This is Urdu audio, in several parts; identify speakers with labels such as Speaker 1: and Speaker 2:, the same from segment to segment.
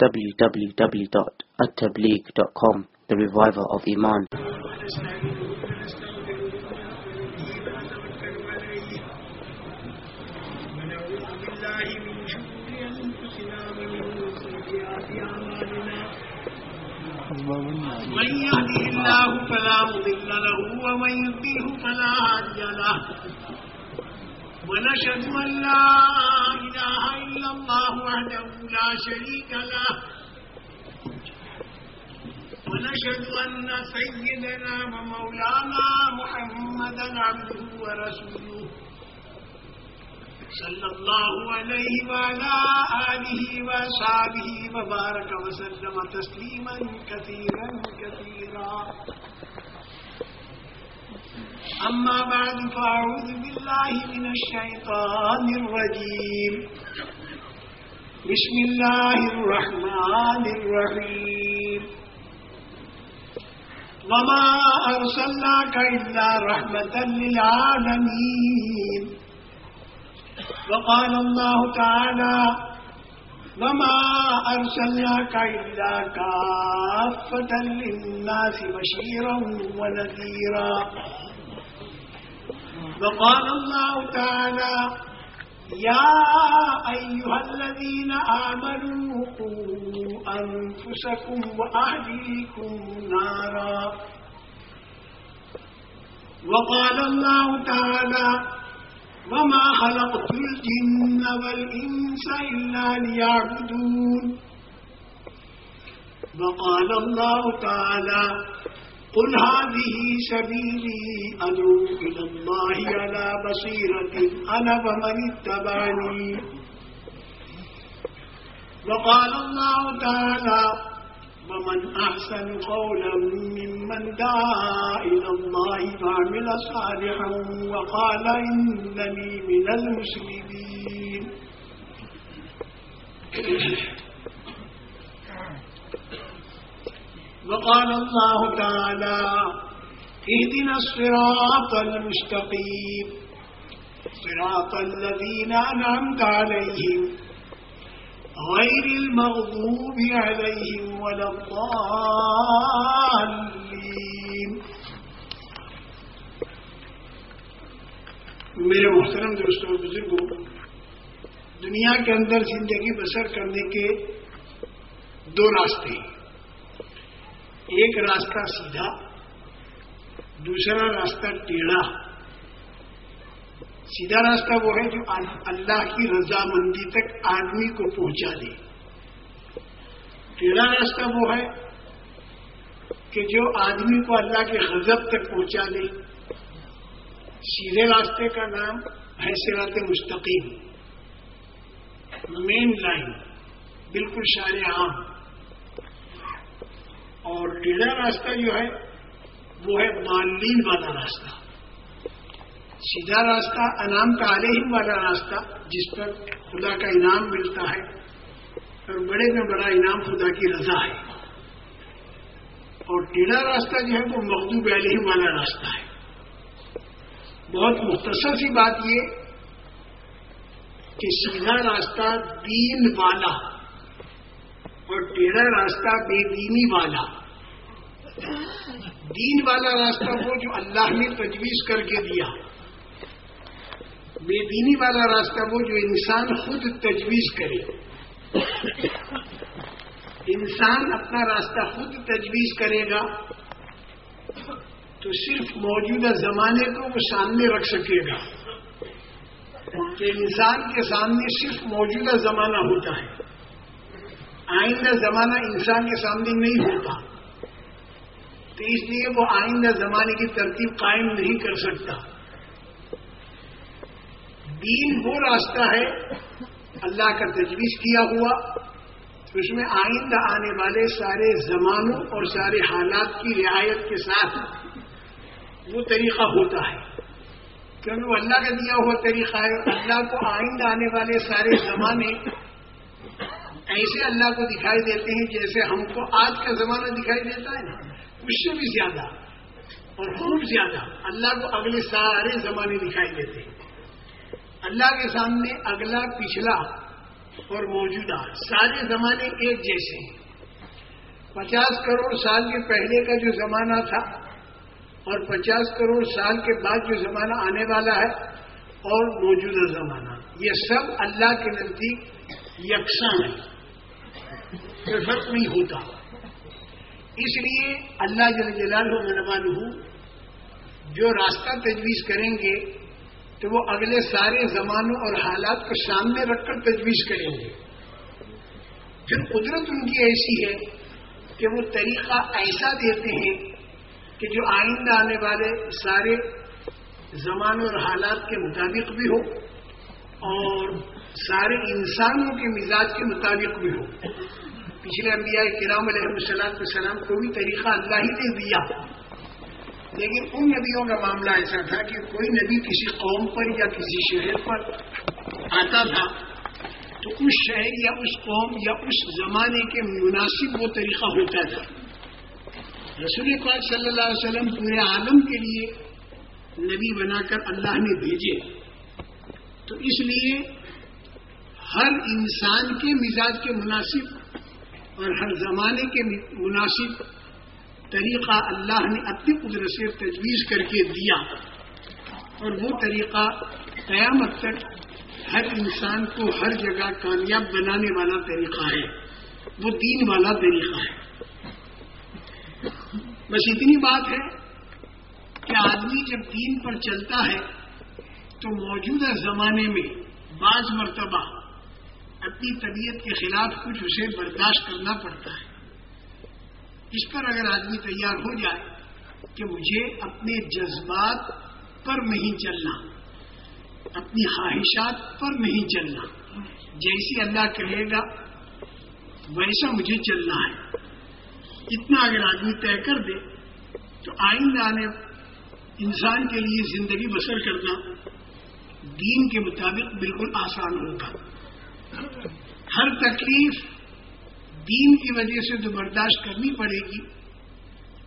Speaker 1: www.attableek.com The Reviver of Iman.
Speaker 2: من يهده الله فلا مضل له، ومن يضله فلا هادي له. ونشهد أن لا إله إلا الله وحده لا شريك له. ونشهد أن سيدنا ومولانا محمدا عبده ورسوله. صلى الله عليه وعلى آله وصحبه وبارك وسلم تسليما كثيرا كثيرا. أما بعد، فأعوذ بالله من الشيطان الرجيم. بسم الله الرحمن الرحيم. وما أرسلناك إلا رحمة للعالمين. وقال الله تعالى وما أرسلناك إلا كافة للناس بشيرا ونذيرا. وقال الله تعالى يا أيها الذين آمنوا قوا أنفسكم وأهليكم نارا. وقال الله تعالى وما خلقت الجن والإنس إلا ليعبدون. وقال الله تعالى قل هذه سبيلي أدعو إلى الله على بصيرة أنا ومن اتبعني. وقال الله تعالى ومن أحسن قولا ممن دعا إلى الله فعمل صالحا وقال إنني من المسلمين. وقال الله تعالى اهدنا الصراط المستقيم. صراط الذين أنعمت عليهم غير المغضوب عليهم ولا الضالين. میرے محترم دوستوں بزرگوں دنیا کے اندر زندگی بسر کرنے کے دو راستے ہیں۔ ایک راستہ سیدھا، دوسرا راستہ ٹیڑھا۔ سیدھا راستہ وہ ہے جو اللہ کی رضامندی تک آدمی کو پہنچا دے۔ ٹیڑھا راستہ وہ ہے کہ جو آدمی کو اللہ کے غضب تک پہنچا دے۔ سیدھے راستے کا نام ہے سرات مستقیم۔ مین لائن بالکل شار عام۔ اور ٹیڑھا راستہ جو ہے، وہ ہے مالین والا راستہ۔ سیدھا راستہ، انعام کا علیہ والا راستہ، جس پر خدا کا انعام ملتا ہے۔ اور بڑے میں بڑا انعام خدا کی رضا ہے۔ اور ٹیڑھا راستہ جو ہے، وہ مخدوب علیہ والا راستہ ہے۔ بہت مختصر سی بات یہ کہ سیدھا راستہ دین والا اور ٹیڑھا راستہ بے دینی والا۔ دین والا راستہ وہ جو اللہ نے تجویز کر کے دیا۔ بے دینی والا راستہ وہ جو انسان خود تجویز کرے۔ انسان اپنا راستہ خود تجویز کرے گا تو صرف موجودہ زمانے کو وہ سامنے رکھ سکے گا۔ کہ انسان کے سامنے صرف موجودہ زمانہ ہوتا ہے۔ آئندہ زمانہ انسان کے سامنے نہیں ہوتا۔ تو اس لیے وہ آئندہ زمانے کی ترتیب قائم نہیں کر سکتا۔ دین وہ راستہ ہے، اللہ کا تجویز کیا ہوا، اس میں آئندہ آنے والے سارے زمانوں اور سارے حالات کی رعایت کے ساتھ وہ طریقہ ہوتا ہے۔ کیونکہ وہ اللہ کا دیا ہوا طریقہ ہے۔ اللہ کو آئندہ آنے والے سارے زمانے ایسے اللہ کو دکھائی دیتے ہیں جیسے ہم کو آج کا زمانہ دکھائی دیتا ہے نا اس سے بھی زیادہ اور خوب زیادہ اللہ کو اگلے سارے زمانے دکھائی دیتے ہیں۔ اللہ کے سامنے اگلا، پچھلا اور موجودہ سارے زمانے ایک جیسے ہیں۔ پچاس کروڑ سال کے پہلے کا جو زمانہ تھا اور پچاس کروڑ سال کے بعد جو زمانہ آنے والا ہے اور موجودہ زمانہ، یہ سب اللہ کے نزدیک یکساں ہے فرق نہیں ہوتا۔ اس لیے اللہ جل جلال ہو ہوں جو راستہ تجویز کریں گے، تو وہ اگلے سارے زمانوں اور حالات کو سامنے رکھ کر تجویز کریں گے۔ پھر قدرت ان کی ایسی ہے کہ وہ طریقہ ایسا دیتے ہیں کہ جو آئندہ آنے والے سارے زمانوں اور حالات کے مطابق بھی ہو اور سارے انسانوں کے مزاج کے مطابق بھی ہو۔ پچھلے انبیاء کرام علیہ السلام السلام کو بھی طریقہ اللہ ہی نے دیا۔ لیکن ان نبیوں کا معاملہ ایسا تھا کہ کوئی نبی کسی قوم پر یا کسی شہر پر آتا تھا۔ تو اس شہر یا اس قوم یا اس زمانے کے مناسب وہ طریقہ ہوتا تھا۔ رسول پاک صلی اللہ علیہ وسلم پورے عالم کے لیے نبی بنا کر اللہ نے بھیجے۔ تو اس لیے ہر انسان کے مزاج کے مناسب اور ہر زمانے کے مناسب طریقہ اللہ نے اپنی قدرت سے تجویز کر کے دیا۔ اور وہ طریقہ قیامت تک ہر انسان کو ہر جگہ کامیاب بنانے والا طریقہ ہے۔ وہ دین والا طریقہ ہے۔ بس اتنی بات ہے کہ آدمی جب دین پر چلتا ہے تو موجودہ زمانے میں بعض مرتبہ اپنی طبیعت کے خلاف کچھ اسے برداشت کرنا پڑتا ہے۔ اس پر اگر آدمی تیار ہو جائے کہ مجھے اپنے جذبات پر نہیں چلنا، اپنی خواہشات پر نہیں چلنا جیسی اللہ کہے گا، ویسا مجھے چلنا ہے۔ اتنا اگر آدمی طے کر دے تو آئندہ آنے انسان کے لیے زندگی بسر کرنا دین کے مطابق بالکل آسان ہوگا۔ ہر تکلیف دین کی وجہ سے جو برداشت کرنی پڑے گی۔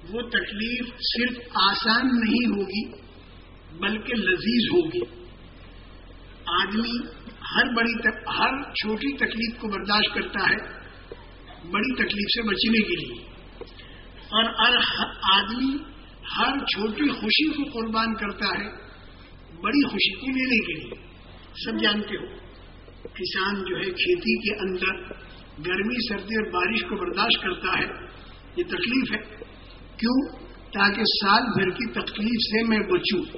Speaker 2: وہ تکلیف صرف آسان نہیں ہوگی، بلکہ لذیذ ہوگی۔ آدمی ہر بڑی تک، ہر چھوٹی تکلیف کو برداشت کرتا ہے بڑی تکلیف سے بچنے کے لیے۔ اور ہر آدمی ہر چھوٹی خوشی کو قربان کرتا ہے بڑی خوشی کو لینے کے لیے۔ سب جانتے ہو۔ کسان جو ہے کھیتی کے اندر گرمی، سردی اور بارش کو برداشت کرتا ہے، یہ تکلیف ہے۔ کیوں؟ تاکہ سال بھر کی تکلیف سے میں بچوں،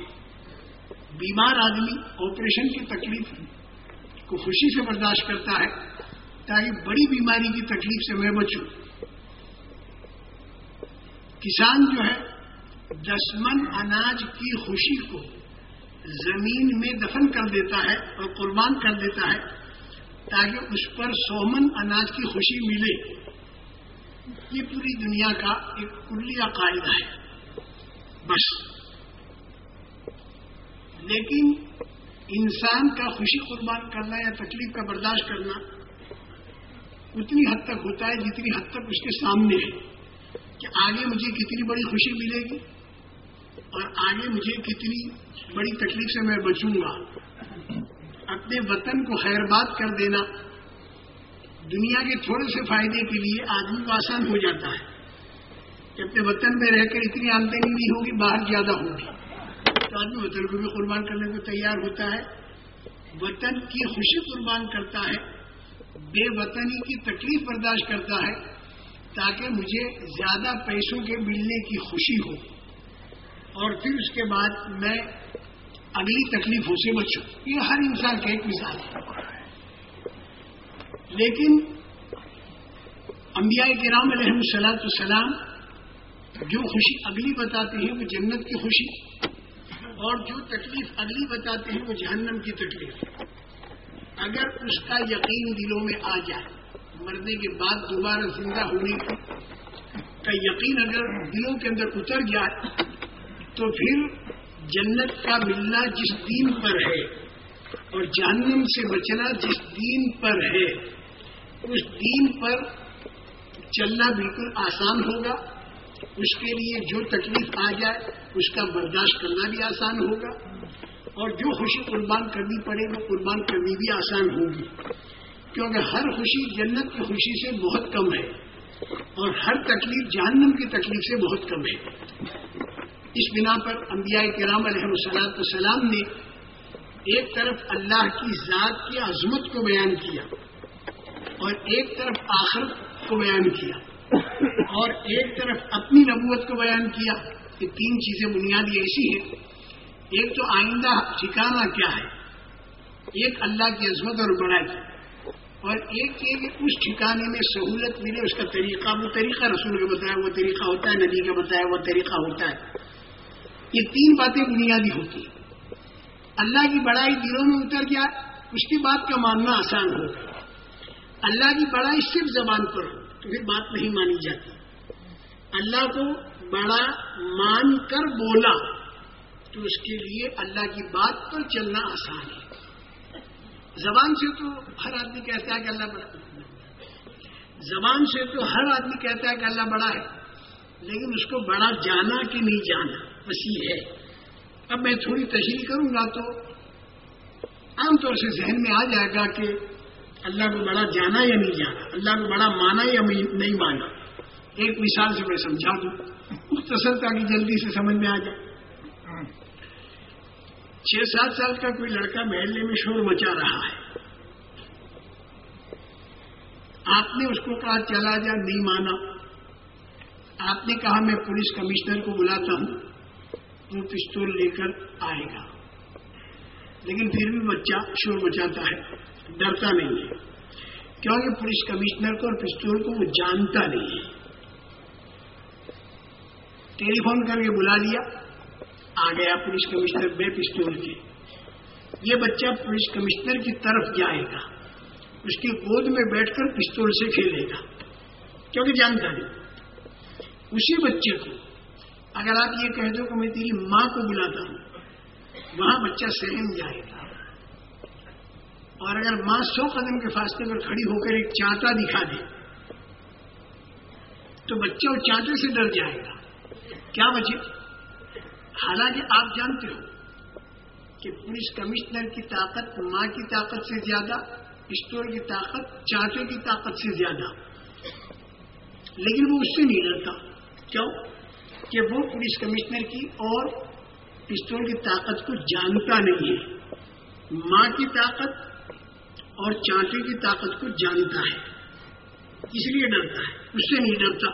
Speaker 2: بیمار آدمی آپریشن کی تکلیف کو خوشی سے برداشت کرتا ہے، تاکہ بڑی بیماری کی تکلیف سے میں بچوں۔ کسان جو ہے دسمن اناج کی خوشی کو زمین میں دفن کر دیتا ہے اور قربان کر دیتا ہے تاکہ اس پر سومن اناج کی خوشی ملے۔ یہ پوری دنیا کا ایک کلیہ قاعدہ ہے۔ بس۔ لیکن انسان کا خوشی قربان کرنا یا تکلیف کا برداشت کرنا اتنی حد تک ہوتا ہے جتنی حد تک اس کے سامنے ہے کہ آگے مجھے کتنی بڑی خوشی ملے گی۔ اور آگے مجھے کتنی بڑی تکلیف سے میں بچوں گا۔ اپنے وطن کو خیر بات کر دینا دنیا کے تھوڑے سے فائدے کے لیے آدمی کو آسان ہو جاتا ہے۔ کہ اپنے وطن میں رہ کر اتنی آمدنی نہیں ہوگی، باہر زیادہ ہوگی۔ تو آدمی وطن کو بھی قربان کرنے کو تیار ہوتا ہے۔ وطن کی خوشی قربان کرتا ہے، بے وطنی کی تکلیف برداشت کرتا ہے، تاکہ مجھے زیادہ پیسوں کے ملنے کی خوشی ہو۔ اور پھر اس کے بعد میں اگلی تکلیفوں سے بچو یہ ہر انسان کا ایک مثال ہے۔ لیکن انبیاء کرام علیہ السلاۃ السلام جو خوشی اگلی بتاتے ہیں وہ جنت کی خوشی، اور جو تکلیف اگلی بتاتے ہیں وہ جہنم کی تکلیف۔ اگر اس کا یقین دلوں میں آ جائے مرنے کے بعد دوبارہ زندہ ہونے کا یقین اگر دلوں کے اندر اتر جائے تو پھر جنت کا ملنا جس دین پر ہے اور جہنم سے بچنا جس دین پر ہے، اس دین پر چلنا بالکل آسان ہوگا۔ اس کے لیے جو تکلیف آ جائے، اس کا برداشت کرنا بھی آسان ہوگا۔ اور جو خوشی قربان کرنی پڑے، وہ قربان کرنی بھی آسان ہوگی۔ کیونکہ ہر خوشی جنت کی خوشی سے بہت کم ہے اور ہر تکلیف جہنم کی تکلیف سے بہت کم ہے۔ اس بنا پر انبیاء کرام علیہ السلاط السلام نے ایک طرف اللہ کی ذات کی عظمت کو بیان کیا اور ایک طرف آخرت کو بیان کیا اور ایک طرف اپنی نبوت کو بیان کیا یہ تین چیزیں بنیادی ایسی ہیں۔ ایک تو آئندہ ٹھکانا کیا ہے، ایک اللہ کی عظمت اور بڑائی۔ اور ایک یہ کہ اس ٹھکانے میں سہولت ملے، اس کا طریقہ، وہ طریقہ رسول کا بتایا، وہ طریقہ ہوتا ہے، نبی کا بتایا، وہ طریقہ ہوتا ہے۔ یہ تین باتیں بنیادی ہوتی ہیں۔ اللہ کی بڑائی دلوں میں اتر گیا، اس کی بات کا ماننا آسان ہو اللہ کی بڑائی صرف زبان پر ہو تو پھر بات نہیں مانی جاتی۔ اللہ کو بڑا مان کر بولا، تو اس کے لیے اللہ کی بات پر چلنا آسان ہے۔ زبان سے تو ہر آدمی کہتا ہے کہ اللہ بڑا زبان سے تو ہر آدمی کہتا ہے کہ اللہ بڑا ہے، لیکن اس کو بڑا جانا کہ نہیں جانا۔ بس یہ ہے۔ اب میں تھوڑی تشریح کروں گا تو عام طور سے ذہن میں آ جائے گا کہ اللہ کو بڑا جانا یا نہیں جانا، اللہ کو بڑا مانا یا نہیں مانا۔ ایک مثال سے میں سمجھا دوں۔ مختصر تاکہ جلدی سے سمجھ میں آ جائے۔ چھ سات سال کا کوئی لڑکا محلے میں شور مچا رہا ہے۔ آپ نے اس کو کہا، چلا جا، نہیں مانا۔ آپ نے کہا، میں پولیس کمشنر کو بلاتا ہوں۔ وہ پستول لے کر آئے گا۔ لیکن پھر بھی بچہ شور مچاتا ہے، ڈرتا نہیں ہے۔ کیونکہ پولیس کمشنر کو اور پستول کو وہ جانتا نہیں ہے۔ ٹیلی فون کر کے بلا لیا، آ گیا پولیس کمشنر بے پستول کے۔ یہ بچہ پولیس کمشنر کی طرف جائے گا۔ اس کی گود میں بیٹھ کر پستول سے کھیلے گا، کیونکہ جانتا نہیں۔ اسی بچے کو اگر آپ یہ کہہ دو کہ میں تیری ماں کو بلاتا ہوں، وہاں بچہ سہم جائے گا۔ اور اگر ماں سو قدم کے فاصلے پر کھڑی ہو کر ایک چانتا دکھا دے، تو بچہ وہ چانتے سے ڈر جائے گا۔ کیا وجہ حالانکہ آپ جانتے ہو کہ پولیس کمشنر کی طاقت، ماں کی طاقت سے زیادہ، اسٹور کی طاقت چاچے کی طاقت سے زیادہ۔ لیکن وہ اس سے نہیں ڈرتا۔ کیوں؟ کہ وہ پولیس کمشنر کی اور پستول کی طاقت کو جانتا نہیں ہے۔ ماں کی طاقت اور چانچے کی طاقت کو جانتا ہے۔ اس لیے ڈرتا ہے۔ اس سے نہیں ڈرتا۔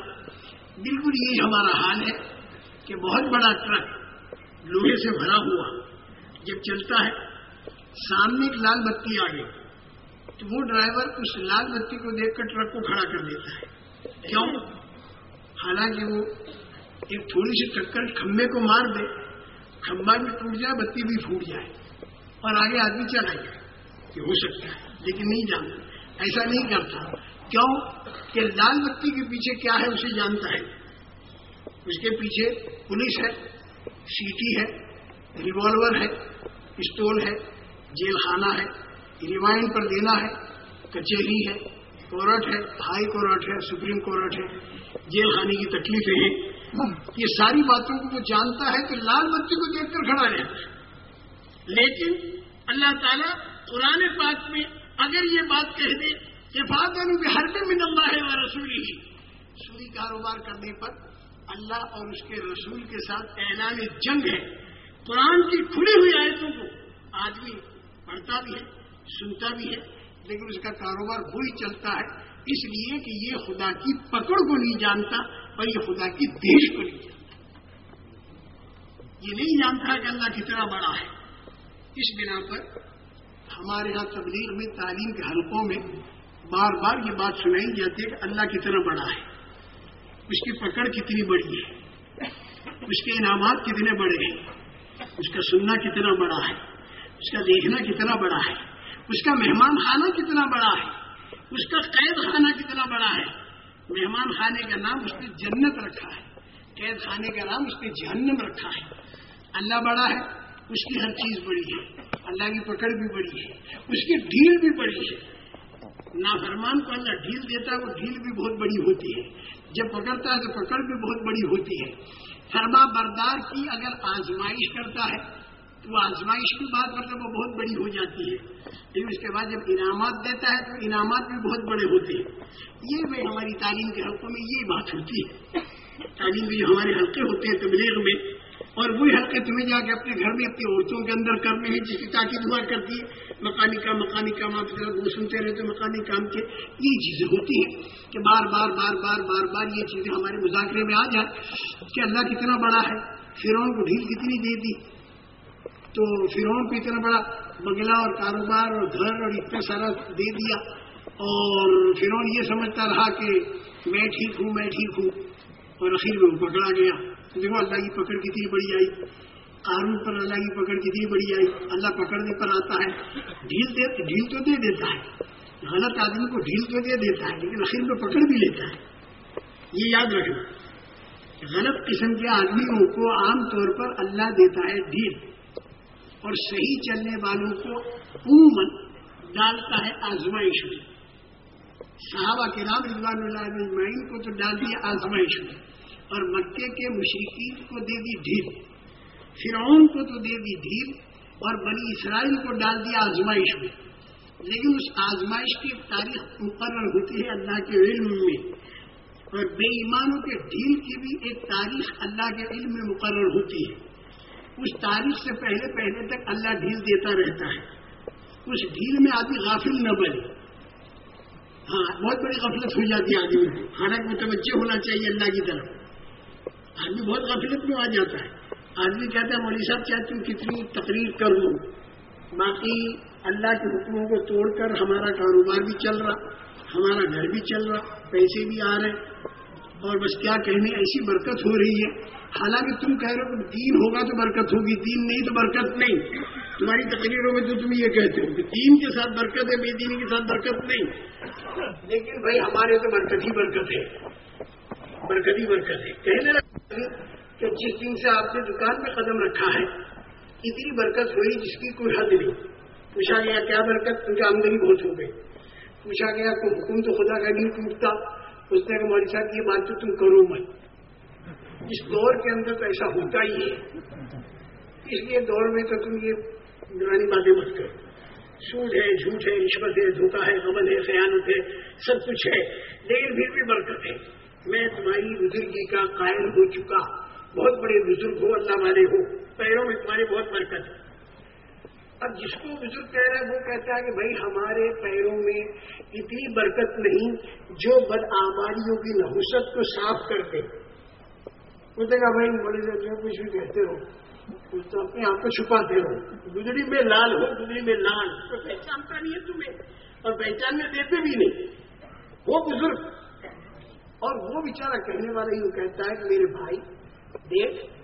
Speaker 2: بالکل یہی ہمارا حال ہے کہ بہت بڑا ٹرک لوہے سے بھرا ہوا جب چلتا ہے، سامنے ایک لال بتی آ گئی۔ تو وہ ڈرائیور اس لال بتی کو دیکھ کر ٹرک کو کھڑا کر دیتا ہے۔ کیوں؟ حالانکہ وہ ایک تھوڑی سی ٹکر کھمبے کو مار دے، کھمبا بھی ٹوٹ جائے، بتی بھی پھوٹ جائے، اور آگے آدمی چلا جائے کہ ہو سکتا ہے، لیکن نہیں جانتا۔ ایسا نہیں کرتا۔ کیوں؟ کہ لال بتی کے پیچھے کیا ہے، اسے جانتا ہے۔ اس کے پیچھے پولیس ہے، سیٹی ہے، ریوالور ہے، پستول ہے جیل خانہ ہے ریمائنڈ پر دینا ہے کچہری ہے، کورٹ ہے، ہائی کورٹ ہے، سپریم کورٹ ہے۔ جیل خانے کی تکلیفیں ہیں۔ یہ ساری باتوں کو وہ جانتا ہے کہ لال بتی کو دیکھ کر کھڑا رہتا ہے لیکن اللہ تعالیٰ قرآن پاک میں اگر یہ بات کہہ دے کہ فادر ہر میں اللہ ہے وہ رسولی ہی، سوری کاروبار کرنے پر اللہ اور اس کے رسول کے ساتھ اعلان جنگ ہے۔ قرآن کی کھلی ہوئی آیتوں کو آدمی پڑھتا بھی ہے، سنتا بھی ہے، لیکن اس کا کاروبار وہی چلتا ہے۔ اس لیے کہ یہ خدا کی پکڑ کو نہیں جانتا اور یہ خدا کی دیش کو نہیں جانتا یہ نہیں جانتا کہ اللہ کتنا بڑا ہے اس بنا پر ہمارے یہاں تبلیغ میں تعلیم کے حلقوں میں بار بار یہ بات سنائی جاتی ہے کہ اللہ کتنا بڑا ہے اس کی پکڑ کتنی بڑی ہے اس کے انعامات کتنے بڑے ہیں اس کا سننا کتنا بڑا ہے اس کا دیکھنا کتنا بڑا ہے اس کا مہمان خانہ کتنا بڑا ہے اس کا قید خانہ کتنا بڑا ہے مہمان خانے کا نام اس نے جنت رکھا ہے، قید خانے کا نام اس نے جہنم رکھا ہے۔ اللہ بڑا ہے، اس کی ہر چیز بڑی ہے۔ اللہ کی پکڑ بھی بڑی ہے، اس کی ڈھیل بھی بڑی ہے۔ نافرمان کو اللہ ڈھیل دیتا ہے، وہ ڈھیل بھی بہت بڑی ہوتی ہے۔ جب پکڑتا ہے تو پکڑ بھی بہت بڑی ہوتی ہے۔ فرما بردار کی اگر آزمائش کرتا ہے تو وہ آزمائش کی بات مطلب وہ بہت بڑی ہو جاتی ہے لیکن اس کے بعد جب انعامات دیتا ہے تو انعامات بھی بہت بڑے ہوتے ہیں۔ یہ میں ہماری تعلیم کے حلقوں میں یہ بات ہوتی ہے۔ تعلیم کے جو ہمارے حلقے ہوتے ہیں تبلیغ میں، اور وہی حلقے تمہیں جا کے اپنے گھر میں اپنی عورتوں کے اندر کرنے ہیں، جس کی تاکہ دعا کرتی ہے۔ مکانی کام مکانی کام آپ وہ سنتے رہتے مکانی کام کے۔ یہ چیزیں ہوتی ہیں کہ بار بار بار بار بار بار یہ چیزیں ہمارے مذاکرے میں آ جائیں کہ اللہ کتنا بڑا ہے فرون کو ڈھیل کتنی دے دی۔ تو فرون کو اتنا بڑا بگلا اور کاروبار اور گھر اور اتنا سارا دے دیا اور فرون یہ سمجھتا رہا کہ میں ٹھیک ہوں، میں ٹھیک ہوں۔ اور اخیر میں وہ پکڑا گیا۔ دیکھو اللہ کی پکڑ کتنی بڑی آئی۔ قانون پر اللہ کی پکڑ کتنی بڑی آئی۔ اللہ پکڑنے پر آتا ہے۔ ڈھیل دے ڈھیل تو دے دیتا ہے۔ غلط آدمی کو ڈھیل تو دے دیتا ہے، لیکن اخیر میں پکڑ بھی لیتا ہے۔ یہ یاد رکھنا۔ غلط قسم کے آدمیوں کو عام طور پر اللہ دیتا ہے ڈھیل۔ اور صحیح چلنے والوں کو عموماً ڈالتا ہے آزمائش میں۔ صحابہ کے رام رضوان اللہ عجمائن کو تو ڈال دیا آزمائش میں، اور مکے کے مشرقین کو دے دی ڈھیل۔ فرعون کو تو دے دی ڈھیل، اور بنی اسرائیل کو ڈال دیا آزمائش میں۔ لیکن اس آزمائش کی تاریخ مقرر ہوتی ہے اللہ کے علم میں، اور بے ایمانوں کے ڈھیل کی بھی ایک تاریخ اللہ کے علم میں مقرر ہوتی ہے۔ اس تاریخ سے پہلے پہلے تک اللہ ڈھیل دیتا رہتا ہے۔ اس ڈھیل میں آدمی غافل نہ بنے۔ ہاں بہت بڑی غفلت ہو جاتی ہے آدمی کو حالانکہ متوجہ ہونا چاہیے اللہ کی طرف۔ آدمی بہت غفلت میں آ جاتا ہے۔ آدمی کہتا ہے، مولوی صاحب چاہے تم کتنی تقریر کر لوں باقی اللہ کے حکموں کو توڑ کر ہمارا کاروبار بھی چل رہا، ہمارا گھر بھی چل رہا، پیسے بھی آ رہے اور بس کیا کہنے ایسی برکت ہو رہی ہے۔ حالانکہ تم کہہ رہے ہو کہ ہوگا تو برکت ہوگی دین نہیں تو برکت نہیں۔ تمہاری تقریروں میں تو تم یہ کہتے ہو کہ دین کے ساتھ برکت ہے بے دینی کے ساتھ برکت نہیں۔ لیکن بھائی ہمارے تو برکت ہی برکت ہے۔ برکت ہی برکت ہے۔ کہنے لگا کہ جس دن سے آپ نے دکان پہ قدم رکھا ہے، اتنی برکت ہوئی جس کی کوئی حد نہیں۔ پوچھا گیا، کیا برکت؟ کیونکہ آمدنی بہت ہو گئی پوچھا گیا کہ حکم تو خدا کا نہیں ٹوٹتا۔ اس نے کہ مولوی صاحب، یہ بات تو تم کرو مت۔ اس دور کے اندر تو ایسا ہوتا ہی ہے۔ اس لیے دور میں تو تم یہ نورانی باتیں مت کرو۔ سود ہے، جھوٹ ہے، رشوت ہے، دھوکہ ہے غمل ہے، خیانت ہے، سب کچھ ہے۔ لیکن پھر بھی برکت ہے۔ میں تمہاری بزرگی کا قائل ہو چکا۔ بہت بڑے بزرگ ہو، اللہ والے ہو۔ پیروں میں تمہاری بہت برکت ہے۔ اب جس کو بزرگ کہہ رہا ہے، وہ کہتا ہے کہ بھائی ہمارے پیروں میں اتنی برکت نہیں جو بد آبادیوں کی نحوست کو صاف کر دے۔ کہا بھائی بڑے جو کچھ بھی کہتے ہو کچھ تو اپنے آپ کو چھپاتے ہو گزری میں لال ہو گزری میں لال۔ تو پہچانتا نہیں ہے تمہیں اور پہچاننے دیتے بھی نہیں۔ وہ بزرگ۔ اور وہ بیچارہ کہنے والا یوں کہتا ہے کہ میرے بھائی دیکھ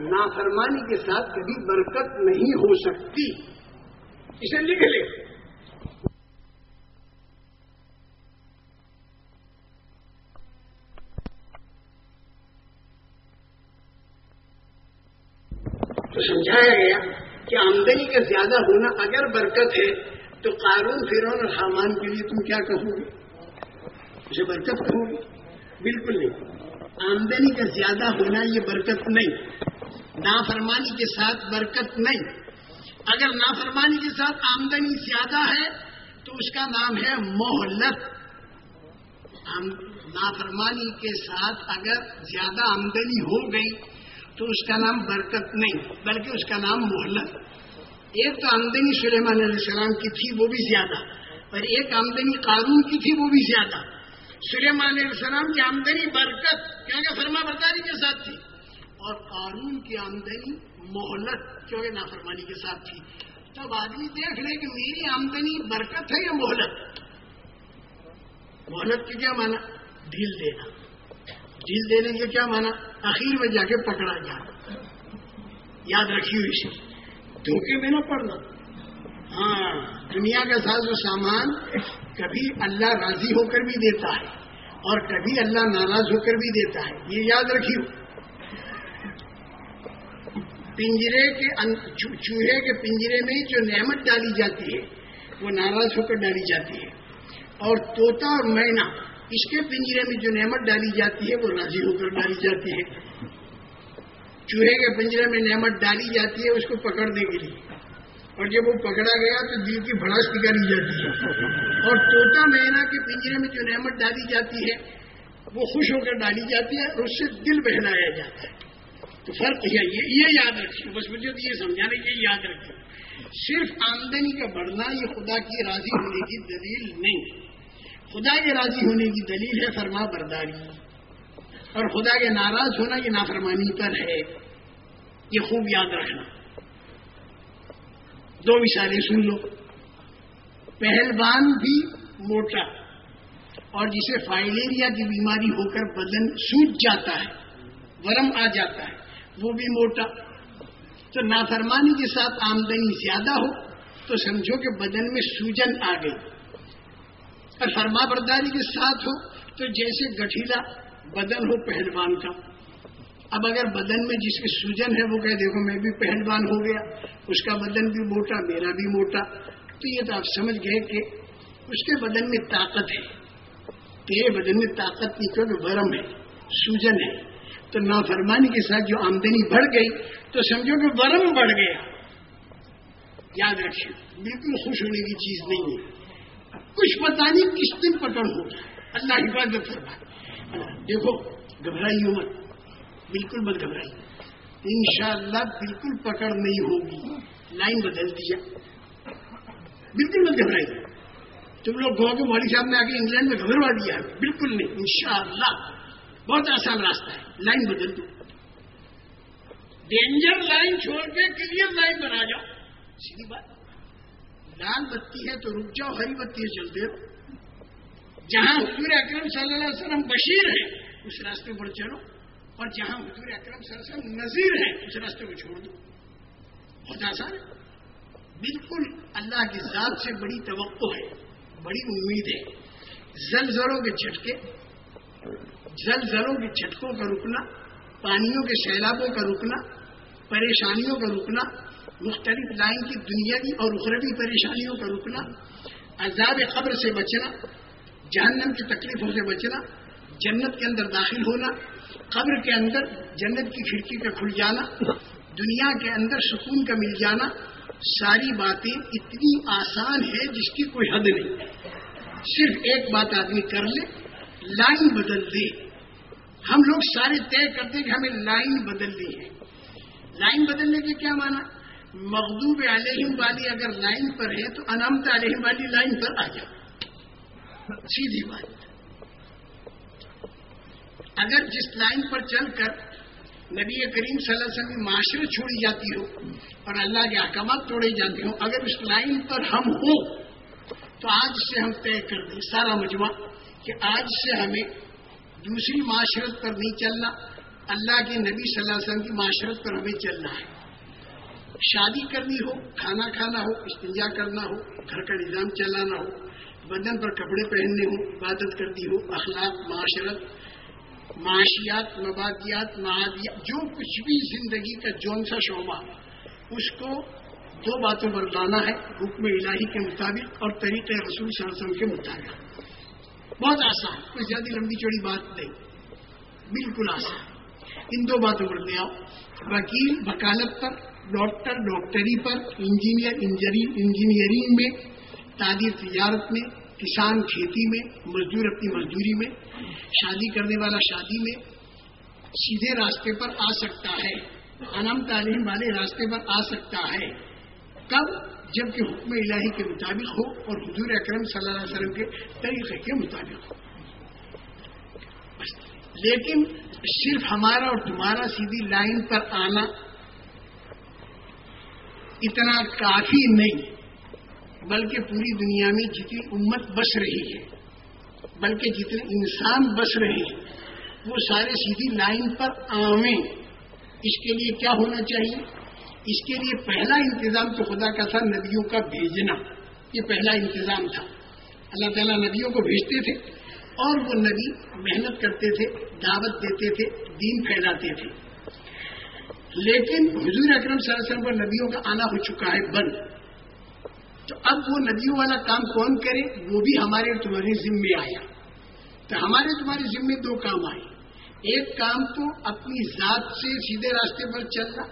Speaker 2: نافرمانی کے ساتھ کبھی برکت نہیں ہو سکتی۔ اسے لکھ لے تو سمجھایا گیا کہ آمدنی زیادہ ہونا اگر برکت ہے، تو قارون فرون اور حامان کے لیے تم کیا کہو گے؟ اسے برکت کہو گے؟ بالکل نہیں۔ آمدنی کا زیادہ ہونا یہ برکت نہیں۔ نافرمانی کے ساتھ برکت نہیں۔ اگر نافرمانی کے ساتھ آمدنی زیادہ ہے، تو اس کا نام ہے محلت نافرمانی کے ساتھ اگر زیادہ آمدنی ہو گئی، تو اس کا نام برکت نہیں، بلکہ اس کا نام محلت ایک تو آمدنی سلیمان علیہ السلام کی تھی وہ بھی زیادہ، اور ایک آمدنی قانون کی تھی وہ بھی زیادہ۔ سلیمان علیہ السلام کی آمدنی برکت، کیونکہ فرما برداری کے ساتھ تھی۔ اور قانون کی آمدنی محلت کیونکہ نافرمانی کے ساتھ تھی۔ تب آدمی دیکھ لے کہ میری آمدنی برکت ہے یا محلت محلت کی کیا مانا ڈھیل دینا۔ ڈھیل دینے کے کیا مانا آخر میں جا کے پکڑا جانا۔ یاد رکھی ہوئی سے دھوکے میں نہ پڑنا۔ ہاں دنیا کا ساز و سامان کبھی اللہ راضی ہو کر بھی دیتا ہے اور کبھی اللہ ناراض ہو کر بھی دیتا ہے، یہ یاد رکھی ہو پنجرے کے چوہے کے پنجرے میں جو نعمت ڈالی جاتی ہے، وہ ناراض ہو کر ڈالی جاتی ہے۔ اور توتا اور مینا، اس کے پنجرے میں جو نعمت ڈالی جاتی ہے، وہ راضی ہو کر ڈالی جاتی ہے۔ چوہے کے پنجرے میں نعمت ڈالی جاتی ہے، اس کو پکڑنے کے لیے۔ اور جب وہ پکڑا گیا تو دل کی بھڑاس نکالی جاتی ہے۔ اور توتا مینا کے پنجرے میں جو نعمت ڈالی جاتی ہے، وہ خوش ہو کر ڈالی جاتی ہے اور اس سے دل بہلایا جاتا ہے۔ تو فرق یہ یہ یاد رکھیے، بس مجھے تو یہ سمجھانے کے یاد رکھیے۔ صرف آمدنی کا بڑھنا یہ خدا کی راضی ہونے کی دلیل نہیں۔ خدا کے راضی ہونے کی دلیل ہے فرما برداری۔ اور خدا کے ناراض ہونا یہ نافرمانی پر ہے۔ یہ خوب یاد رکھنا۔ دو مثالیں سن لو۔ پہلوان بھی موٹا اور جسے فائلیریا کی بیماری ہو کر بدن سوج جاتا ہے، ورم آ جاتا ہے، وہ بھی موٹا۔ تو نافرمانی کے ساتھ آمدنی زیادہ ہو تو سمجھو کہ بدن میں سوجن آ گئی۔ اور فرما برداری کے ساتھ ہو تو جیسے گٹھیلا بدن ہو پہلوان کا۔ اب اگر بدن میں جس کی سوجن ہے وہ کہ دیکھو میں بھی پہلوان ہو گیا، اس کا بدن بھی موٹا، میرا بھی موٹا۔ تو یہ تو آپ سمجھ گئے کہ اس کے بدن میں طاقت ہے۔ تیرے بدن میں طاقت نہیں کیونکہ ورم ہے، سوجن ہے۔ تو نافرمانی کے ساتھ جو آمدنی بڑھ گئی، تو سمجھو کہ ورم بڑھ گیا۔ یاد رکھیے، بالکل خوش ہونے کی چیز نہیں ہے۔ کچھ پتا نہیں کس دن پکڑ ہوگا اللہ حفاظت فرمائے۔ دیکھو گھبرائی مت۔ بالکل مت گھبرائی ان شاء اللہ بالکل پکڑ نہیں ہوگی۔ لائن بدل دیا بالکل مت گھبرائی تم لوگ گو کے مولوی صاحب نے آ کے انگلینڈ میں گھبروا دیا بالکل نہیں۔ ان شاء اللہ بہت آسان راستہ ہے۔ لائن بدل دو۔ ڈینجر لائن چھوڑ کے کلیئر لائن بنا جاؤ۔ سیدھی بات۔ لال بتی ہے تو رک جاؤ، ہری بتی ہے چلتے ہو جہاں حضور اکرم صلی اللہ علیہ وسلم بشیر ہے اس راستے پر چلو۔ اور جہاں حضور اکرم سرسم نظیر ہے اس راستے کو چھوڑ دو۔ بہت آسان بالکل اللہ کی ذات سے بڑی توقع ہے، بڑی امید ہے۔ زلزلوں کے جھٹکے، زلزلوں کے جھٹکوں کا رکنا، پانیوں کے سیلابوں کا رکنا، پریشانیوں کا رکنا، مختلف لائن کی دنیا کی اور اخروی پریشانیوں کا رکنا، عذاب قبر سے بچنا، جہنم کی تکلیفوں سے بچنا، جنت کے اندر داخل ہونا قبر کے اندر جنت کی کھڑکی کا کھل جانا، دنیا کے اندر سکون کا مل جانا، ساری باتیں اتنی آسان ہے جس کی کوئی حد نہیں۔ صرف ایک بات آدمی کر لے، لائن بدل دے۔ ہم لوگ سارے طے کرتے کہ ہمیں لائن بدلنی ہے۔ لائن بدلنے کے کیا مانا مغدوب علیہم والی اگر لائن پر ہے تو انمت علیہم والی لائن پر آ جاؤ سیدھی بات۔ اگر جس لائن پر چل کر نبی کریم صلی اللہ علیہ وسلم کی معاشرت چھوڑی جاتی ہو اور اللہ کے احکامات توڑے جاتے ہوں، اگر اس لائن پر ہم ہوں، تو آج سے ہم طے کر دیں سارا مجمع کہ آج سے ہمیں دوسری معاشرت پر نہیں چلنا، اللہ کے نبی صلی اللہ علیہ وسلم کی معاشرت پر ہمیں چلنا ہے۔ شادی کرنی ہو، کھانا کھانا ہو، استنجا کرنا ہو، گھر کا نظام چلانا ہو، بدن پر کپڑے پہننے ہوں، عبادت کرنی ہو، اخلاق، معاشرت معاشیات مبادیات معادیات، جو کچھ بھی زندگی کا جون سا شعبہ، اس کو دو باتوں پر لانا ہے، حکم الہی کے مطابق اور طریقہ رسول صلی اللہ علیہ وسلم کے مطابق۔ بہت آسان، کوئی زیادہ لمبی چوڑی بات نہیں۔ بالکل آسان۔ ان دو باتوں پر لے آؤ۔ وکیل، وکالت پر، ڈاکٹر، ڈاکٹری پر، انجینئر انجینئرنگ میں تعدیر تجارت میں کسان کھیتی میں، مزدور اپنی مزدوری میں، شادی کرنے والا شادی میں سیدھے راستے پر آ سکتا ہے انم تعلیم والے راستے پر آ سکتا ہے۔ کب؟ جبکہ حکم الہی کے مطابق ہو اور حضور اکرم صلی اللہ علیہ وسلم کے طریقے کے مطابق ہو۔ لیکن صرف ہمارا اور تمہارا سیدھی لائن پر آنا اتنا کافی نہیں۔ بلکہ پوری دنیا میں جتنی امت بس رہی ہے، بلکہ جتنے انسان بس رہے ہیں، وہ سارے سیدھی لائن پر آویں اس کے لیے کیا ہونا چاہیے؟ اس کے لیے پہلا انتظام تو خدا کا تھا ندیوں کا بھیجنا۔ یہ پہلا انتظام تھا۔ اللہ تعالیٰ ندیوں کو بھیجتے تھے اور وہ ندی محنت کرتے تھے، دعوت دیتے تھے، دین پھیلاتے تھے۔ لیکن حضور اکرم صلی اللہ علیہ وسلم پر ندیوں کا آنا ہو چکا ہے، بند۔ تو اب وہ ندیوں والا کام کون کرے؟ وہ بھی ہمارے تمہارے ذمے آیا۔ تو ہمارے تمہارے ذمے دو کام آئے۔ ایک کام تو اپنی ذات سے سیدھے راستے پر چلنا،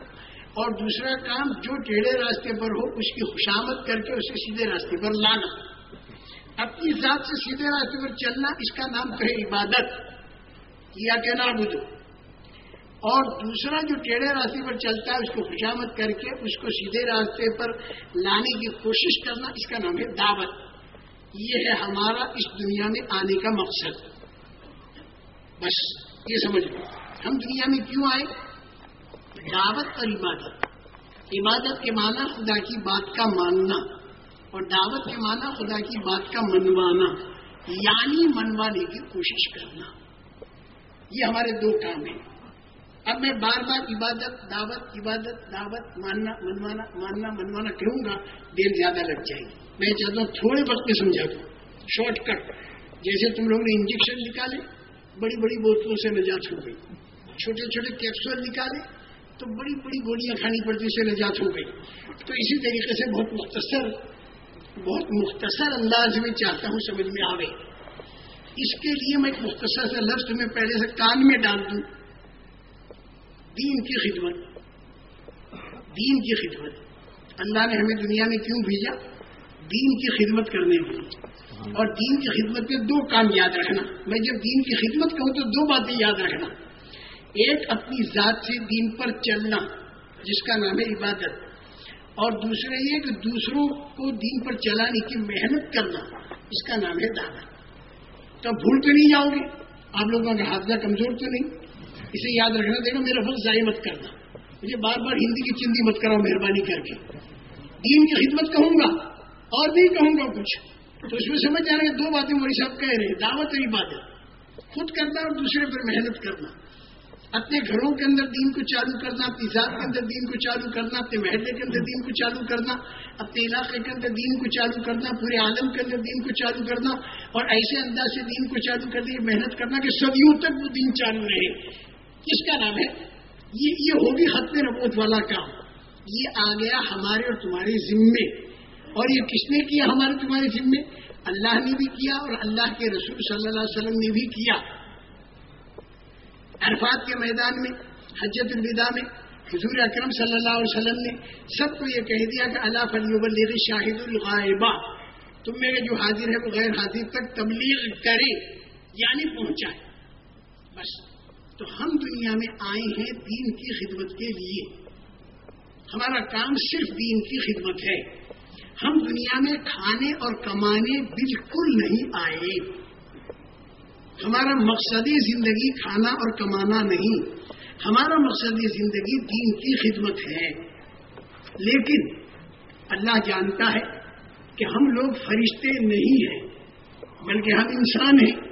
Speaker 2: اور دوسرا کام جو ٹیڑھے راستے پر ہو، اس کی خوشامد کر کے اسے سیدھے راستے پر لانا۔ اپنی ذات سے سیدھے راستے پر چلنا، اس کا نام تو ہے عبادت۔ کیا کہنا بجو اور دوسرا جو ٹیڑھے راستے پر چلتا ہے، اس کو خوشامد کر کے، اس کو سیدھے راستے پر لانے کی کوشش کرنا، اس کا نام ہے دعوت۔ یہ ہے ہمارا اس دنیا میں آنے کا مقصد۔ بس، یہ سمجھ لو۔ ہم دنیا میں کیوں آئے؟ دعوت اور عبادت۔ عبادت کے معنی خدا کی بات کا ماننا اور دعوت کے معنی خدا کی بات کا منوانا یعنی منوانے کی کوشش کرنا۔ یہ ہمارے دو کام ہیں۔ اب میں بار بار عبادت، دعوت عبادت، دعوت، ماننا، منوانا ماننا، منوانا کہوں گا، دیر زیادہ لگ جائے گی۔ میں چاہتا ہوں تھوڑے وقت میں سمجھا دوں۔ شارٹ کٹ جیسے تم لوگوں نے انجیکشن نکالے، بڑی بڑی بوتلوں سے نجات ہو گئی۔ چھوٹے چھوٹے کیپسول نکالے، تو بڑی بڑی گولیاں کھانی پڑتی سے نجات ہو گئی۔ تو اسی طریقے سے بہت مختصر بہت مختصر انداز میں چاہتا ہوں، سمجھ میں آوے۔ اس کے لیے میں ایک مختصر سے لفظ میں پہلے سے کان میں ڈال دوں۔ دین کی خدمت۔ دین کی خدمت۔ اللہ نے ہمیں دنیا میں کیوں بھیجا؟ دین کی خدمت کرنے کے لیے اور دین کی خدمت کے دو کام یاد رکھنا۔ میں جب دین کی خدمت کہوں تو دو باتیں یاد رکھنا۔ ایک، اپنی ذات سے دین پر چلنا، جس کا نام ہے عبادت۔ اور دوسرے یہ کہ دوسروں کو دین پر چلانے کی محنت کرنا، اس کا نام ہے دعوت۔ تو بھول تو نہیں جاؤ گے۔ آپ لوگوں کا حافظہ کمزور تو نہیں۔ اسے یاد رکھنا، دیکھو میرا وقت ضائع مت کرنا۔ مجھے بار بار ہندی کی چندی مت کراؤ، مہربانی کر کے۔ دین کی خدمت کہوں گا، اور بھی کہوں گا کچھ۔ تو اس میں سمجھ جا رہے ہیں دو باتیں موری صاحب کہہ رہے ہیں۔ دعوت اور عبادت۔ خود کرنا اور دوسرے پر محنت کرنا۔ اپنے گھروں کے اندر دین کو چالو کرنا، اپنی ذات کے اندر دین کو چالو کرنا، اپنے محلے کے اندر دین کو چالو کرنا، اپنے علاقے کے اندر دین کو چالو کرنا، پورے عالم کے اندر دین کو چالو کرنا، اور ایسے انداز سے دین کو چالو کرنے کی محنت کرنا کہ صدیوں تک وہ دین چالو رہے۔ کس کا نام ہے؟ یہ یہ ہوگی ختم ربوت والا کام۔ یہ آ گیا ہمارے اور تمہارے ذمے۔ اور یہ کس نے کیا ہمارے تمہارے ذمے؟ اللہ نے بھی کیا اور اللہ کے رسول صلی اللہ علیہ وسلم نے بھی کیا۔ عرفات کے میدان میں، حجت الوداع میں، حضور اکرم صلی اللہ علیہ وسلم نے سب کو یہ کہہ دیا کہ اللہ فلی شاہد الغائبہ تم میں جو حاضر ہے وہ غیر حاضر تک تبلیغ کرے یعنی پہنچائے بس۔ تو ہم دنیا میں آئے ہیں دین کی خدمت کے لیے۔ ہمارا کام صرف دین کی خدمت ہے۔ ہم دنیا میں کھانے اور کمانے بالکل نہیں آئے۔ ہمارا مقصد زندگی کھانا اور کمانا نہیں۔ ہمارا مقصد زندگی دین کی خدمت ہے۔ لیکن اللہ جانتا ہے کہ ہم لوگ فرشتے نہیں ہیں، بلکہ ہم انسان ہیں۔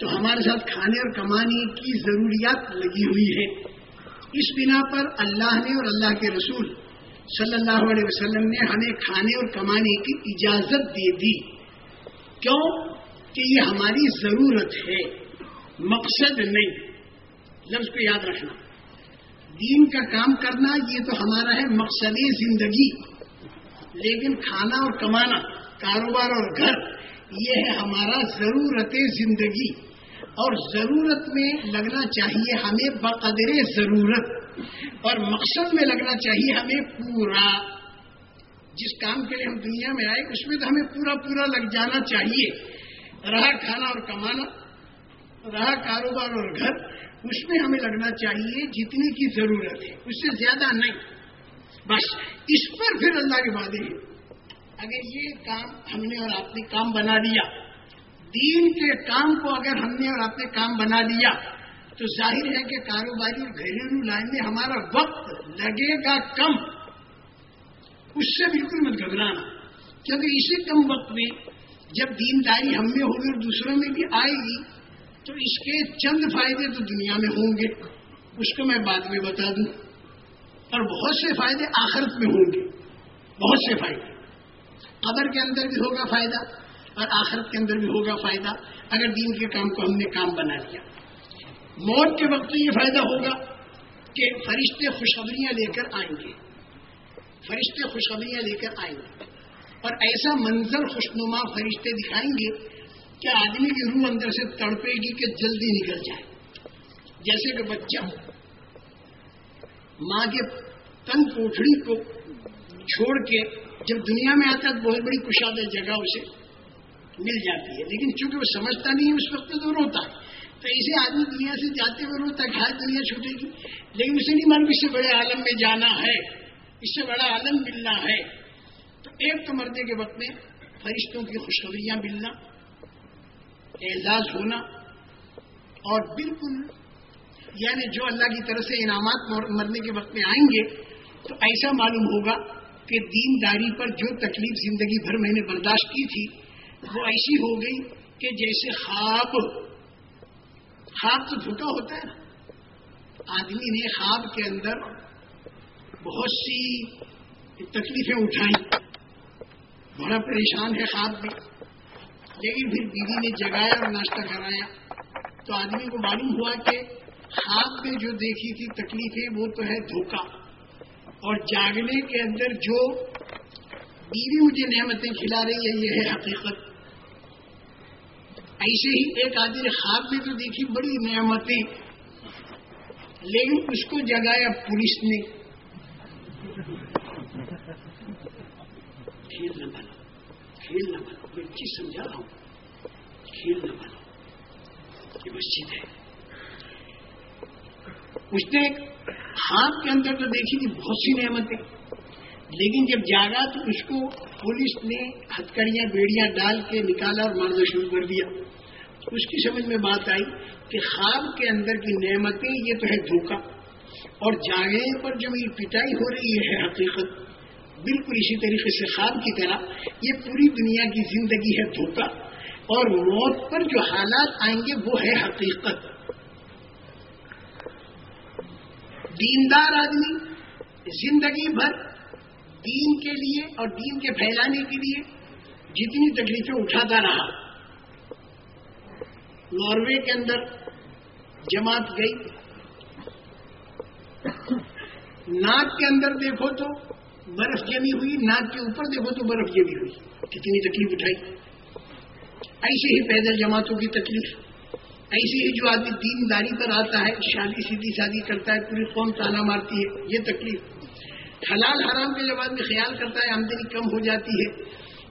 Speaker 2: تو ہمارے ساتھ کھانے اور کمانے کی ضروریات لگی ہوئی ہے اس بنا پر اللہ نے اور اللہ کے رسول صلی اللہ علیہ وسلم نے ہمیں کھانے اور کمانے کی اجازت دے دی۔ کیوں؟ کہ یہ ہماری ضرورت ہے۔ مقصد نہیں۔ لفظ کو یاد رکھنا۔ دین کا کام کرنا یہ تو ہمارا ہے مقصد زندگی۔ لیکن کھانا اور کمانا، کاروبار اور گھر، یہ ہے ہمارا ضرورت زندگی۔ اور ضرورت میں لگنا چاہیے ہمیں بقدر ضرورت اور مقصد میں لگنا چاہیے ہمیں پورا۔ جس کام کے لیے ہم دنیا میں آئے، اس میں تو ہمیں پورا پورا لگ جانا چاہیے۔ رہا کھانا اور کمانا رہا کاروبار اور گھر، اس میں ہمیں لگنا چاہیے جتنی کی ضرورت ہے، اس سے زیادہ نہیں۔ بس اس پر پھر اللہ کے وعدے ہیں۔ اگر یہ کام ہم نے اور آپ نے کام بنا لیا دین کے کام کو اگر ہم نے اور آپ نے کام بنا لیا، تو ظاہر ہے کہ کاروباری اور گھریلو لائن میں ہمارا وقت لگے گا کم۔ اس سے بالکل مت گھبرانا۔ کیونکہ اسی کم وقت میں جب دینداری ہم میں ہوگی اور دوسروں میں بھی آئے گی، تو اس کے چند فائدے تو دنیا میں ہوں گے۔ اس کو میں بعد میں بتا دوں۔ اور بہت سے فائدے آخرت میں ہوں گے۔ بہت سے فائدے۔ قبر کے اندر بھی ہوگا فائدہ۔ اور آخرت کے اندر بھی ہوگا فائدہ، اگر دین کے کام کو ہم نے کام بنا لیا۔ موت کے وقت یہ فائدہ ہوگا کہ فرشتے خوشخبریاں لے کر آئیں گے۔ فرشتے خوشخبریاں لے کر آئیں گے۔ اور ایسا منظر خوشنما فرشتے دکھائیں گے کہ آدمی کی روح اندر سے تڑپے گی کہ جلدی نکل جائے۔ جیسے کہ بچہ ماں کے تن کوٹڑی کو چھوڑ کے جب دنیا میں آتا ہے تو بہت بڑی کشادہ جگہ اسے مل جاتی ہے۔ لیکن چونکہ وہ سمجھتا نہیں اس وقت تو روتا ہے۔ تو اسے آدمی دنیا سے جاتے ہوئے روتا ہے کھائے دنیا چھوٹے گی۔ لیکن اسے نہیں معلوم اس سے بڑے عالم میں جانا ہے، اس سے بڑا عالم ملنا ہے۔ تو ایک تو مردے کے وقت میں فرشتوں کی خوشخبریاں ملنا، اعزاز ہونا، اور بالکل یعنی جو اللہ کی طرف سے انعامات مرنے کے وقت میں آئیں گے، تو ایسا معلوم ہوگا کہ دین داری پر جو تکلیف زندگی بھر میں نے برداشت کی تھی وہ ایسی ہو گئی کہ جیسے خواب خواب تو دھوکا ہوتا ہے نا۔ آدمی نے خواب کے اندر بہت سی تکلیفیں اٹھائیں۔ بڑا پریشان ہے خواب میں۔ لیکن پھر بیوی نے جگایا اور ناشتہ کرایا۔ تو آدمی کو معلوم ہوا کہ خواب میں جو دیکھی تھی تکلیفیں، وہ تو ہے دھوکا اور جاگنے کے اندر جو بیوی مجھے نعمتیں کھلا رہی ہے یہ ہے حقیقت۔ ایسے ہی ایک آدمی نے خواب میں تو دیکھی، بڑی نعمتیں۔ لیکن اس کو جگایا پولیس نے۔ کھیل نہ بنا کھیل نہ بنا میں چیز سمجھا رہا ہوں۔ کھیل نہ بنا یہ مسجد ہے۔ اس نے ہاتھ کے اندر تو دیکھی تھی، بہت سی نعمتیں۔ لیکن جب جاگا تو اس کو پولیس نے ہتکڑیاں بیڑیاں ڈال کے نکالا اور مارنا شروع کر دیا۔ اس کی سمجھ میں بات آئی کہ خواب کے اندر کی نعمتیں، یہ تو ہے دھوکا اور جاگنے پر جو میری پٹائی ہو رہی ہے، حقیقت بالکل اسی طریقے سے خواب کی طرح، یہ پوری دنیا کی زندگی ہے دھوکا اور موت پر جو حالات آئیں گے، وہ ہے حقیقت۔ دیندار آدمی زندگی بھر دین کے لیے اور دین کے پھیلانے کے لیے جتنی تکلیفیں اٹھاتا رہا۔ ناروے کے اندر جماعت گئی۔ ناک کے اندر دیکھو تو برف جمی ہوئی ناک کے اوپر دیکھو تو برف جمی ہوئی۔ کتنی تکلیف اٹھائی۔ ایسے ہی پیدل جماعتوں کی تکلیف۔ ایسے ہی جو آدمی دین داری پر آتا ہے، شادی سیدھی شادی کرتا ہے، پوری قوم تانا مارتی ہے، یہ تکلیف۔ حلال حرام کے جب آدمی خیال کرتا ہے، آمدنی کم ہو جاتی ہے،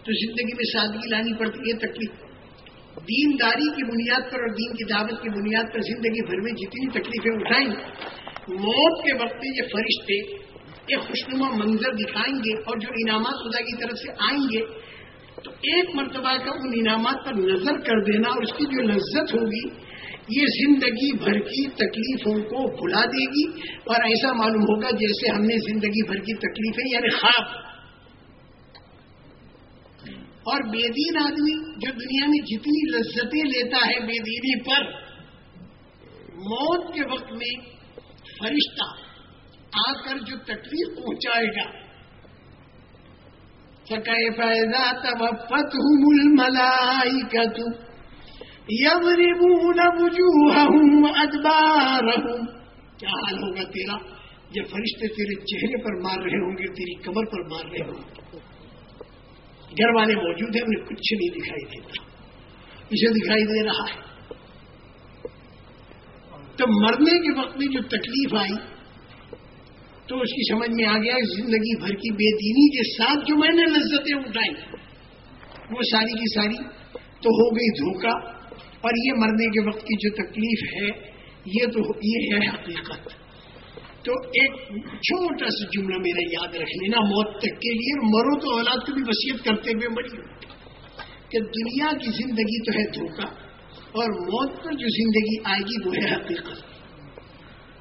Speaker 2: تو زندگی میں سادگی لانی پڑتی ہے، تکلیف۔ دین داری کی بنیاد پر اور دین کی دعوت کی بنیاد پر زندگی بھر میں جتنی تکلیفیں اٹھائیں، موت کے وقت یہ فرشتے ایک خوشنما منظر دکھائیں گے اور جو انعامات خدا کی طرف سے آئیں گے، تو ایک مرتبہ کا ان انعامات پر نظر کر دینا اور اس کی جو لذت ہوگی یہ زندگی بھر کی تکلیفوں کو بھلا دے گی اور ایسا معلوم ہوگا جیسے ہم نے زندگی بھر کی تکلیفیں یعنی خواب۔ اور بے دین آدمی جو دنیا میں جتنی لذتیں لیتا ہے بے دینی پر، موت کے وقت میں فرشتہ آ کر جو تکلیف پہنچائے گا۔ سکائے فائدہ تب پت ہوں مل ملائی کا ادبار کیا حال ہوگا تیرا؟ جب فرشتے تیرے چہرے پر مار رہے ہوں گے، تیری کمر پر مار رہے ہوں گے۔ گھر والے موجود ہیں، انہیں کچھ نہیں دکھائی دیتا اسے دکھائی دے رہا ہے۔ تو مرنے کے وقت میں جو تکلیف آئی، تو اس کی سمجھ میں آ گیا، زندگی بھر کی بے دینی کے ساتھ جو میں نے لذتیں اٹھائی، وہ ساری کی ساری تو ہو گئی دھوکا اور یہ مرنے کے وقت کی جو تکلیف ہے، یہ تو یہ ہے حقیقت۔ تو ایک چھوٹا سا جملہ میرا یاد رکھ لینا، موت تک کے لیے۔ مرو تو اولاد کو بھی وصیت کرتے ہوئے مری کہ دنیا کی زندگی تو ہے دھوکا اور موت پر جو زندگی آئے گی وہ ہے حقیقت۔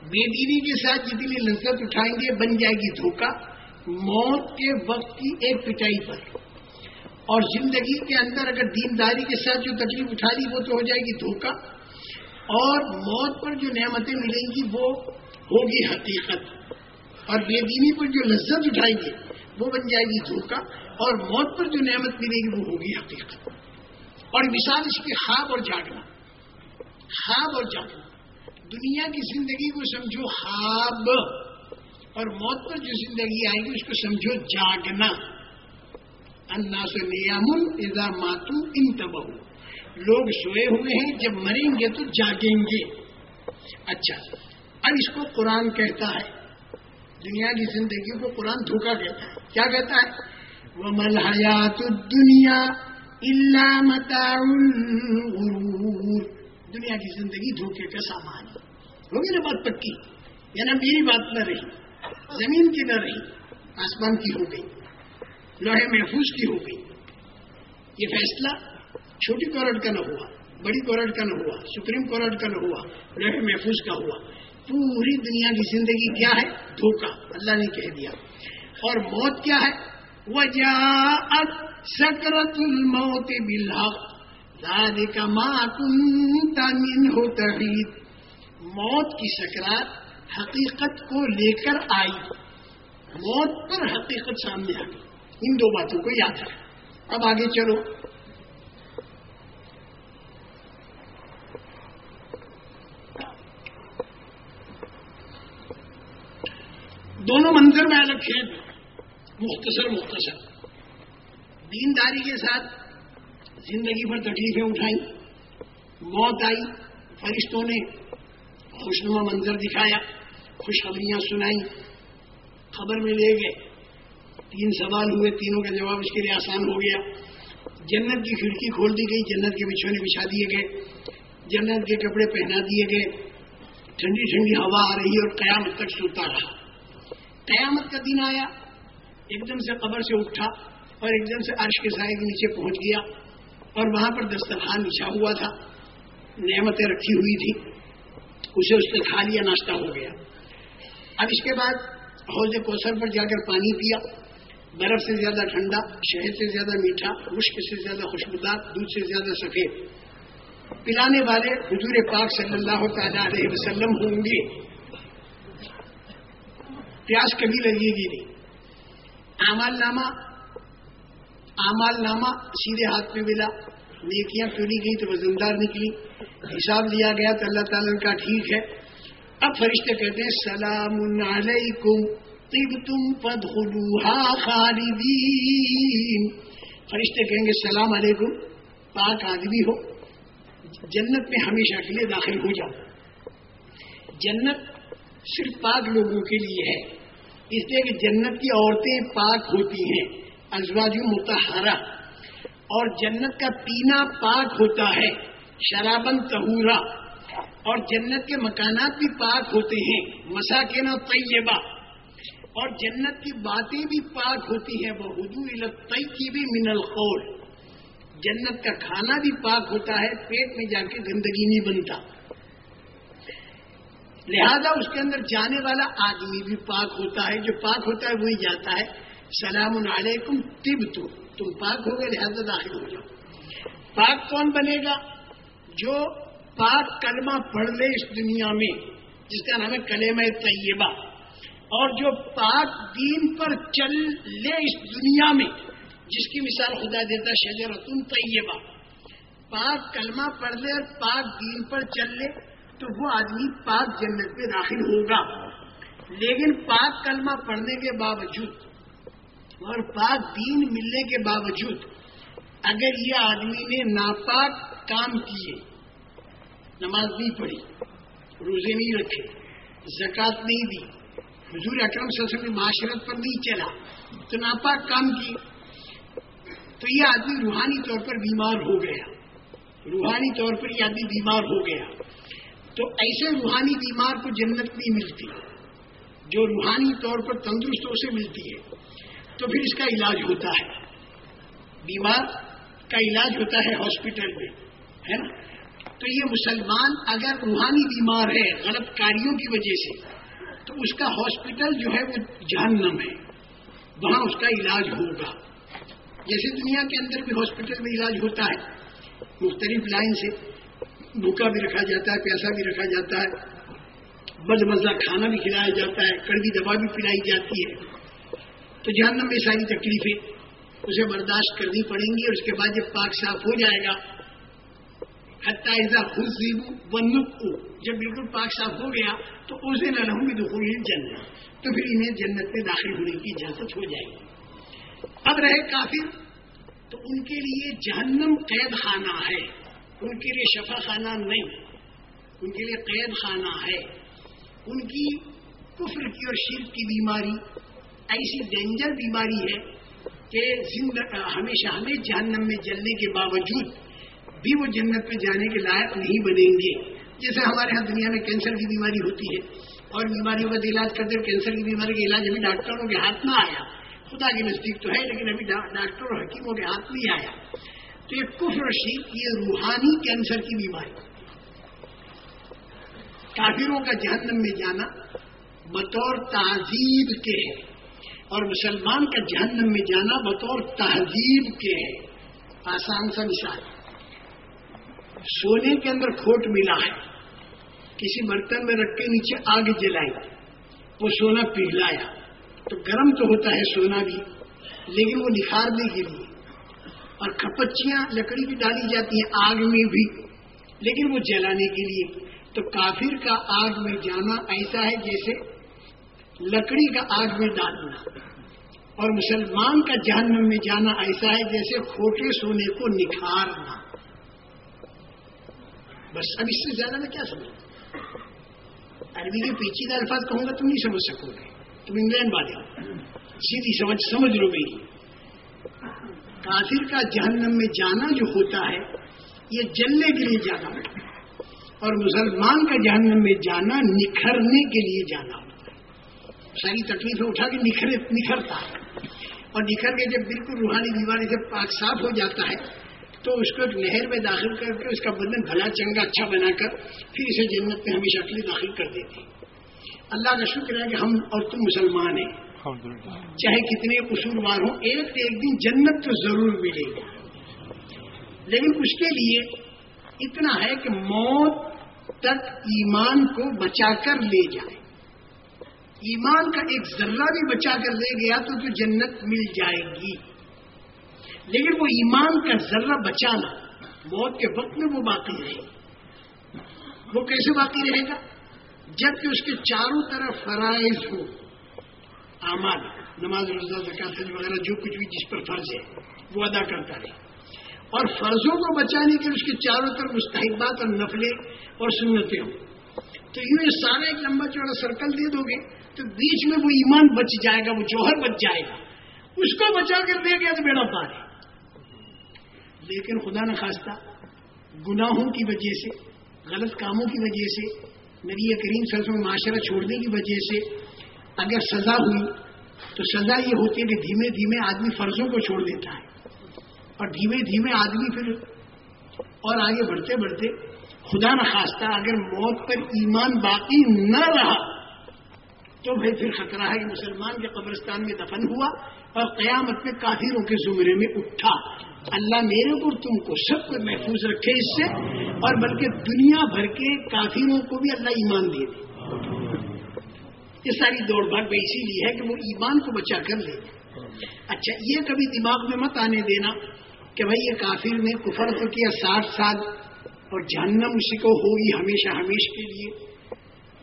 Speaker 2: بے دینی کے ساتھ جتنی لذت اٹھائیں گے، بن جائے گی دھوکا موت کے وقت کی ایک پٹائی پر۔ اور زندگی کے اندر اگر دینداری کے ساتھ جو تکلیف اٹھا لی وہ تو ہو جائے گی دھوکا اور موت پر جو نعمتیں ملیں گی، وہ ہوگی حقیقت۔ اور بے دینی پر جو لذت اٹھائیں گے، وہ بن جائے گی دھوکا اور موت پر جو نعمت ملے گی، وہ ہوگی حقیقت۔ اور مثال اس کی، خواب اور جاگنا خواب اور جاگنا دنیا کی زندگی کو سمجھو خواب، اور موت پر جو زندگی آئے گی، اس کو سمجھو جاگنا۔ انا سے نیامن ادا ماتو ان لوگ سوئے ہوئے ہیں، جب مریں گے تو جاگیں گے۔ اچھا اب اس کو قرآن کہتا ہے۔ دنیا کی زندگی کو قرآن دھوکا کہتا ہے۔ کیا کہتا ہے؟ وہ ملحیات دنیا اللہ دنیا کی زندگی دھوکے کا سامان ہوگی نا بات پکی؟ یا نا میری بات نہ رہی۔ زمین کی نہ رہی، آسمان کی ہو گئی۔ لوہے محفوظ کی ہو گئی یہ فیصلہ چھوٹی کورٹ کا نہ ہوا، بڑی کورٹ کا نہ ہوا، سپریم کورٹ کا نہ ہوا لوہے محفوظ کا ہوا۔ پوری دنیا کی زندگی کیا ہے؟ دھوکا اللہ نے کہہ دیا۔ اور موت کیا ہے؟ وجہ سکرت الموت بالحق۔ ذالک ما كنت منه تحید موت کی سکرات حقیقت کو لے کر آئی۔ موت پر حقیقت سامنے آ گئی ان دو باتوں کو یاد رکھ اب آگے چلو دونوں منظر میں الگ کھیل مختصر مختصر دینداری کے ساتھ زندگی پر تکلیفیں اٹھائی موت آئی فرشتوں نے خوشنما منظر دکھایا خوشخبریاں سنائی خبر میں لے گئے تین سوال ہوئے، تینوں کا جواب اس کے لیے آسان ہو گیا۔ جنت کی کھڑکی کھول دی گئی، جنت کے بچھونے بچھا دیے گئے۔ جنت کے کپڑے پہنا دیے گئے۔ ٹھنڈی ٹھنڈی ہوا آ رہی اور قیامت تک سوتا رہا۔ قیامت کا دن آیا۔ ایک دم سے قبر سے اٹھا اور ایک دم سے عرش کے سائے کے نیچے پہنچ گیا۔ اور وہاں پر دسترخوان بچھا ہوا تھا۔ نعمتیں رکھی ہوئی تھی اسے اس نے کھا لیا، ناشتہ ہو گیا۔ اب اس کے بعد حوض کوسر پر جا کر پانی پیا۔ برف سے زیادہ ٹھنڈا، شہد سے زیادہ میٹھا مشک سے زیادہ خوشبودار، دودھ سے زیادہ سفید۔ پلانے والے حضور پاک صلی اللہ تعالی علیہ وسلم ہوں گے۔ پیاس کبھی لگے گی نہیں۔ امال نامہ امال نامہ سیدھے ہاتھ میں ملا۔ نیکیاں تولی گئی تو وزندار نکلی۔ حساب لیا گیا تو اللہ تعالیٰ کا ٹھیک ہے۔ اب فرشتے کہتے ہیں، سلام علیکم۔ طب تم پد خالدین۔ فرشتے کہیں گے، سلام علیکم، پاک آدمی ہو۔ جنت میں ہمیشہ کے لیے داخل ہو جاؤ۔ جنت صرف پاک لوگوں کے لیے ہے۔ اس لیے کہ جنت کی عورتیں پاک ہوتی ہیں۔ ازواج متحرہ اور جنت کا پینا پاک ہوتا ہے۔ شرابن تہورا اور جنت کے مکانات بھی پاک ہوتے ہیں۔ مساکین طیبہ۔ اور جنت کی باتیں بھی پاک ہوتی ہیں، وہ حدو کی بھی من القول۔ جنت کا کھانا بھی پاک ہوتا ہے، پیٹ میں جا کے گندگی نہیں بنتا۔ لہذا اس کے اندر جانے والا آدمی بھی پاک ہوتا ہے، جو پاک ہوتا ہے، وہی جاتا ہے۔ سلام علیکم تب تو۔ تم پاک ہو گئے، لہٰذا داخل ہو جاؤ۔ پاک کون بنے گا؟ جو پاک کلمہ پڑھ لے اس دنیا میں، جس کا نام ہے کلمہ طیبہ۔ اور جو پاک دین پر چل لے اس دنیا میں، جس کی مثال خدا دیتا شجر تم طیبہ۔ پاک کلمہ پڑھ لے اور پاک دین پر چل لے، تو وہ آدمی پاک جنت میں داخل ہوگا۔ لیکن پاک کلمہ پڑھنے کے باوجود اور پاک دین ملنے کے باوجود، اگر یہ آدمی نے ناپاک کام کیے، نماز نہیں پڑھی، روزے نہیں رکھے، زکات نہیں دی حضور اکرم صلی اللہ علیہ وسلم معاشرت پر نہیں چلا، تو ناپاک کام کی تو یہ آدمی روحانی طور پر بیمار ہو گیا۔ روحانی طور پر یہ آدمی بیمار ہو گیا۔ تو ایسے روحانی بیمار کو جنت نہیں ملتی، جو روحانی طور پر تندرست سے ملتی ہے۔ تو پھر اس کا علاج ہوتا ہے۔ بیمار کا علاج ہوتا ہے ہاسپٹل میں، ہے نا؟ تو یہ مسلمان اگر روحانی بیمار ہے، غلط کاریوں کی وجہ سے تو اس کا ہاسپٹل جو ہے وہ جہنم ہے۔ وہاں اس کا علاج ہوگا۔ جیسے دنیا کے اندر بھی ہاسپٹل میں علاج ہوتا ہے۔ مختلف لائن سے بھوکا بھی رکھا جاتا ہے پیسہ بھی رکھا جاتا ہے۔ بد مزہ کھانا بھی کھلایا جاتا ہے، کڑوی دوا بھی پلائی جاتی ہے۔ تو جہنم میں ساری تکلیفیں اسے برداشت کرنی پڑیں گی اور اس کے بعد جب پاک صاف ہو جائے گا خود سیبو بندوق کو جب بالکل پاک صاف ہو گیا، تو اس دن الحم بھی دکھوں گی جنت تو پھر انہیں جنت میں داخل ہونے کی اجازت ہو جائے گی۔ اب رہے کافر، تو ان کے لیے جہنم قید خانہ ہے، ان کے لیے شفا خانہ نہیں، ان کے لیے قید خانہ ہے۔ ان کی کفر کی اور شرک کی بیماری، ایسی ڈینجر بیماری ہے کہ ہمیشہ ہمیں جہنم میں جلنے کے باوجود بھی وہ جنت میں جانے کے لائق نہیں بنیں گے۔ جیسے ہمارے یہاں دنیا میں کینسر کی بیماری ہوتی ہے اور بیماریوں کا علاج کرتے ہوئے کینسر کی بیماری کا علاج ابھی ڈاکٹروں کے ہاتھ نہ آیا۔ خدا کے نزدیک تو ہے، لیکن ابھی ڈاکٹر اور حکیموں کے ہاتھ نہیں آیا۔ تو یہ کفر شیخ یہ روحانی کینسر کی بیماری۔ کافروں کا جہنم میں جانا بطور تہذیب کے ہے۔ اور مسلمان کا جہنم میں جانا بطور تہذیب کے ہے۔ آسان سا مثال۔ سونے کے اندر کھوٹ ملا ہے۔ کسی برتن میں رکھ کے نیچے آگ جلائی۔ وہ سونا پگھلایا۔ تو گرم تو ہوتا ہے سونا بھی، لیکن وہ نکھارنے کے لیے اور کھپچیاں لکڑی بھی ڈالی جاتی ہیں آگ میں بھی۔ لیکن وہ جلانے کے لیے۔ تو کافر کا آگ میں جانا ایسا ہے جیسے لکڑی کا آگ میں ڈالنا اور مسلمان کا جہنم میں جانا ایسا ہے جیسے کھوٹے سونے کو نکھارنا۔ بس اب اس سے زیادہ میں کیا سمجھ عربی کے پیچیدہ الفاظ کہوں گا تم نہیں سمجھ سکو گے۔ تم انگلینڈ والے سیدھی سمجھ سمجھ لو میری۔ کافر کا جہنم میں جانا جو ہوتا ہے، یہ جلنے کے لیے جانا ہوتا ہے۔ اور مسلمان کا جہنم میں جانا، نکھرنے کے لیے جانا ہوتا ہے۔ ساری تکلیفیں اٹھا کے نکھرتا ہے۔ اور نکھر کے جب بالکل روحانی بیماری سے پاک صاف ہو جاتا ہے تو اس کو ایک نہر میں داخل کر کے اس کا بدن بھلا چنگا اچھا بنا کر پھر اسے جنت میں ہمیشہ کے لیے داخل کر دیتے اللہ کا شکر ہے کہ ہم اور تم مسلمان ہیں۔ چاہے کتنے قصوروار ہوں ایک ایک دن جنت تو ضرور ملے گا۔ لیکن اس کے لیے اتنا ہے کہ موت تک ایمان کو بچا کر لے جائے۔ ایمان کا ایک ذرہ بھی بچا کر لے گیا تو تو جنت مل جائے گی۔ لیکن وہ ایمان کا ذرہ بچانا موت کے وقت میں وہ باقی رہے وہ کیسے باقی رہے گا؟ جبکہ اس کے چاروں طرف فرائض ہو۔ اعمال، نماز، روزہ زکات وغیرہ، جو کچھ بھی جس پر فرض ہے، وہ ادا کرتا رہے۔ اور فرضوں کو بچانے کے اس کے چاروں طرف مستحبات اور نفلیں اور سنتیں ہوں۔ تو یوں یہ سارا ایک لمبا چوڑا سرکل دے دو گے، تو بیچ میں وہ ایمان بچ جائے گا، وہ جوہر بچ جائے گا۔ اس کو بچا کر دے گیا تو بیڑا پار ہے۔ لیکن خدا نخواستہ گناہوں کی وجہ سے، غلط کاموں کی وجہ سے، نبی کریم سرسوں میں معاشرہ چھوڑنے کی وجہ سے اگر سزا ہوئی تو سزا یہ ہوتی ہے کہ دھیمے دھیمے آدمی فرضوں کو چھوڑ دیتا ہے۔ اور دھیمے دھیمے آدمی پھر اور آگے بڑھتے بڑھتے خدا نخواستہ اگر موت پر ایمان باقی نہ رہا تو بھائی پھر خطرہ ہے کہ مسلمان کے قبرستان میں دفن ہوا اور قیامت میں کافروں کے زمرے میں اٹھا۔ اللہ میرے کو تم کو سب کو محفوظ رکھے اس سے، اور بلکہ دنیا بھر کے کافروں کو بھی اللہ ایمان دے دے۔ یہ ساری دوڑ بھاگ میں اسی لیے ہے کہ وہ ایمان کو بچا کر لے۔ اچھا یہ کبھی دماغ میں مت آنے دینا کہ بھائی یہ کافر نے کفر تو کیا ساٹھ سال اور جہنم اسی کو ہوگی ہمیشہ ہمیشہ کے لیے۔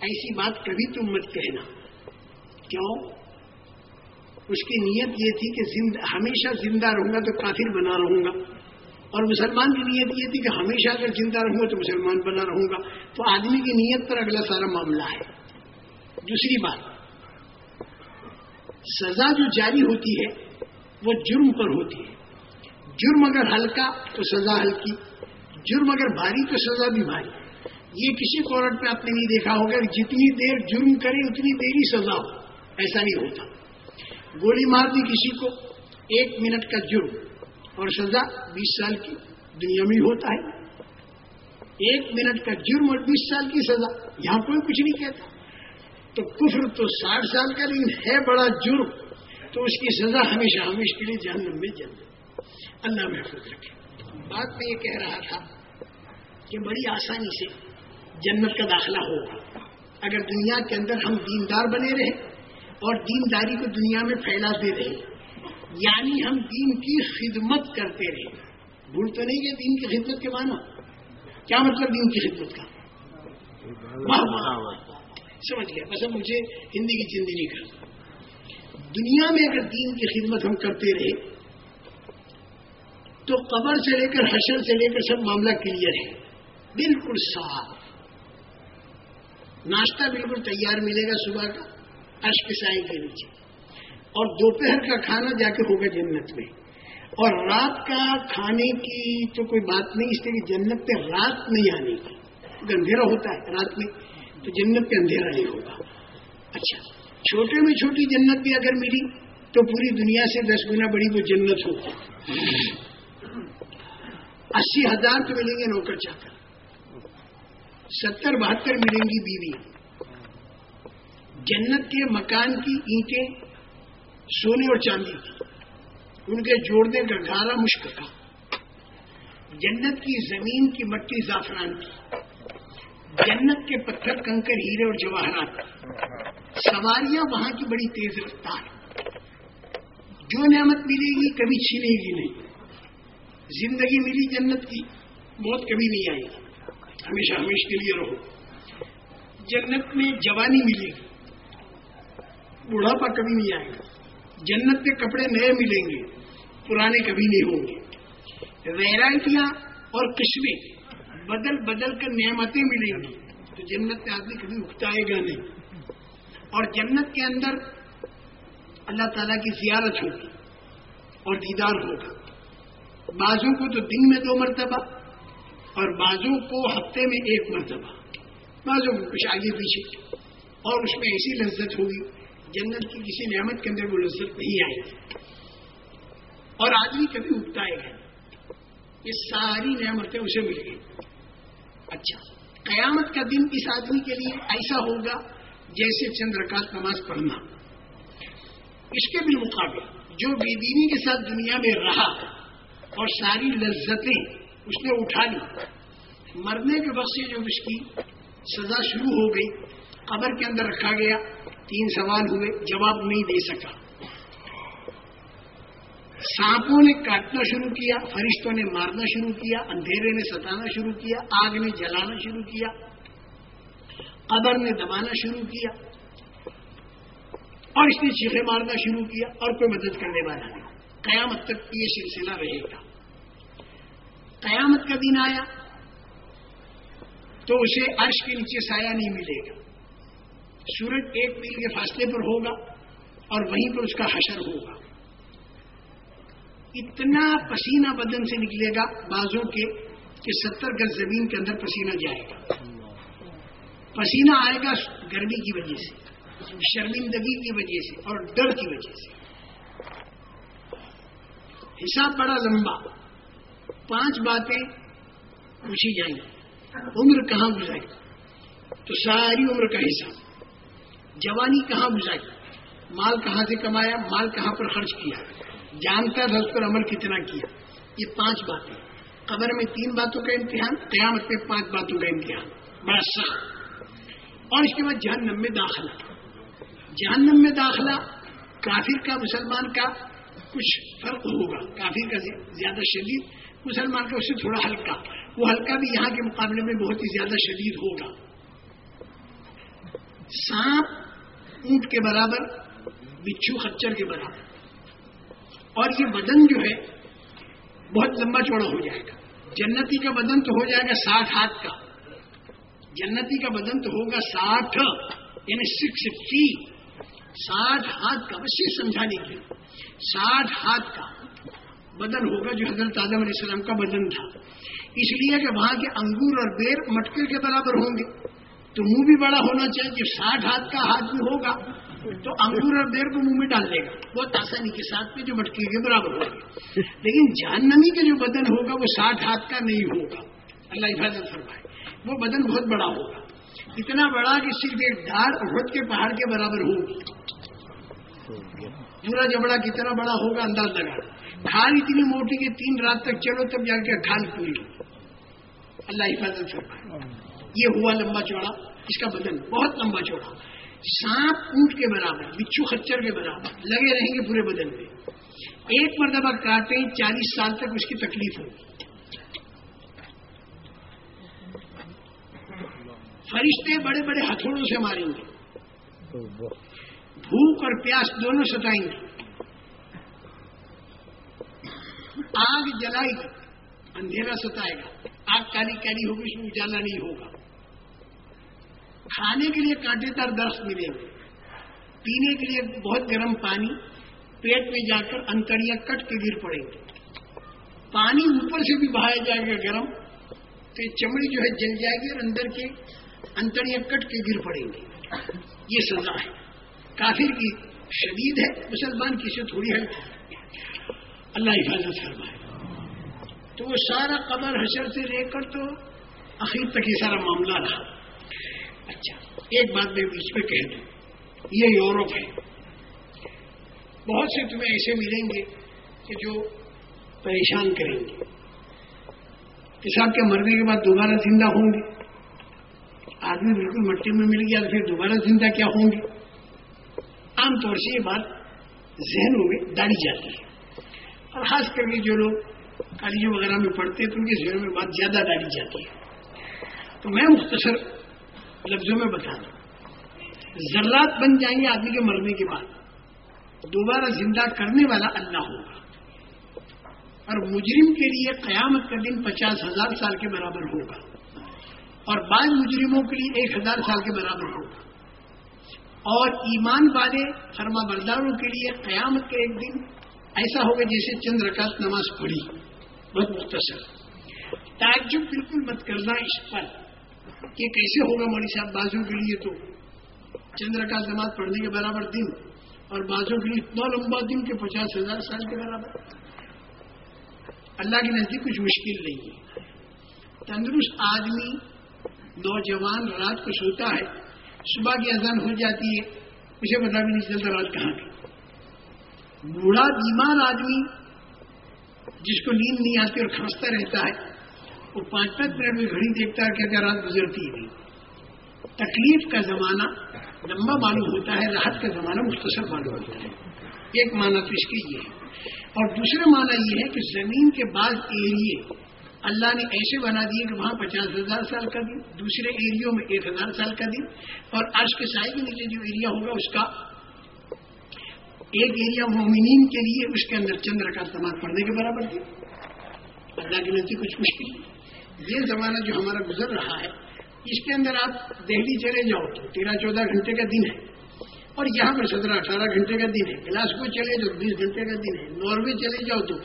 Speaker 2: ایسی بات کبھی تم مت کہنا۔ کیوں؟ اس کی نیت یہ تھی کہ زندہ ہمیشہ زندہ رہوں گا تو کافر بنا رہوں گا۔ اور مسلمان کی نیت یہ تھی کہ ہمیشہ اگر زندہ رہوں گا تو مسلمان بنا رہوں گا۔ تو آدمی کی نیت پر اگلا سارا معاملہ ہے۔ دوسری بات، سزا جو جاری ہوتی ہے، وہ جرم پر ہوتی ہے۔ جرم اگر ہلکا تو سزا ہلکی، جرم اگر بھاری تو سزا بھی بھاری۔ یہ کسی کورٹ پہ آپ نے نہیں دیکھا ہوگا جتنی دیر جرم کرے، اتنی دیر ہی سزا ہو۔ ایسا نہیں ہوتا۔ گولی مار دی کسی کو، ایک منٹ کا جرم اور سزا بیس سال کی دنیا میں ہوتا ہے۔ ایک منٹ کا جرم اور بیس سال کی سزا، یہاں کوئی کچھ نہیں کہتا۔ تو کفر تو ساٹھ سال کا، لیکن ہے بڑا جرم۔ تو اس کی سزا ہمیشہ ہمیشہ کے لیے جہنم میں جلد اللہ محفوظ رکھے۔ بات میں یہ کہہ رہا تھا کہ بڑی آسانی سے جنت کا داخلہ ہوگا۔ اگر دنیا کے اندر ہم دیندار بنے رہے اور دینداری کو دنیا میں پھیلاتے رہے۔ یعنی ہم دین کی خدمت کرتے رہے۔ بھول تو نہیں کہ دین کی خدمت کے معنی؟ کیا مطلب دین کی خدمت کا؟ سمجھ گیا بس مجھے ہندی کی چندی نہیں کرتا دنیا میں اگر دین کی خدمت ہم کرتے رہے، تو قبر سے لے کر حشر سے لے کر سب معاملہ کلیئر ہے۔ بالکل صاف۔ ناشتہ بالکل تیار ملے گا صبح کا۔ عرش کے نیچے۔ اور دوپہر کا کھانا جا کے ہوگا جنت میں۔ اور رات کا کھانے کی تو کوئی بات نہیں، اس لیے کہ جنت پہ رات نہیں آنے کی۔ اندھیرا ہوتا ہے رات میں، تو جنت پہ اندھیرا نہیں ہوگا۔ اچھا چھوٹے میں چھوٹی جنت بھی اگر ملی، تو پوری دنیا سے دس گنا بڑی وہ جنت ہوگی۔ اسی ہزار تو ملیں گے نوکر چاکر۔ ستر بہتر ملیں گی بیوی۔ جنت کے مکان کی اینٹیں سونے اور چاندی کی، ان کے جوڑنے کا گارا مشک کا، جنت کی زمین کی مٹی زعفران کی، جنت کے پتھر کنکر ہیرے اور جواہرات سواریاں وہاں کی بڑی تیز رفتار۔ جو نعمت ملے گی کبھی چھینے گی نہیں۔ زندگی ملی جنت کی بہت کبھی نہیں آئے گی۔ ہمیشہ ہمیشہ کے لیے رہو۔ جنت میں جوانی ملے گی۔ بڑھاپا کبھی نہیں آئے گا۔ جنت کے کپڑے نئے ملیں گے، پرانے کبھی نہیں ہوں گے۔ ویرائٹیاں اور قسمیں بدل بدل کر نعمتیں ملیں گی۔ تو جنت کے آدمی کبھی اکتائے گا نہیں۔ اور جنت کے اندر اللہ تعالیٰ کی زیارت ہوگی اور دیدار ہوگا۔ بازوں کو تو دن میں دو مرتبہ اور بازوں کو ہفتے میں ایک مرتبہ۔ بازوں کو کچھ آگے پیچھے۔ اور اس میں ایسی لذت ہوگی۔ جنت کی کسی نعمت کے اندر وہ لذت نہیں آئے گی اور آدمی کبھی اگتا ہے گا یہ ساری نعمتیں اسے مل گئی۔ اچھا قیامت کا دن اس آدمی کے لیے ایسا ہوگا جیسے چند رکعت نماز پڑھنا۔ اس کے بھی جو بے دینی کے ساتھ دنیا میں رہا اور ساری لذتیں اس نے اٹھا لی۔ مرنے کے وقت سے جو اس کی سزا شروع ہو گئی، قبر کے اندر رکھا گیا۔ تین سوال ہوئے، جواب نہیں دے سکا۔ سانپوں نے کاٹنا شروع کیا، فرشتوں نے مارنا شروع کیا، اندھیرے نے ستانا شروع کیا، آگ نے جلانا شروع کیا، قبر نے دبانا شروع کیا اور اس نے چیخے مارنا شروع کیا اور کوئی مدد کرنے والا نہیں۔ قیامت تک یہ سلسلہ رہے گا۔ قیامت کا دن آیا تو اسے عرش کے نیچے سایہ نہیں ملے گا۔ سورج ایک میل کے فاصلے پر ہوگا اور وہیں پر اس کا حشر ہوگا۔ اتنا پسینہ بدن سے نکلے گا بازوں کے کہ ستر گز زمین کے اندر پسینہ جائے گا۔ پسینہ آئے گا گرمی کی وجہ سے، شرمندگی کی وجہ سے اور ڈر کی وجہ سے۔ حساب بڑا لمبا۔ پانچ باتیں پوچھی جائیں۔ گی عمر کہاں گزاری تو ساری عمر کا حساب۔ جوانی کہاں گزاری مال کہاں سے کمایا؟ مال کہاں پر خرچ کیا؟ جانتا تھا اس پر عمل کتنا کیا؟ یہ پانچ باتیں۔ قبر میں تین باتوں کا امتحان، قیامت میں پانچ باتوں کا امتحان۔ بڑا سخت۔ اور اس کے بعد جہنم میں داخلہ۔ جہنم میں داخلہ، کافر کا، مسلمان کا کچھ فرق ہوگا۔ کافر کا زیادہ شدید، مسلمان کا اس سے تھوڑا ہلکا۔ وہ ہلکا بھی یہاں کے مقابلے میں بہت ہی زیادہ شدید ہوگا۔ سانپ اونٹ کے برابر، بچھو خچر کے برابر۔ اور یہ بدن جو ہے، بہت لمبا چوڑا ہو جائے گا۔ جنتی کا بدن تو ہو جائے گا ساٹھ ہاتھ کا۔ جنتی کا بدن تو ہوگا ساٹھ یعنی سکس فی ساٹھ ہاتھ کا، بس یہ سمجھانے کے ساٹھ ہاتھ کا بدن ہوگا جو حضرت آدم علیہ السلام کا بدن تھا۔ اس لیے کہ وہاں کے انگور اور بیر مٹکے کے برابر ہوں گے۔ تو منہ بھی بڑا ہونا چاہیے جب ساٹھ ہاتھ کا ہاتھ بھی ہوگا، تو انگور اور دیر کو منہ میں ڈال دے گا۔ بہت آسانی کے ساتھ میں جو مٹکی کے برابر ہوگا لیکن جہنمی کا جو بدن ہوگا، وہ ساٹھ ہاتھ کا نہیں ہوگا۔ اللہ حفاظت فرمائے۔ وہ بدن بہت بڑا ہوگا۔ اتنا بڑا کہ صرف ایک ڈھار احد کے پہاڑ کے برابر ہوگی پورا جبڑا کتنا بڑا ہوگا انداز لگا۔ کھال اتنی موٹی کہ تین رات تک چلو، تب جا کے کھال پوری۔ اللہ حفاظت فرمائے۔ یہ ہوا لمبا چوڑا، اس کا بدن بہت لمبا چوڑا۔ سانپ اونٹ کے برابر، بچھو خچر کے برابر، لگے رہیں گے پورے بدن میں ایک مرتبہ کاٹے چالیس سال تک اس کی تکلیف ہوگی فرشتے بڑے بڑے ہتھوڑوں سے ماریں گے۔ بھوک اور پیاس دونوں ستائیں گے۔ آگ جلائے گی، اندھیرا ستائے گا۔ آگ کالی کالی ہوگی، اس میں اجالا نہیں ہوگا۔ کھانے کے لیے کانٹے دار درخت ملیں گے پینے کے لیے بہت گرم پانی، پیٹ میں جا کر انتڑیاں کٹ کے گر پڑیں گے۔ پانی اوپر سے بھی بہایا جائے گا گرم، تو یہ چمڑی جو ہے جل جائے گی اور اندر کے انتڑیاں کٹ کے گر پڑیں گے۔ یہ سزا ہے۔ کافر کی شدید ہے، مسلمان کی سے تھوڑی ہے اللہ حفاظت فرمائے۔ تو وہ سارا قبر حشر سے لے کر تو آخر تک یہ سارا معاملہ رہا۔ اچھا ایک بات میں بیچ میں کہہ دوں، یہ یورپ ہے۔ بہت سے تمہیں ایسے ملیں گے کہ جو پریشان کریں گے۔ کسان کے مرنے کے بعد دوبارہ زندہ ہوں گے۔ آدمی بالکل مٹی میں مل گیا تو پھر دوبارہ زندہ کیا ہوں گے؟ عام طور سے یہ بات ذہنوں میں ڈالی جاتی ہے۔ اور خاص کر کے جو لوگ کالجوں وغیرہ میں پڑھتے ہیں تو ان کے ذہنوں میں بات زیادہ ڈالی جاتی ہے۔ تو میں مختصر لفظوں میں بتا دوں ذرات بن جائیں گے آدمی کے مرنے کے بعد۔ دوبارہ زندہ کرنے والا اللہ ہوگا۔ اور مجرم کے لیے قیامت کا دن پچاس ہزار سال کے برابر ہوگا۔ اور بعض مجرموں کے لیے ایک ہزار سال کے برابر ہوگا۔ اور ایمان والے فرما برداروں کے لیے قیامت کا ایک دن ایسا ہوگا جیسے چند رکعت نماز پڑھی۔ بہت مختصر۔ تعجب بالکل مت کرنا اس پر۔ کہ کیسے ہوگا مولوی صاحب بازوں کے لیے تو؟ چند رکعت نماز پڑھنے کے برابر دن اور بازوں کے لیے اتنا لمبا دن کہ پچاس ہزار سال کے برابر۔ اللہ کے نزدیک کچھ مشکل نہیں ہے۔ تندرست آدمی، نوجوان، رات کو سوتا ہے، صبح کی اذان ہو جاتی ہے اسے پتا بھی نہیں چلتا رات کہاں کی۔ بوڑھا بیمار آدمی، جس کو نیند نہیں آتی اور کھنستا رہتا ہے وہ پانچ پانچ منٹ میں گھڑی دیکھتا ہے کہ رات گزرتی ہے تکلیف کا زمانہ لمبا معلوم ہوتا ہے، راحت کا زمانہ مختصر معلوم ہوتا ہے۔ ایک معنی تو اس کی یہ ہے۔ اور دوسرا معنی یہ ہے کہ زمین کے بعض ایریے اللہ نے ایسے بنا دیے کہ وہاں پچاس ہزار سال کا دن، دوسرے ایریوں میں ایک ہزار سال کا دن۔ اور عرش کے سائے کے نیچے جو ایریا ہوگا، اس کا ایک ایریا مومنین کے لیے اس کے اندر چندر کا استعمال پڑھنے کے برابر دن اللہ کی نزدیک کچھ مشکل یہ زمانہ جو ہمارا گزر رہا ہے، اس کے اندر آپ دہلی چلے جاؤ تو تیرہ چودہ گھنٹے کا دن ہے۔ اور یہاں پر سترہ اٹھارہ گھنٹے کا دن ہے۔ گلاسکو چلے جاؤ، بیس گھنٹے کا دن ہے۔ ناروے چلے جاؤ تو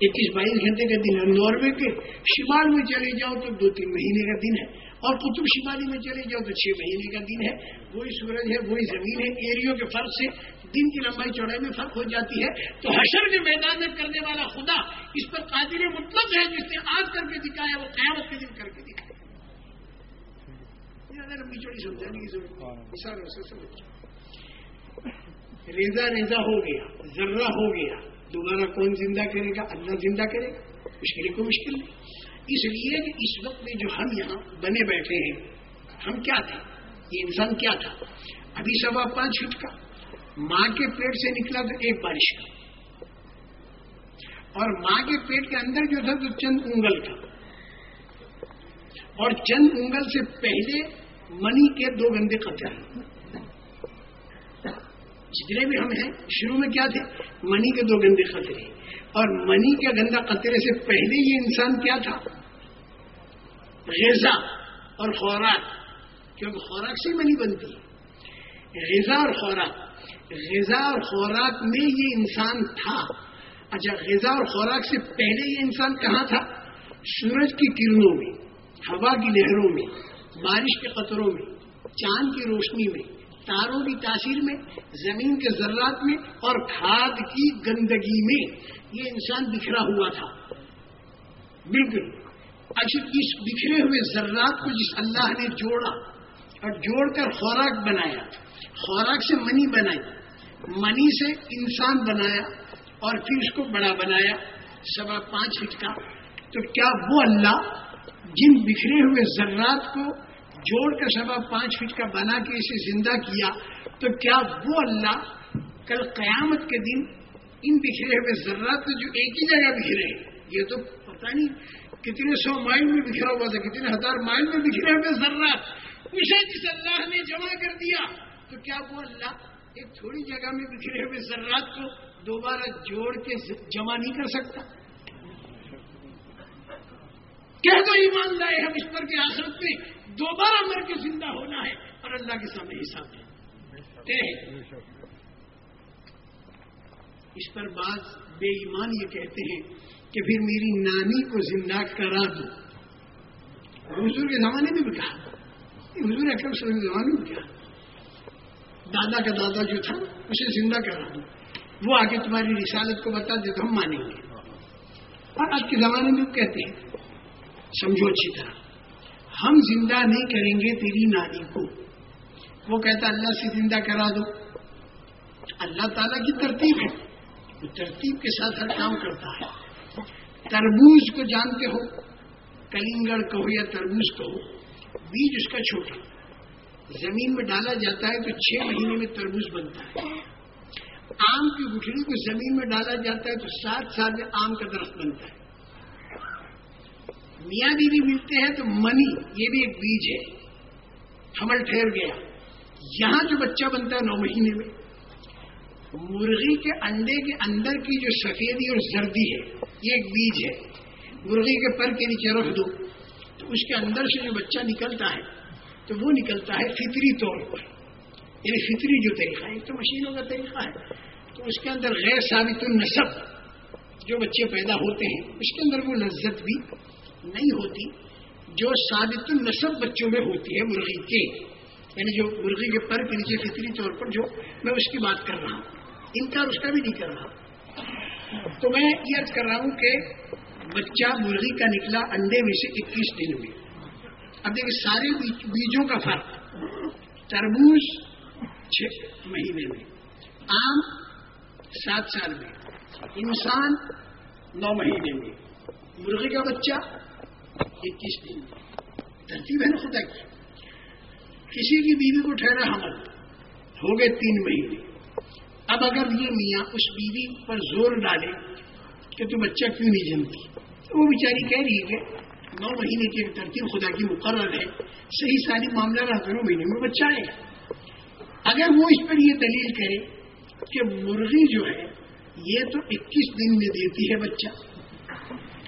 Speaker 2: اکیس بائیس گھنٹے کا دن ہے۔ ناروے کے شمال میں چلے جاؤ تو دو تین مہینے کا دن ہے۔ اور قطب شمالی میں چلے جاؤ تو چھ مہینے کا دن ہے۔ وہی سورج ہے، وہی زمین ہے۔ ایریوں کے فرق سے دن کی لمبائی چوڑائی میں فرق ہو جاتی ہے تو حشر کے میدان میں کرنے والا خدا اس پر قادر مطلب ہے جس نے آج کر کے دکھایا، وہ قیامت کے دن کر کے دکھایا۔ لمبی چوڑی سمجھانے کی ضرورت ریزا ریزا ہو گیا، ذرہ ہو گیا۔ دوبارہ کون زندہ کرے گا؟ اللہ زندہ کرے گا۔ اس کے لیے کوئی مشکل نہیں۔ اس لیے کہ اس وقت میں جو ہم یہاں بنے بیٹھے ہیں، ہم کیا تھے؟ یہ انسان کیا تھا؟ ابھی سوا پانچ فٹ کا۔ ماں کے پیٹ سے نکلا تو ایک بارش کا۔ اور ماں کے پیٹ کے اندر جو تھا تو چند انگل کا اور چند انگل سے پہلے منی کے دو گندے قطر جتنے بھی ہم ہیں، شروع میں کیا تھے؟ منی کے دو گندے قطرے۔ اور منی کے گندا قطرے سے پہلے یہ انسان کیا تھا؟ غذا اور خوراک۔ کیونکہ خوراک سے منی بنتی ہے۔ غذا اور خوراک۔ غذا اور خوراک میں یہ انسان تھا۔ اچھا غذا اور خوراک سے پہلے یہ انسان کہاں تھا؟ سورج کی کرنوں میں، ہوا کی لہروں میں، بارش کے قطروں میں، چاند کی روشنی میں، تاروں کی تاثیر میں، زمین کے ذرات میں اور کھاد کی گندگی میں یہ انسان بکھرا ہوا تھا۔ بالکل۔ اچھا اس بکھرے ہوئے ذرات کو جس اللہ نے جوڑا اور جوڑ کر خوراک بنایا خوراک سے منی بنائی۔ منی سے انسان بنایا اور پھر اس کو بڑا بنایا، سوا پانچ فٹ کا۔ تو کیا وہ اللہ جن بکھرے ہوئے ذرات کو جوڑ کر سبا پانچ فٹ کا بنا کے اسے زندہ کیا، تو کیا وہ اللہ کل قیامت کے دن ان بکھرے ہوئے ذرات جو ایک ہی جگہ بکھرے ہیں؟ یہ تو پتہ نہیں کتنے سو مائل میں بکھرا ہوا تھا، کتنے ہزار مائل میں بکھرے ہوئے ذرات۔ اسے جس اللہ نے جمع کر دیا تو کیا وہ اللہ ایک تھوڑی جگہ میں بکھرے ہوئے ذرات کو دوبارہ جوڑ کے جمع نہیں کر سکتا؟ کہہ دو ایمان لائے ہم اس پر کے آخرت میں دوبارہ مر کے زندہ ہونا ہے اور اللہ کے سامنے حساب دے اس پر بعض بے ایمان یہ کہتے ہیں کہ پھر میری نانی کو زندہ کرا دو۔ حضور کے زمانے میں بھی کہا۔ حضور اکرم صلی اللہ زمانے میں کہا۔ دادا کا دادا جو تھا، اسے زندہ کرا دو وہ آگے تمہاری رسالت کو بتا دے تو ہم مانیں گے۔ اور آج کے زمانے میں کہتے ہیں، سمجھو اچھی طرح، ہم زندہ نہیں کریں گے تیری نانی کو۔ وہ کہتا، اللہ سے زندہ کرا دو۔ اللہ تعالیٰ کی ترتیب ہے۔ وہ ترتیب کے ساتھ ہر کام کرتا ہے۔ تربوز کو جانتے ہو، کلنگڑ کہو یا تربوز کہو، بیج اس کا چھوٹا۔ زمین میں ڈالا جاتا ہے تو چھ مہینے میں تربوز بنتا ہے۔ آم کی گٹھڑی کو زمین میں ڈالا جاتا ہے تو سات سال میں آم کا درخت بنتا ہے۔ میاں بیوی ملتے ہیں تو منی، یہ بھی ایک بیج ہے۔ حمل ٹھہر گیا۔ یہاں جو بچہ بنتا ہے نو مہینے میں، مرغی کے انڈے کے اندر کی جو سفیدی اور زردی ہے، یہ ایک بیج ہے۔ مرغی کے پر کے نیچے رکھ دو۔ تو اس کے اندر سے جو بچہ نکلتا ہے تو وہ نکلتا ہے فطری طور پر۔ یعنی فطری جو طریقہ ہے، ایک تو مشینوں کا طریقہ ہے۔ تو اس کے اندر غیر ثابت النصب جو بچے پیدا ہوتے ہیں، اس کے اندر وہ لذت بھی نہیں ہوتی۔ جو ثابت النصب بچوں میں ہوتی ہے، مرغی کے یعنی جو مرغی کے پر کے نیچے فطری طور پر جو میں اس کی بات کر رہا ہوں۔ انکار اس کا بھی نہیں کر رہا۔ تو میں یہ عرض کر رہا ہوں کہ بچہ مرغی کا نکلا انڈے میں سے اکیس دن میں۔ اب دیکھیں سارے بیجوں کا فرق تربوز چھ مہینے میں، آم سات سال میں، انسان نو مہینے میں مرغی کا بچہ اکیس دن میں۔ ترتیب ہے نا خدا کی۔ کسی کی بیوی کو ٹھہرا حمل، ہو گئے تین مہینے۔ اب اگر یہ میاں اس بیوی پر زور ڈالے کہ تو بچہ کیوں نہیں جمتی تو وہ بیچاری کہہ رہی ہے کہ نو مہینے کی ترتیب خدا کی مقرر ہے۔ صحیح ساری معاملہ رہا نو مہینے میں بچہ آئے گا اگر وہ اس پر یہ دلیل کرے کہ مرغی جو ہے، یہ تو اکیس دن میں دیتی ہے بچہ۔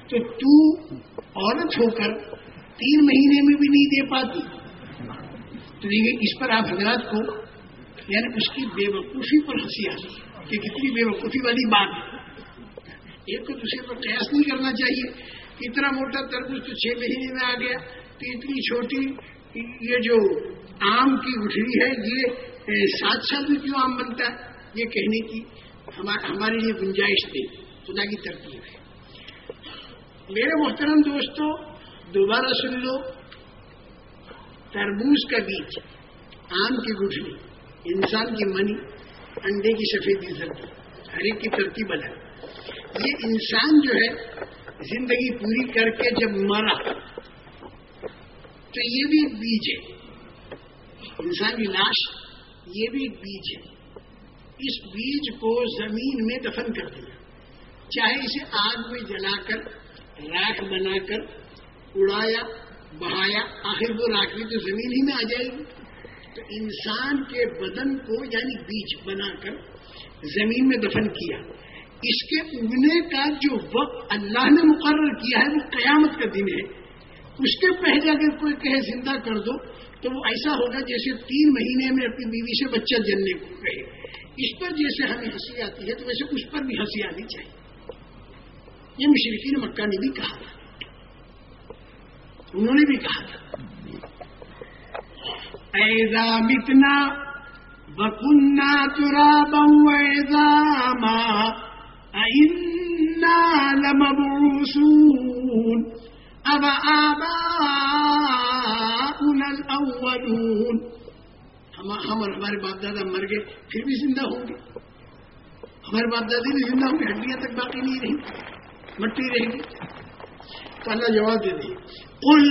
Speaker 2: تو تو عورت ہو کر تین مہینے میں بھی نہیں دے پاتی۔ تو دیکھیے اس پر آپ حضرات کو یعنی اس کی بے وقوفی پر ہنسی آئی کہ کتنی بے وقوفی والی بات ہے۔ ایک تو دوسرے پر قیاس نہیں کرنا چاہیے۔ اتنا موٹا تربوز تو چھ مہینے میں آ گیا تو اتنی چھوٹی یہ جو آم کی گٹھڑی ہے، یہ سات سال میں کیوں آم بنتا ہے؟ یہ کہنے کی ہمارے لیے گنجائش تھی خدا کی ترتیب ہے۔ میرے محترم دوستوں دوبارہ سن لو، تربوز کا بیج، آم کی گٹھلی انسان کی منی، انڈے کی سفیدی سردی ہر ایک کی ترتیب الگ۔ یہ انسان جو ہے زندگی پوری کر کے جب مرا تو یہ بھی بیج ہے انسان کی لاش، یہ بھی بیج ہے اس بیج کو زمین میں دفن کر دیا۔ چاہے اسے آگ میں جلا کر، راکھ بنا کر، اڑایا، بہایا، آخر وہ راکھی تو زمین ہی میں آ جائے گی۔ تو انسان کے بدن کو یعنی بیج بنا کر زمین میں دفن کیا۔ اس کے اگنے کا جو وقت اللہ نے مقرر کیا ہے، وہ قیامت کا دن ہے۔ اس کے پہلے اگر کوئی کہے زندہ کر دو، تو وہ ایسا ہوگا جیسے تین مہینے میں اپنی بیوی سے بچہ جننے کو کہے۔ اس پر جیسے ہمیں ہنسی آتی ہے، تو ویسے اس پر بھی ہنسی آنی چاہیے۔ یہ مشرقین مکہ نے بھی کہا تھا۔ انہوں نے بھی کہا تھا۔ ایزا متنا بکنہ ترا بوزا ماں لمبعوثون؟ اب آبا الاولون ہم اور ہمارے باپ دادا مر گئے پھر بھی زندہ ہوں گے ہمارے باپ دادی بھی زندہ ہوں گے ہڈیاں تک باقی نہیں رہی مٹی رہے گی تو اللہ جواب دے دیں قل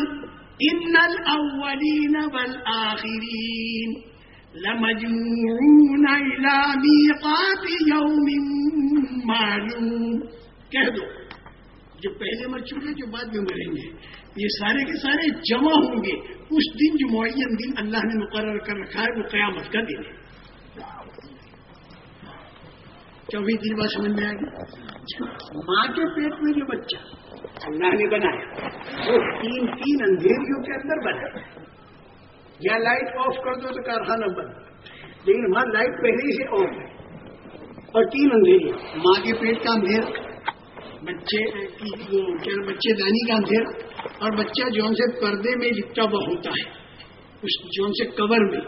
Speaker 2: ان الاولین والآخرین لمجموعون الى میقات یوم معلوم. کہہ دو. جو پہلے مر چکے جو بعد میں مریں گے. یہ سارے کے سارے جمع ہوں گے. اس دن جو معین دن اللہ نے مقرر کر رکھا ہے، وہ قیامت کا دن ہے. چوبیس دن بعد سمجھ میں آ گئی ماں کے پیٹ میں جو بچہ اللہ نے بنایا، وہ تین تین اندھیریوں کے اندر بنا. یا لائٹ آف کر دو تو کارخانہ بند۔ لیکن وہاں لائٹ پہلے ہی سے آف ہے۔ اور تین اندھیری ماں کے پیٹ کا اندھیرا۔ بچے کی بچے دانی کا اندھیرا۔ اور بچہ جون سے پردے میں لپٹا ہوا ہوتا ہے۔ اس جون سے کور میں۔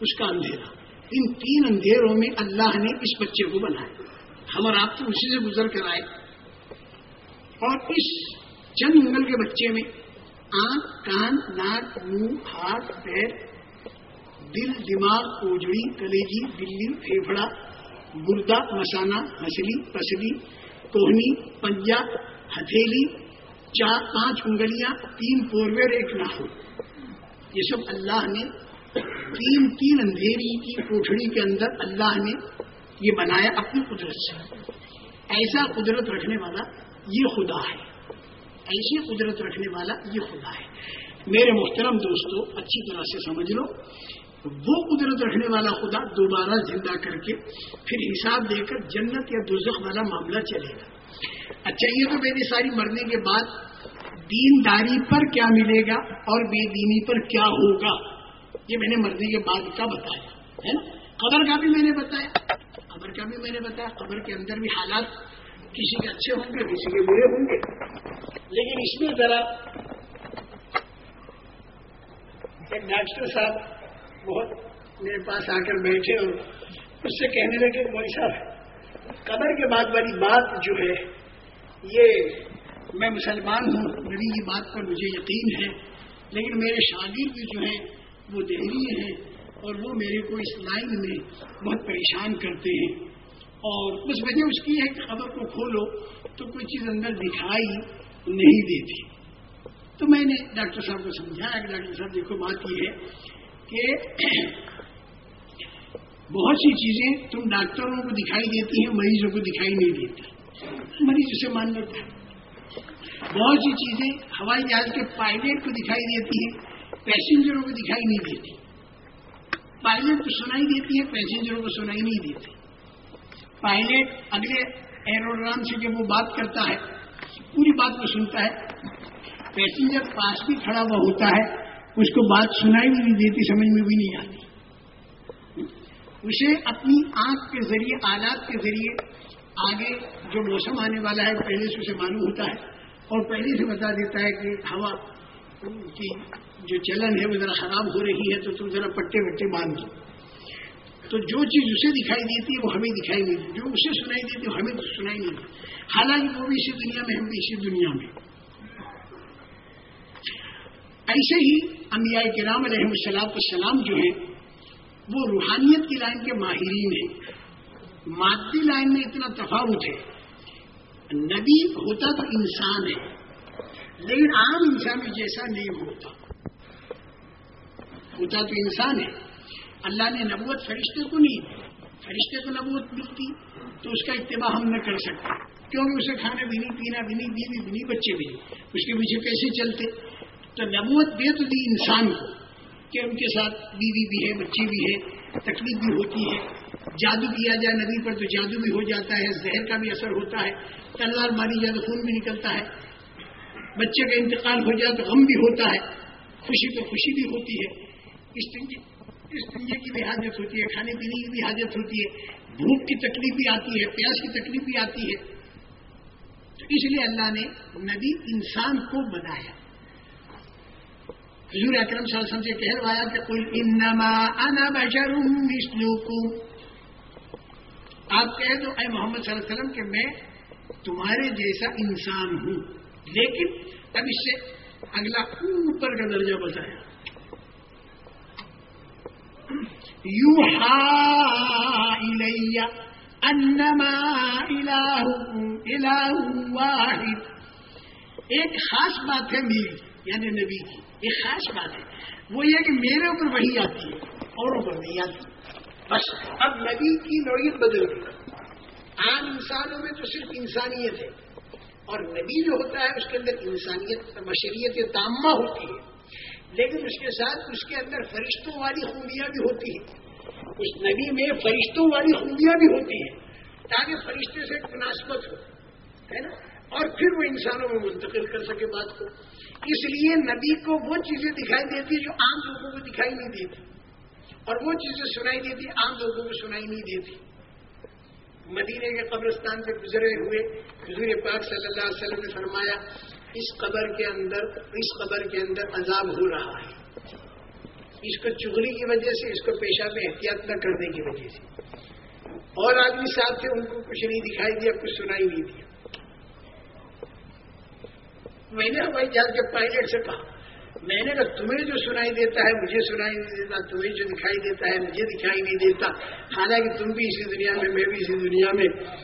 Speaker 2: اس کا اندھیرا۔ ان تین اندھیروں میں اللہ نے اس بچے کو بنایا۔ ہم اور آپ تو اسی سے گزر کر آئے۔ اور اس چند انگل کے بچے میں آنکھ، کان، ناک، منہ، ہاتھ، پیر، دل، دماغ، اوجڑی، کلیجی دلی پھیپڑا گردا مسانا ہسلی پسلی کوہنی پنجا ہتھیلی، چار، پانچ انگلیاں، تین پوروے اور ایک ناخن۔ یہ سب اللہ نے تین تین اندھیری کی کوٹڑی کے اندر اللہ نے یہ بنایا اپنی قدرت سے۔ ایسا قدرت رکھنے والا یہ خدا ہے۔ ایسی قدرت رکھنے والا یہ خدا ہے۔ میرے محترم دوستو، اچھی طرح سے سمجھ لو۔ وہ قدرت رکھنے والا خدا دوبارہ زندہ کر کے پھر حساب دے کر جنت یا دوزخ والا معاملہ چلے گا۔ اچھا یہ تو میری ساری مرنے کے بعد دینداری پر کیا ملے گا اور بے دینی پر کیا ہوگا؟ یہ میں نے مرنے کے بعد کا بتایا، ہے نا؟ قبر کا بھی میں نے بتایا، قبر کا بھی میں نے بتایا، قبر کے اندر بھی حالات کسی کے اچھے ہوں گے، کسی کے برے ہوں گے۔ لیکن اس میں ذرا ایک ڈاکٹر صاحب بہت میرے پاس آ کر بیٹھے اور اس سے کہنے لگے موئی صاحب، قبر کے بعد والی بات جو ہے، یہ میں مسلمان ہوں میری یہ بات پر مجھے یقین ہے، لیکن میرے شاگرد جو ہیں، وہ دہلی ہیں اور وہ میرے کو اس لائن میں بہت پریشان کرتے ہیں۔ اور اس وجہ اس کی ہے کہ خبر کو کھولو تو کوئی چیز اندر دکھائی نہیں دیتی۔ تو میں نے ڈاکٹر صاحب کو سمجھایا، کہ ڈاکٹر صاحب دیکھو، بات یہ ہے کہ بہت سی چیزیں تم ڈاکٹروں کو دکھائی دیتی ہیں، مریضوں کو دکھائی نہیں دیتی۔ مریض اسے مان لیتا ہے۔ بہت سی چیزیں ہوائی جہاز کے پائلٹ کو دکھائی دیتی ہیں پیسنجروں کو دکھائی نہیں دیتی۔ پائلٹ کو سنائی دیتی ہے پیسنجروں کو سنائی نہیں دیتی۔ پائلٹ اگلے ایروڈرام سے جب وہ بات کرتا ہے، پوری بات کو سنتا ہے۔ پیسنجر پاس بھی کھڑا ہوا ہوتا ہے، اس کو بات سنائی بھی نہیں دیتی، سمجھ میں بھی نہیں آتی۔ اسے اپنی آنکھ کے ذریعے، آلات کے ذریعے آگے جو موسم آنے والا ہے، پہلے سے اسے معلوم ہوتا ہے۔ اور پہلے سے بتا دیتا ہے کہ ہوا کی جو چلن ہے، وہ ذرا خراب ہو رہی ہے، تو تم ذرا پٹے وٹے باندھ دو۔ تو جو چیز اسے دکھائی دیتی ہے وہ ہمیں دکھائی نہیں دیتی، جو اسے سنائی دیتی ہے وہ ہمیں سنائی نہیں دیتی۔ حالانکہ وہ بھی اسی دنیا میں، ہم بھی اسی دنیا میں۔ ایسے ہی انبیاء کرام علیہ السلام السلام جو ہیں، وہ روحانیت کی لائن کے ماہرین ہیں۔ مادی لائن میں اتنا تفاوت ہے۔ نبی ہوتا تو انسان ہے، لیکن عام انسان میں جیسا نہیں ہوتا۔ ہوتا تو انسان ہے۔ اللہ نے نبوت فرشتے کو نہیں دی۔ فرشتے کو نبوت ملتی تو اس کا اتباع ہم نہ کر سکتے۔ کیونکہ اسے کھانا بھی نہیں، پینا بھی نہیں، بیوی بھی نہیں، بچے بھی نہیں۔ اس کے پیچھے کیسے چلتے؟ تو نبوت دے تو دی انسان کو کہ ان کے ساتھ بیوی بھی ہے بچے بھی ہے، تکلیف بھی ہوتی ہے۔ جادو کیا جائے نبی پر تو جادو بھی ہو جاتا ہے، زہر کا بھی اثر ہوتا ہے۔ تلوار ماری جائے تو خون بھی نکلتا ہے۔ بچے کا انتقال ہو جائے تو غم بھی ہوتا ہے۔ خوشی تو خوشی بھی ہوتی ہے۔ اس طریقے دنیا کی بھی حاجت ہوتی ہے، کھانے پینے کی بھی حاجت ہوتی ہے، بھوک کی تکلیف بھی آتی ہے، پیاس کی تکلیف بھی آتی ہے۔ تو اس لیے اللہ نے نبی انسان کو بنایا۔ حضور اکرم صلی اللہ علیہ وسلم سے کہہ کہ کوئی انما انا بشر مثلکم۔ آپ کہہ دو، اے محمد صلی اللہ علیہ وسلم، کہ میں تمہارے جیسا انسان ہوں۔ لیکن اب اس سے اگلا اوپر کا درجہ بتایا۔ انما واحد. ایک خاص بات ہے میری یعنی نبی کی، ایک خاص بات ہے۔ وہ یہ کہ میرے اوپر وہی آتی ہے اور اوپر نہیں آتی۔ بس، اب نبی کی نوعیت بدل گئی۔ عام انسانوں میں تو صرف انسانیت ہے۔ اور نبی جو ہوتا ہے، اس کے اندر انسانیت، بشریت تامہ ہوتی ہے۔ لیکن اس کے ساتھ اس کے اندر فرشتوں والی خوبیاں بھی ہوتی ہیں۔ اس نبی میں فرشتوں والی خوبیاں بھی ہوتی ہیں۔ تاکہ فرشتے سے مناسبت ہو، ہے نا؟ اور پھر وہ انسانوں میں منتقل کر سکے بات کو۔ اس لیے نبی کو وہ چیزیں دکھائی دیتی جو عام لوگوں کو دکھائی نہیں دیتی۔ اور وہ چیزیں سنائی دیتی، عام لوگوں کو سنائی نہیں دیتی۔ مدینے کے قبرستان سے گزرے ہوئے حضور پاک صلی اللہ علیہ وسلم نے فرمایا اس قبر کے اندر، اس قبر کے اندر عذاب ہو رہا ہے۔ اس کو چگلی کی وجہ سے، اس کو پیشہ میں احتیاط نہ کرنے کی وجہ سے۔ اور آدمی ساتھ تھے ان کو کچھ نہیں دکھائی دیا، کچھ سنائی نہیں دیا۔ میں نے ہوائی جہاز کے پائلٹ سے کہا، میں نے کہا، تمہیں جو سنائی دیتا ہے، مجھے سنائی نہیں دیتا، تمہیں جو دکھائی دیتا ہے، مجھے دکھائی نہیں دیتا۔ حالانکہ تم بھی اسی دنیا میں میں بھی اسی دنیا میں۔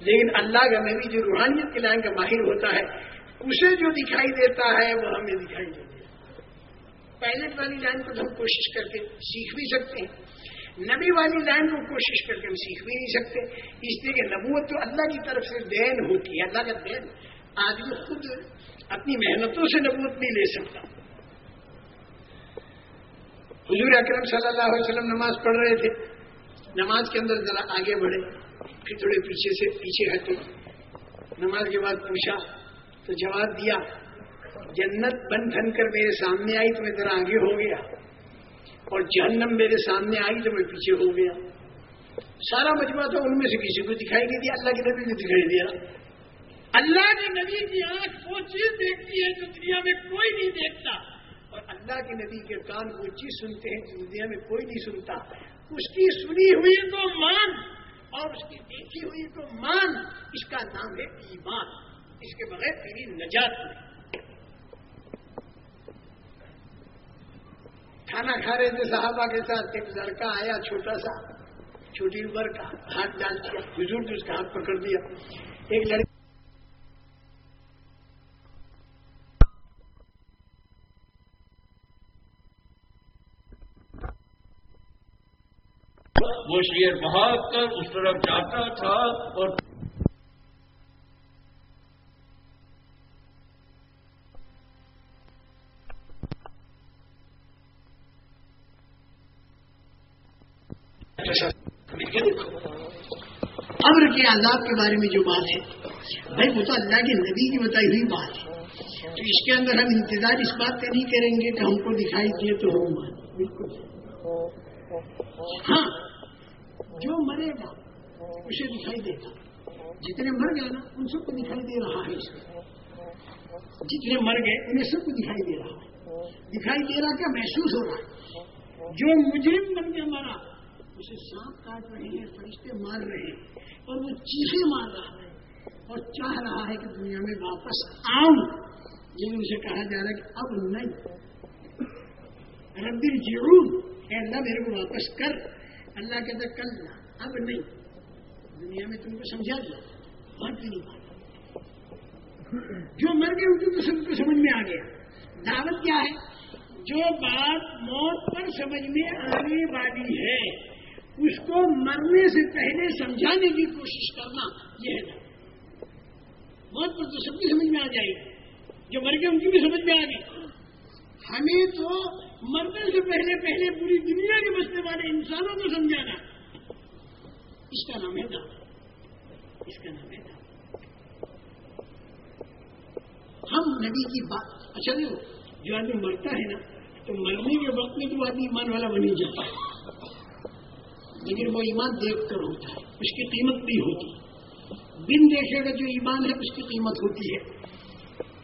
Speaker 2: لیکن اللہ کا نبی جو روحانیت کے لائن کا ماہر ہوتا ہے اسے جو دکھائی دیتا ہے، وہ ہمیں دکھائی دیتا ہے۔ پائلٹ والی لائن کو ہم کوشش کر کے سیکھ بھی سکتے ہیں۔ نبی والی لائن کو کوشش کر کے ہم سیکھ بھی نہیں سکتے۔ اس لیے کہ نبوت تو اللہ کی طرف سے دین ہوتی ہے، اللہ کا دین۔ آدمی خود اپنی محنتوں سے نبوت نہیں لے سکتا۔ حضور اکرم صلی اللہ علیہ وسلم نماز پڑھ رہے تھے۔ نماز کے اندر ذرا آگے بڑھے، پھر تھوڑے پیچھے سے، پیچھے ہٹے۔ نماز کے بعد پوچھا تو جواب دیا، جنت بن ٹھن کر میرے سامنے آئی تو میں ذرا آگے ہو گیا، اور جہنم میرے سامنے آئی تو میں پیچھے ہو گیا۔ سارا مجموعہ تو ان میں سے کسی کو دکھائی نہیں دیا، اللہ کے نبی نے دکھائی دیا۔ اللہ کے نبی کی آنکھ وہ چیز دیکھتی ہے جو دنیا میں کوئی نہیں دیکھتا۔ اور اللہ کے نبی کے کان وہ چیز سنتے ہیں جو دنیا میں کوئی نہیں سنتا۔ اس کی سنی ہوئی تو مان اور اس کی دیکھی ہوئی تو مان، اس کا نام ہے ایمان۔ اس کے بغیر تیری نجات نہیں۔ کھانا کھا رہے تھے صحابہ کے ساتھ، ایک لڑکا آیا چھوٹا سا، چھوٹی عمر کا، ہاتھ ڈال دیا بزرگ اس کا ہاتھ پکڑ دیا ایک لڑکا
Speaker 3: وہ شیر بہاگ کر اس طرف جاتا تھا اور
Speaker 2: امر کے عذاب کے بارے میں جو بات ہے، بھائی وہ تو اللہ کے نبی کی بتائی ہوئی بات ہے۔ تو اس کے اندر ہم انتظار اس بات کا نہیں کریں گے کہ ہم کو دکھائی دیے تو ہوں بالکل۔ ہاں جو مرے گا، اسے دکھائی دے گا۔ جتنے مر گئے نا، ان سب کو دکھائی دے رہا ہے اس جتنے مر گئے، انہیں سب کو دکھائی دے رہا ہے۔ دکھائی دے رہا کیا؟ محسوس ہو رہا ہے۔ جو مجرم بن کے مرا اسے سانپ کاٹ رہے ہیں، فرشتے مار رہے ہیں اور وہ چیخے مار رہا ہے اور چاہ رہا ہے کہ دنیا میں واپس آؤں۔ لیکن اسے کہا جا رہا ہے کہ اب نہیں۔ ربی ضرور اللہ، میرے کو واپس کر۔ اللہ کہتا کل نہ، اب نہیں۔ دنیا میں تم کو سمجھا دیا۔ بات بھی نہیں؟ بات جو مر گئے، ان کو سب کو سمجھ میں آ گیا۔ دعوت کیا ہے؟ جو بات موت پر سمجھ میں آنے والی ہے اس کو مرنے سے پہلے سمجھانے کی کوشش کرنا یہ ہے۔ موت پر تو سب کی سمجھ میں آ جائے گی۔ جو مر گئے ان کی بھی سمجھ میں آ گئی۔ ہمیں تو مرنے سے پہلے پہلے پوری دنیا کے بسنے والے انسانوں کو سمجھانا۔ اس کا نام ہے دعوت۔ اس کا نام ہے دعوت۔ ہم نبی کی بات۔ اچھا دیکھو، جو آدمی مرتا ہے نا، تو مرنے کے وقت میں تو آدمی ایمان والا بنی جاتا ہے۔ لیکن وہ ایمان دیکھ کر ہوتا ہے، اس کی قیمت بھی ہوتی بن دیکھے گا جو ایمان ہے، اس کی قیمت ہوتی ہے۔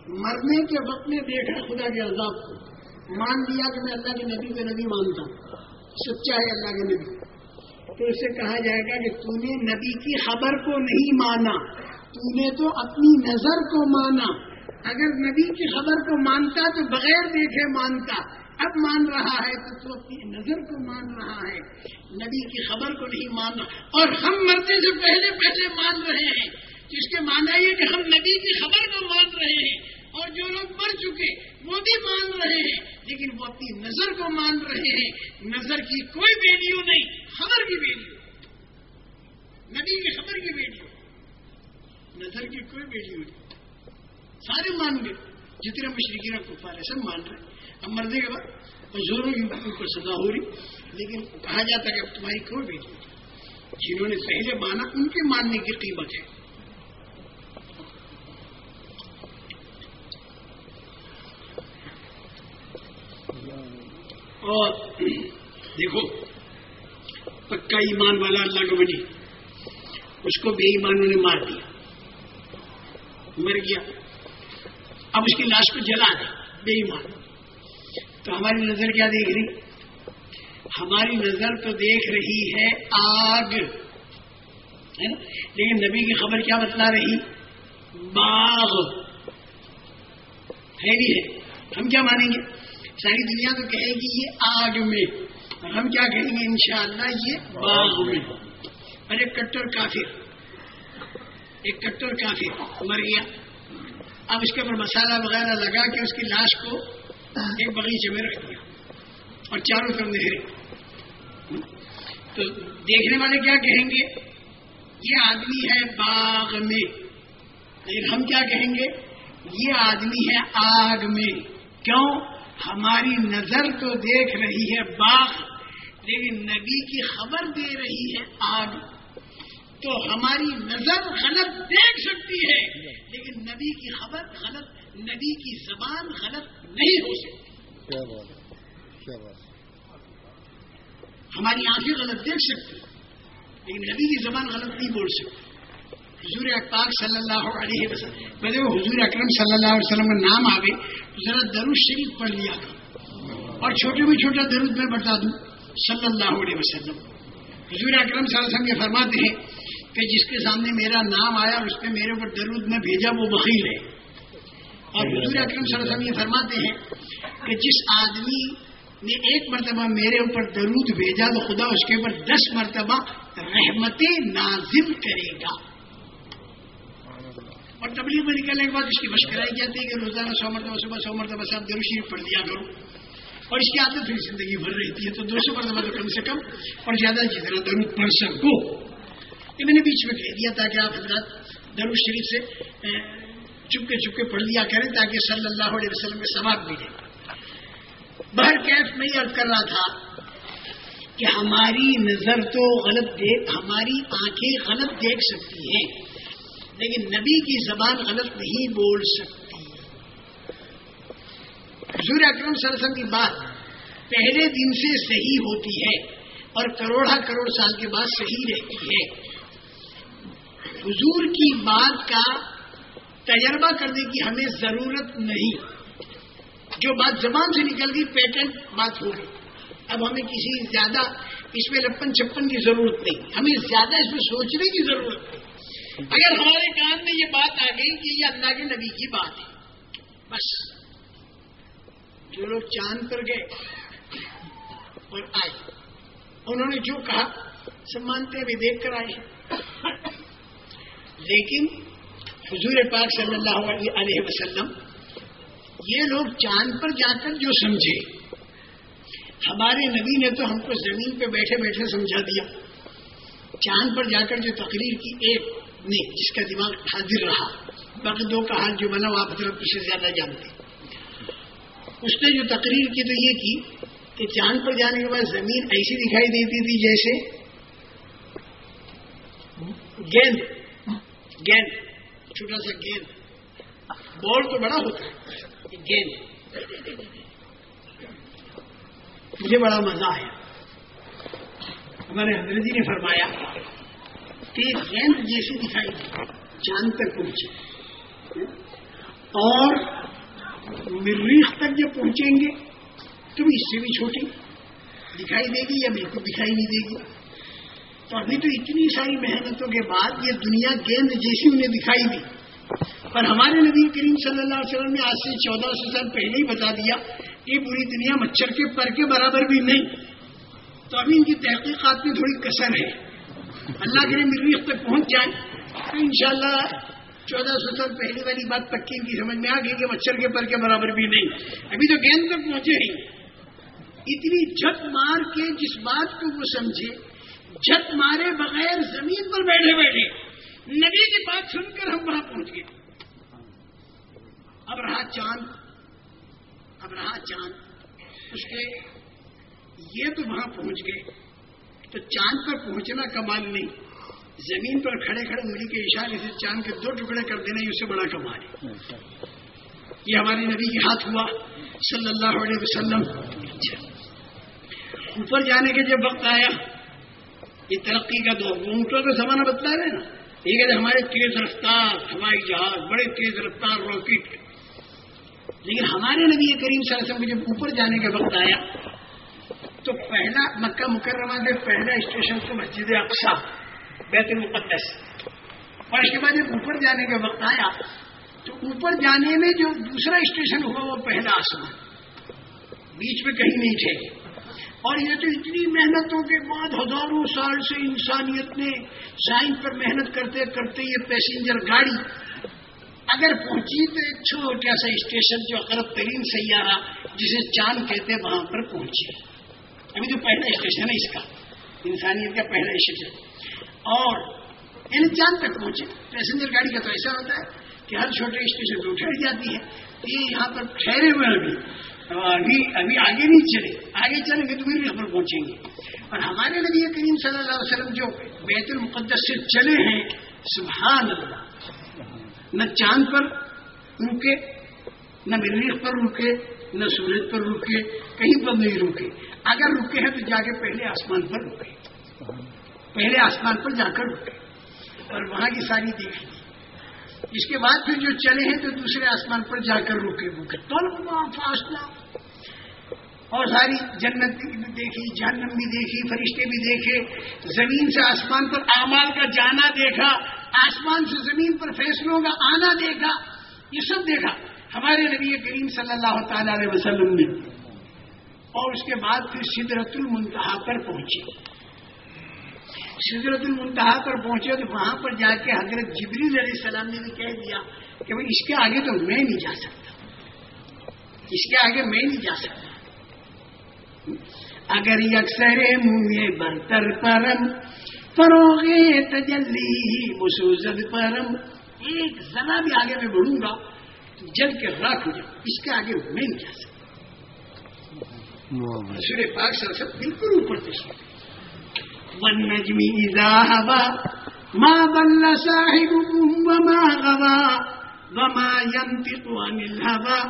Speaker 2: مرنے کے وقت میں دیکھا خدا کے عذاب کو۔ مان لیا کہ میں اللہ کے نبی کو نبی مانتا ہوں۔ سچا ہے اللہ کے نبی۔ تو اسے کہا جائے گا کہ تو نے نبی کی خبر کو نہیں مانا۔ تو نے تو اپنی نظر کو مانا۔ اگر نبی کی خبر کو مانتا تو بغیر دیکھے مانتا۔ اب مان رہا ہے تو تو اپنی نظر کو مان رہا ہے، نبی کی خبر کو نہیں ماننا اور ہم مرنے سے پہلے پہلے مان رہے ہیں، جس کے مانا یہ کہ ہم نبی کی خبر کو مان رہے ہیں۔ اور جو لوگ مر چکے، وہ بھی مان رہے ہیں۔ لیکن وہ اپنی نظر کو مان رہے ہیں۔ نظر کی کوئی ویلیو نہیں، خبر کی ویلیو نبی کی خبر کی ویلیو نظر کی کوئی ویلیو نہیں۔ سارے مان گئے۔ جتنے مشرقین کو پارے سب مان رہے اب مرنے کے بعد زوروں کی ان کو سزا ہو رہی، لیکن کہا جاتا کہ اب تمہاری کوئی بھی نہیں جنہوں نے پہلے مانا، ان کے ماننے کی قیمت ہے۔ اور دیکھو، پکا ایمان والا اللہ کا بنی اس کو بے ایمانوں نے مار دیا۔ مر گیا۔ اب اس کی لاش کو جلا دیا بے ایمان۔ تو ہماری نظر کیا دیکھ رہی؟ ہماری نظر تو دیکھ رہی ہے آگ۔ لیکن نبی کی خبر کیا بتلا رہی؟ باغ۔ ہے بھی ہے۔ ہم کیا مانیں گے؟ ساری دنیا تو کہے گی یہ آگ میں۔ اور ہم کیا کہیں گے؟ انشاءاللہ یہ باغ میں۔ اور ایک کٹر کافر۔ ایک کٹر کافر مر گیا۔ اب اس کے اوپر مسالہ وغیرہ لگا کے اس کی لاش کو ایک باغیچے میں رکھ دیا اور چاروں طرف نہرے تو دیکھنے والے کیا کہیں گے؟ یہ آدمی ہے باغ میں۔ لیکن ہم کیا کہیں گے؟ یہ آدمی ہے آگ میں۔ کیوں؟ ہماری نظر تو دیکھ رہی ہے باغ، لیکن نبی کی خبر دے رہی ہے آگ۔ تو ہماری نظر غلط دیکھ سکتی ہے، لیکن نبی کی خبر غلط، نبی کی زبان غلط۔ نہیں ہو سکتی۔ ہماری آنکھیں غلط دیکھ سکتی لیکن نبی کی زبان غلط نہیں بول سکتی۔ حضور اقبال صلی اللہ علیہ وسلم پہلے وہ حضور اکرم صلی اللہ علیہ وسلم کا نام آ گئے تو ذرا درود شریف پڑھ لیا اور چھوٹے میں چھوٹا درود میں بتا دوں صلی اللہ علیہ وسلم۔ حضور اکرم صلی اللہ علیہ وسلم یہ فرماتے ہیں کہ جس کے سامنے میرا نام آیا اس پہ میرے اوپر درود میں بھیجا وہ بخیل ہے۔ اور حضور اکرم صلی اللہ علیہ وسلم یہ فرماتے ہیں کہ جس آدمی نے ایک مرتبہ میرے اوپر درود بھیجا تو خدا اس کے اوپر دس مرتبہ رحمتیں نازل کرے گا۔ اور تبلیغ میں نکلنے کے بعد اس کی مشق کرائی جاتی ہے کہ روزانہ سو مرتبہ صبح سو مرتبہ صاحب درو شریف پڑھ دیا کرو۔ اور اس کی عادت پھر زندگی بھر رہتی ہے تو دو سو مرتبہ تو کم سے کم اور زیادہ جتنا درود پڑھ سکو۔ یہ میں نے بیچ میں کہہ دیا تاکہ آپ حضرات درو شریف سے چپکے چپکے پڑھ لیا کریں تاکہ صلی اللہ علیہ وسلم میں ثواب ملے۔ بہر کیف میں یہ کر رہا تھا کہ ہماری نظر تو غلط دیکھ ہماری آنکھیں غلط دیکھ سکتی ہیں، لیکن نبی کی زبان غلط نہیں بول سکتی۔ حضور اکرم صلی اللہ علیہ وسلم کی بات پہلے دن سے صحیح ہوتی ہے اور کروڑا کروڑ سال کے بعد صحیح رہتی ہے۔ حضور کی بات کا تجربہ کرنے کی ہمیں ضرورت نہیں۔ جو بات زبان سے نکل گئی پیٹنٹ بات ہو گئی۔ اب ہمیں کسی زیادہ اس میں لپن چھپن کی ضرورت نہیں۔ ہمیں زیادہ اس میں سوچنے کی ضرورت نہیں۔ اگر ہمارے کان میں یہ بات آ گئی کہ یہ اللہ کے نبی کی بات ہے، بس۔ جو لوگ چاند پر گئے اور آئے، انہوں نے جو کہا، سب مانتے بھی دیکھ کر آئے۔ لیکن حضور پاک صلی اللہ علیہ وسلم، یہ لوگ چاند پر جا کر جو سمجھے۔ ہمارے نبی نے تو ہم کو زمین پہ بیٹھے بیٹھے سمجھا دیا۔ چاند پر جا کر جو تقریر کی ایک نہیں جس کا دماغ حاضر رہا، باقی دو کا حال جو بنا وہ آپ طرف اسے زیادہ جانتے۔ اس نے جو تقریر کی تو یہ کی کہ چاند پر جانے کے بعد زمین ایسی دکھائی دیتی تھی جیسے گیند گیند۔ چھوٹا سا گیند۔ بال تو بڑا ہوتا ہے۔ گیند۔ مجھے بڑا مزہ آیا۔ ہمارے حضرت جی نے فرمایا کہ گیند جیسی دکھائی چاند تک پہنچے اور مریخ تک جب پہنچیں گے تو اس سے بھی چھوٹی۔ دکھائی دے گی یا بالکل دکھائی نہیں دے گی؟ تو ابھی تو اتنی ساری محنتوں کے بعد یہ دنیا گیند جیسی انہیں دکھائی دی۔ پر ہمارے نبی کریم صلی اللہ علیہ وسلم نے آج سے چودہ سو سال پہلے ہی بتا دیا کہ پوری دنیا مچھر کے پر کے برابر بھی نہیں۔ تو ابھی ان کی تحقیقات میں تھوڑی کسر ہے۔ اللہ کے لیے مریخ تک پہنچ جائیں تو انشاءاللہ چودہ سو سال پہلی والی بات پکی ان کی سمجھ میں آ گئی کہ مچھر کے پر کے برابر بھی نہیں۔ ابھی تو گیند تک پہنچے ہی اتنی جھٹ مار کے جس بات کو وہ سمجھے جھٹ مارے بغیر زمین پر بیٹھے بیٹھے۔ نبی کی بات سن کر ہم وہاں پہنچ گئے۔ اب رہا چاند۔ اب رہا چاند۔ اس کے یہ تو وہاں پہنچ گئے۔ تو چاند پر پہنچنا کمال نہیں۔ زمین پر کھڑے کھڑے ملی کے اشارے سے چاند کے دو ٹکڑے کر دینا اس سے بڑا کمال ہے۔ یہ ہمارے نبی کے ہاتھ ہوا۔ صلی اللہ علیہ وسلم۔ اوپر جانے کے جب وقت آیا۔ یہ ترقی کا دور اونٹوں کا زمانہ بتلا رہے نا۔ یہ کہ ہمارے تیز رفتار ہوائی جہاز بڑے تیز رفتار راکٹ لیکن ہمارے نبی کریم صلی اللہ علیہ وسلم کو جب اوپر جانے کا وقت آیا، تو پہلا مکہ مکرمہ سے پہلا اسٹیشن تو مسجد اقسا بیت المقدس۔ اور اس کے بعد جب اوپر جانے کا وقت آیا، تو اوپر جانے میں جو دوسرا اسٹیشن ہوا، وہ پہلا آسمان۔ بیچ میں کہیں نہیں تھے۔ اور یہ تو اتنی محنتوں کے بعد ہزاروں سال سے انسانیت نے سائنس پر محنت کرتے کرتے یہ پیسنجر گاڑی اگر پہنچی تو ایک چھوٹا سا اسٹیشن جو اقرب ترین سیارہ جسے چاند کہتے وہاں پر پہنچے ابھی تو پہلا اسٹیشن ہے اس کا، انسانیت کا پہلا اسٹیشن۔ اور یعنی چاند تک پہنچے۔ پیسنجر گاڑی کا تو ایسا ہوتا ہے کہ ہر چھوٹے اسٹیشن پہ ٹھہر جاتی ہے۔ یہ یہاں پر ٹھہرے ہوئے ابھی۔ ہاں، ابھی ابھی آگے نہیں چلے۔ آگے چلیں گے تو پھر پر پہنچیں گے۔ اور ہمارے نبی کریم صلی اللہ علیہ وسلم جو بیت المقدس سے چلے ہیں، سبحان اللہ، نہ چاند پر رکے، نہ مریخ پر رکے، نہ سورج پر رکے، کہیں پر نہیں رکے۔ اگر رکے ہیں تو جا کے پہلے آسمان پر رکے۔ پہلے آسمان پر جا کر رکے۔ اور وہاں کی ساری دیکھ لی اس کے بعد پھر جو چلے ہیں تو دوسرے آسمان پر جا کر رکے۔ رکے تو فاصلہ اور ساری جنت بھی دیکھی، جہنم بھی دیکھی، فرشتے بھی دیکھے، زمین سے آسمان پر اعمال کا جانا دیکھا، آسمان سے زمین پر فیصلوں کا آنا دیکھا، یہ سب دیکھا۔ ہمارے نبی کریم صلی اللہ تعالی علیہ وسلم نے۔ اور اس کے بعد پھر سدرت المنتہا پر پہنچے۔ سدرت المنتہا پر پہنچے تو وہاں پر جا کے حضرت جبریل علیہ السلام نے بھی کہہ دیا کہ بھائی اس کے آگے تو میں نہیں جا سکتا۔ اس کے آگے میں نہیں جا سکتا۔ اگر یکسر منہ برتر پرم فروغے تجلی مسوزد پرم۔ ایک ذرا بھی آگے میں بڑھوں گا جل کے راک ہو جاؤں اس کے آگے میں نہیں جا سکتا سورے پاک سر سب بالکل اوپر تشریف ون نجمی ہوا ماں بل صاحب وما غوا وما ينطق عن الهوى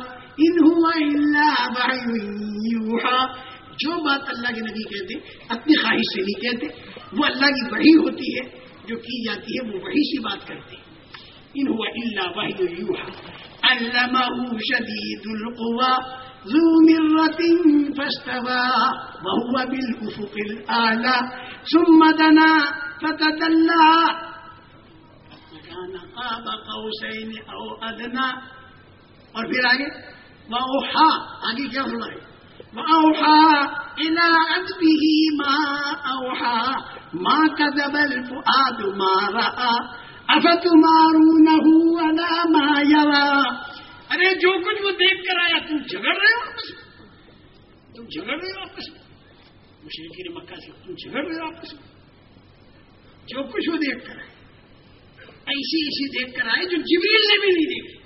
Speaker 2: ان هو الا وحي يوحى۔ جو بات اللہ کے نبی کہتے اپنی خواہش سے نہیں کہتے، وہ اللہ کی وحی ہوتی ہے، جو کی جاتی ہے، وہ وحی سی بات کرتے ان هو الا وحي يوحى علمه شديد القوى ذو مرة فاستوى وهو بالأفق الأعلى ثم دنا فتدلى فكان قاب قوسين أو أدنى اور پھر آگے وأوحى آگے کیا ہوا ہے وأوحى إلى عبده ما أوحى، ما كذب الفؤاد ما رأى، أفتمارونه على ما يرى. ارے، جو کچھ وہ دیکھ کر آیا، تم جھگڑ رہے ہو آپس میں؟ تم جھگڑ رہے ہو آپس میں؟ مشرقی نے مکہ سے، تم جھگڑ رہے ہو آپس میں؟ جو کچھ وہ دیکھ کر آئے، ایسی ایسی دیکھ کر آئے جو جبریل نے بھی نہیں دیکھی۔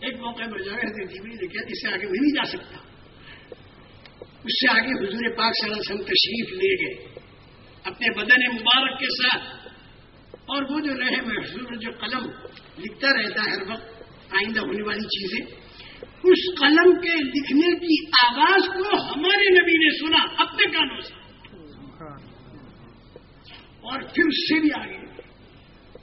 Speaker 2: ایک موقع پر جا رہے جبریل نے کیا اس سے آگے بھی نہیں جا سکتا۔ اس سے آگے حضور پاک صلی اللہ علیہ وسلم تشریف لے گئے۔ اپنے بدن مبارک کے ساتھ۔ اور وہ جو رہے محضور جو قلم لکھتا رہتا ہے ہر وقت، آئندہ ہونے والی چیزیں، اس قلم کے لکھنے کی آواز کو ہمارے نبی نے سنا، اپنے کانوں سے۔ اور پھر اس سے بھی آگے۔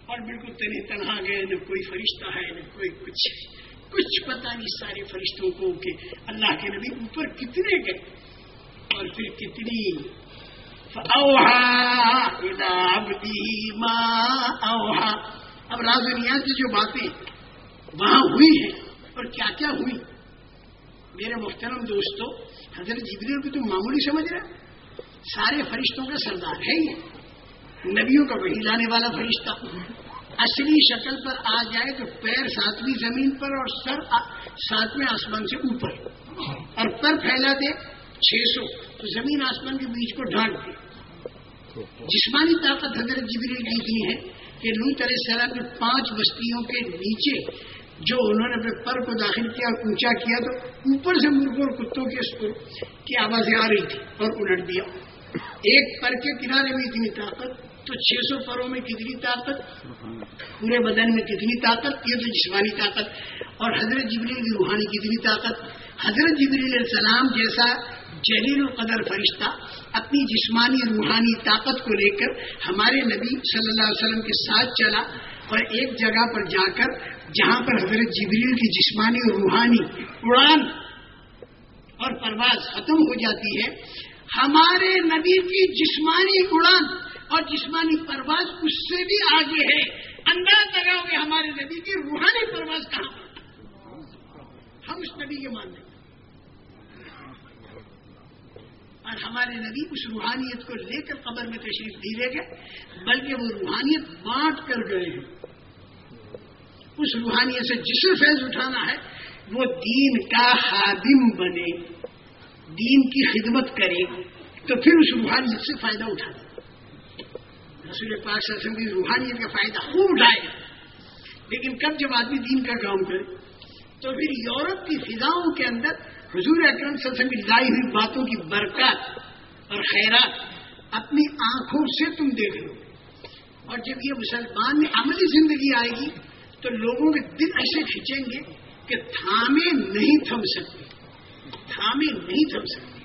Speaker 2: اور بالکل تنہا گئے، نہ کوئی فرشتہ ہے، نہ کوئی کچھ۔ کچھ پتا نہیں سارے فرشتوں کو کہ اللہ کے نبی اوپر کتنے گئے اور پھر کتنی اوہا اوہا اب رازنیا کی جو باتیں وہاں ہوئی ہیں اور کیا کیا ہوئی؟ میرے محترم دوستوں حضرت جبریل کو تم معمولی سمجھ رہے سارے فرشتوں کا سردار ہے ہی نبیوں کا وہی لانے والا فرشتہ۔ اصلی شکل پر آ جائے تو پیر ساتویں زمین پر اور سر ساتویں آسمان سے اوپر اور پر پھیلا دے چھ سو، تو زمین آسمان کے بیچ کو ڈھانک دے۔ جسمانی طاقت حضرت جبریل کی دی ہے کہ لوت علیہ السلام کے پانچ بستیوں کے نیچے جو انہوں نے اپنے پر کو داخل کیا اور اونچا کیا تو اوپر سے مرغوں اور کتوں کے کی آوازیں آ رہی تھی اور الٹ دیا۔ ایک پر کے کنارے میں اتنی طاقت تو چھ سو پروں میں کتنی طاقت؟ پورے بدن میں کتنی طاقت؟ یہ تو جسمانی طاقت۔ اور حضرت جبریل کی روحانی کتنی طاقت؟ حضرت جبریل علیہ السلام جیسا جلیل القدر فرشتہ اپنی جسمانی روحانی طاقت کو لے کر ہمارے نبی صلی اللہ علیہ وسلم کے ساتھ چلا اور ایک جگہ پر جا کر جہاں پر حضرت جبریل کی جسمانی اور روحانی اڑان اور پرواز ختم ہو جاتی ہے، ہمارے نبی کی جسمانی اڑان اور جسمانی پرواز اس سے بھی آگے ہے۔ انداز لگاؤ گے ہمارے نبی کی روحانی پرواز کہاں پر ہم اس نبی کے ماننے۔ اور ہمارے نبی اس روحانیت کو لے کر قبر میں تشریف نہیں لے گئے، بلکہ وہ روحانیت بانٹ کر گئے ہیں۔ اس روحانیت سے جسے فیض اٹھانا ہے، وہ دین کا خادم بنے۔ دین کی خدمت کرے تو پھر اس روحانیت سے فائدہ اٹھا رسول پاک صلی اللہ علیہ وسلم کی روحانیت کا فائدہ خوب اٹھائے۔ گا لیکن کب جب آدمی دین کا کام کرے، تو پھر یورپ کی فضاؤں کے اندر حضور اکرم صلی اللہ علیہ وسلم کی لائی ہوئی باتوں کی برکات اور خیرات اپنی آنکھوں سے تم دیکھ لو۔ اور جب یہ مسلمان میں عملی زندگی آئے گی، تو لوگوں کے دل ایسے کھینچیں گے کہ تھامے نہیں تھم سکتے۔ تھامے نہیں تھم سکتے۔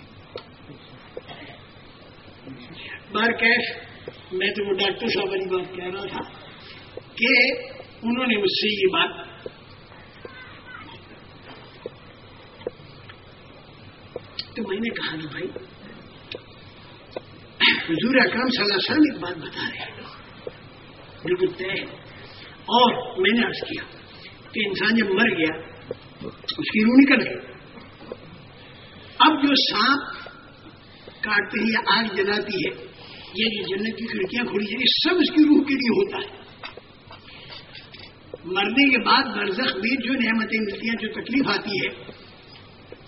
Speaker 2: بار کیش میں تو وہ ڈاکٹر صاحب والی بات کہہ رہا تھا کہ انہوں نے مجھ سے یہ بات تو میں نے کہا کہ بھائی، حضور اکرم صلی اللہ علیہ وسلم ایک بات بتا رہے ہیں۔ بالکل طے اور میں نے عرض کیا کہ انسان جب مر گیا، اس کی روح نکل گئی۔ اب جو سانپ کاٹتے ہیں یا آگ جلاتی ہے یا جو جنت کی کھڑکیاں کھولی جائیں سب اس کی روح کے لیے ہوتا ہے۔ مرنے کے بعد برزخ میں جو نعمتیں ملتی ہیں، جو تکلیف آتی ہے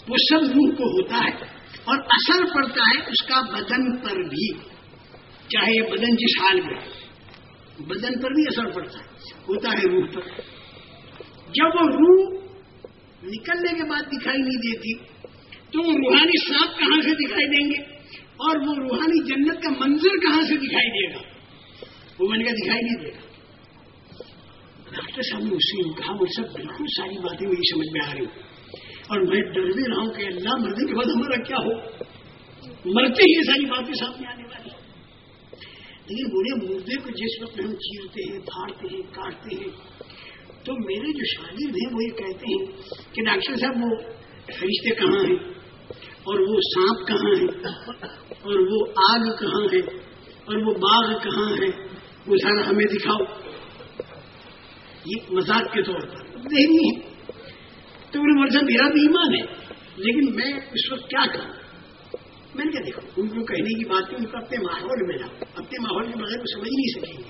Speaker 2: وہ سب روح کو ہوتا ہے اور اثر پڑتا ہے اس کا بدن پر بھی۔ چاہے یہ بدن جس حال میں بدن پر بھی اثر پڑتا ہے، ہوتا ہے روح پر۔ جب وہ روح نکلنے کے بعد دکھائی نہیں دیتی، تو وہ روحانی سانپ کہاں سے دکھائی دیں گے؟ اور وہ روحانی جنت کا منظر کہاں سے دکھائی دے گا؟ وہ من کا دکھائی نہیں دے گا۔ ڈاکٹر صاحب نے اس سے کہا وہ سب بالکل ساری باتیں میری سمجھ میں آ رہی اور میں ڈر بھی رہا ہوں کہ اللہ مرنے کے بعد ہمارا کیا ہو؟ مرتے ہی ساری باتیں سامنے آنے والی لیکن بولے مردے کو جس وقت ہم چیرتے ہیں، پھاڑتے ہیں، کاٹتے ہیں، تو میرے جو شاگرد ہیں، وہ یہ کہتے ہیں کہ ڈاکٹر صاحب، وہ فرشتے کہاں ہیں؟ اور وہ سانپ کہاں ہے؟ اور وہ آگ کہاں ہے؟ اور وہ باغ کہاں ہے؟ وہ سارا ہمیں دکھاؤ۔ یہ مزاق کے طور پر۔ نہیں ہے۔ تو انہوں نے مرضا میرا بھی ایمان ہے، لیکن میں اس وقت کیا کروں میں نے کہا، دیکھو، ان کو کہنے کی بات کی ان کو اپنے ماحول میں لاؤ۔ اپنے ماحول کے بغیر وہ سمجھ نہیں سکیں گے۔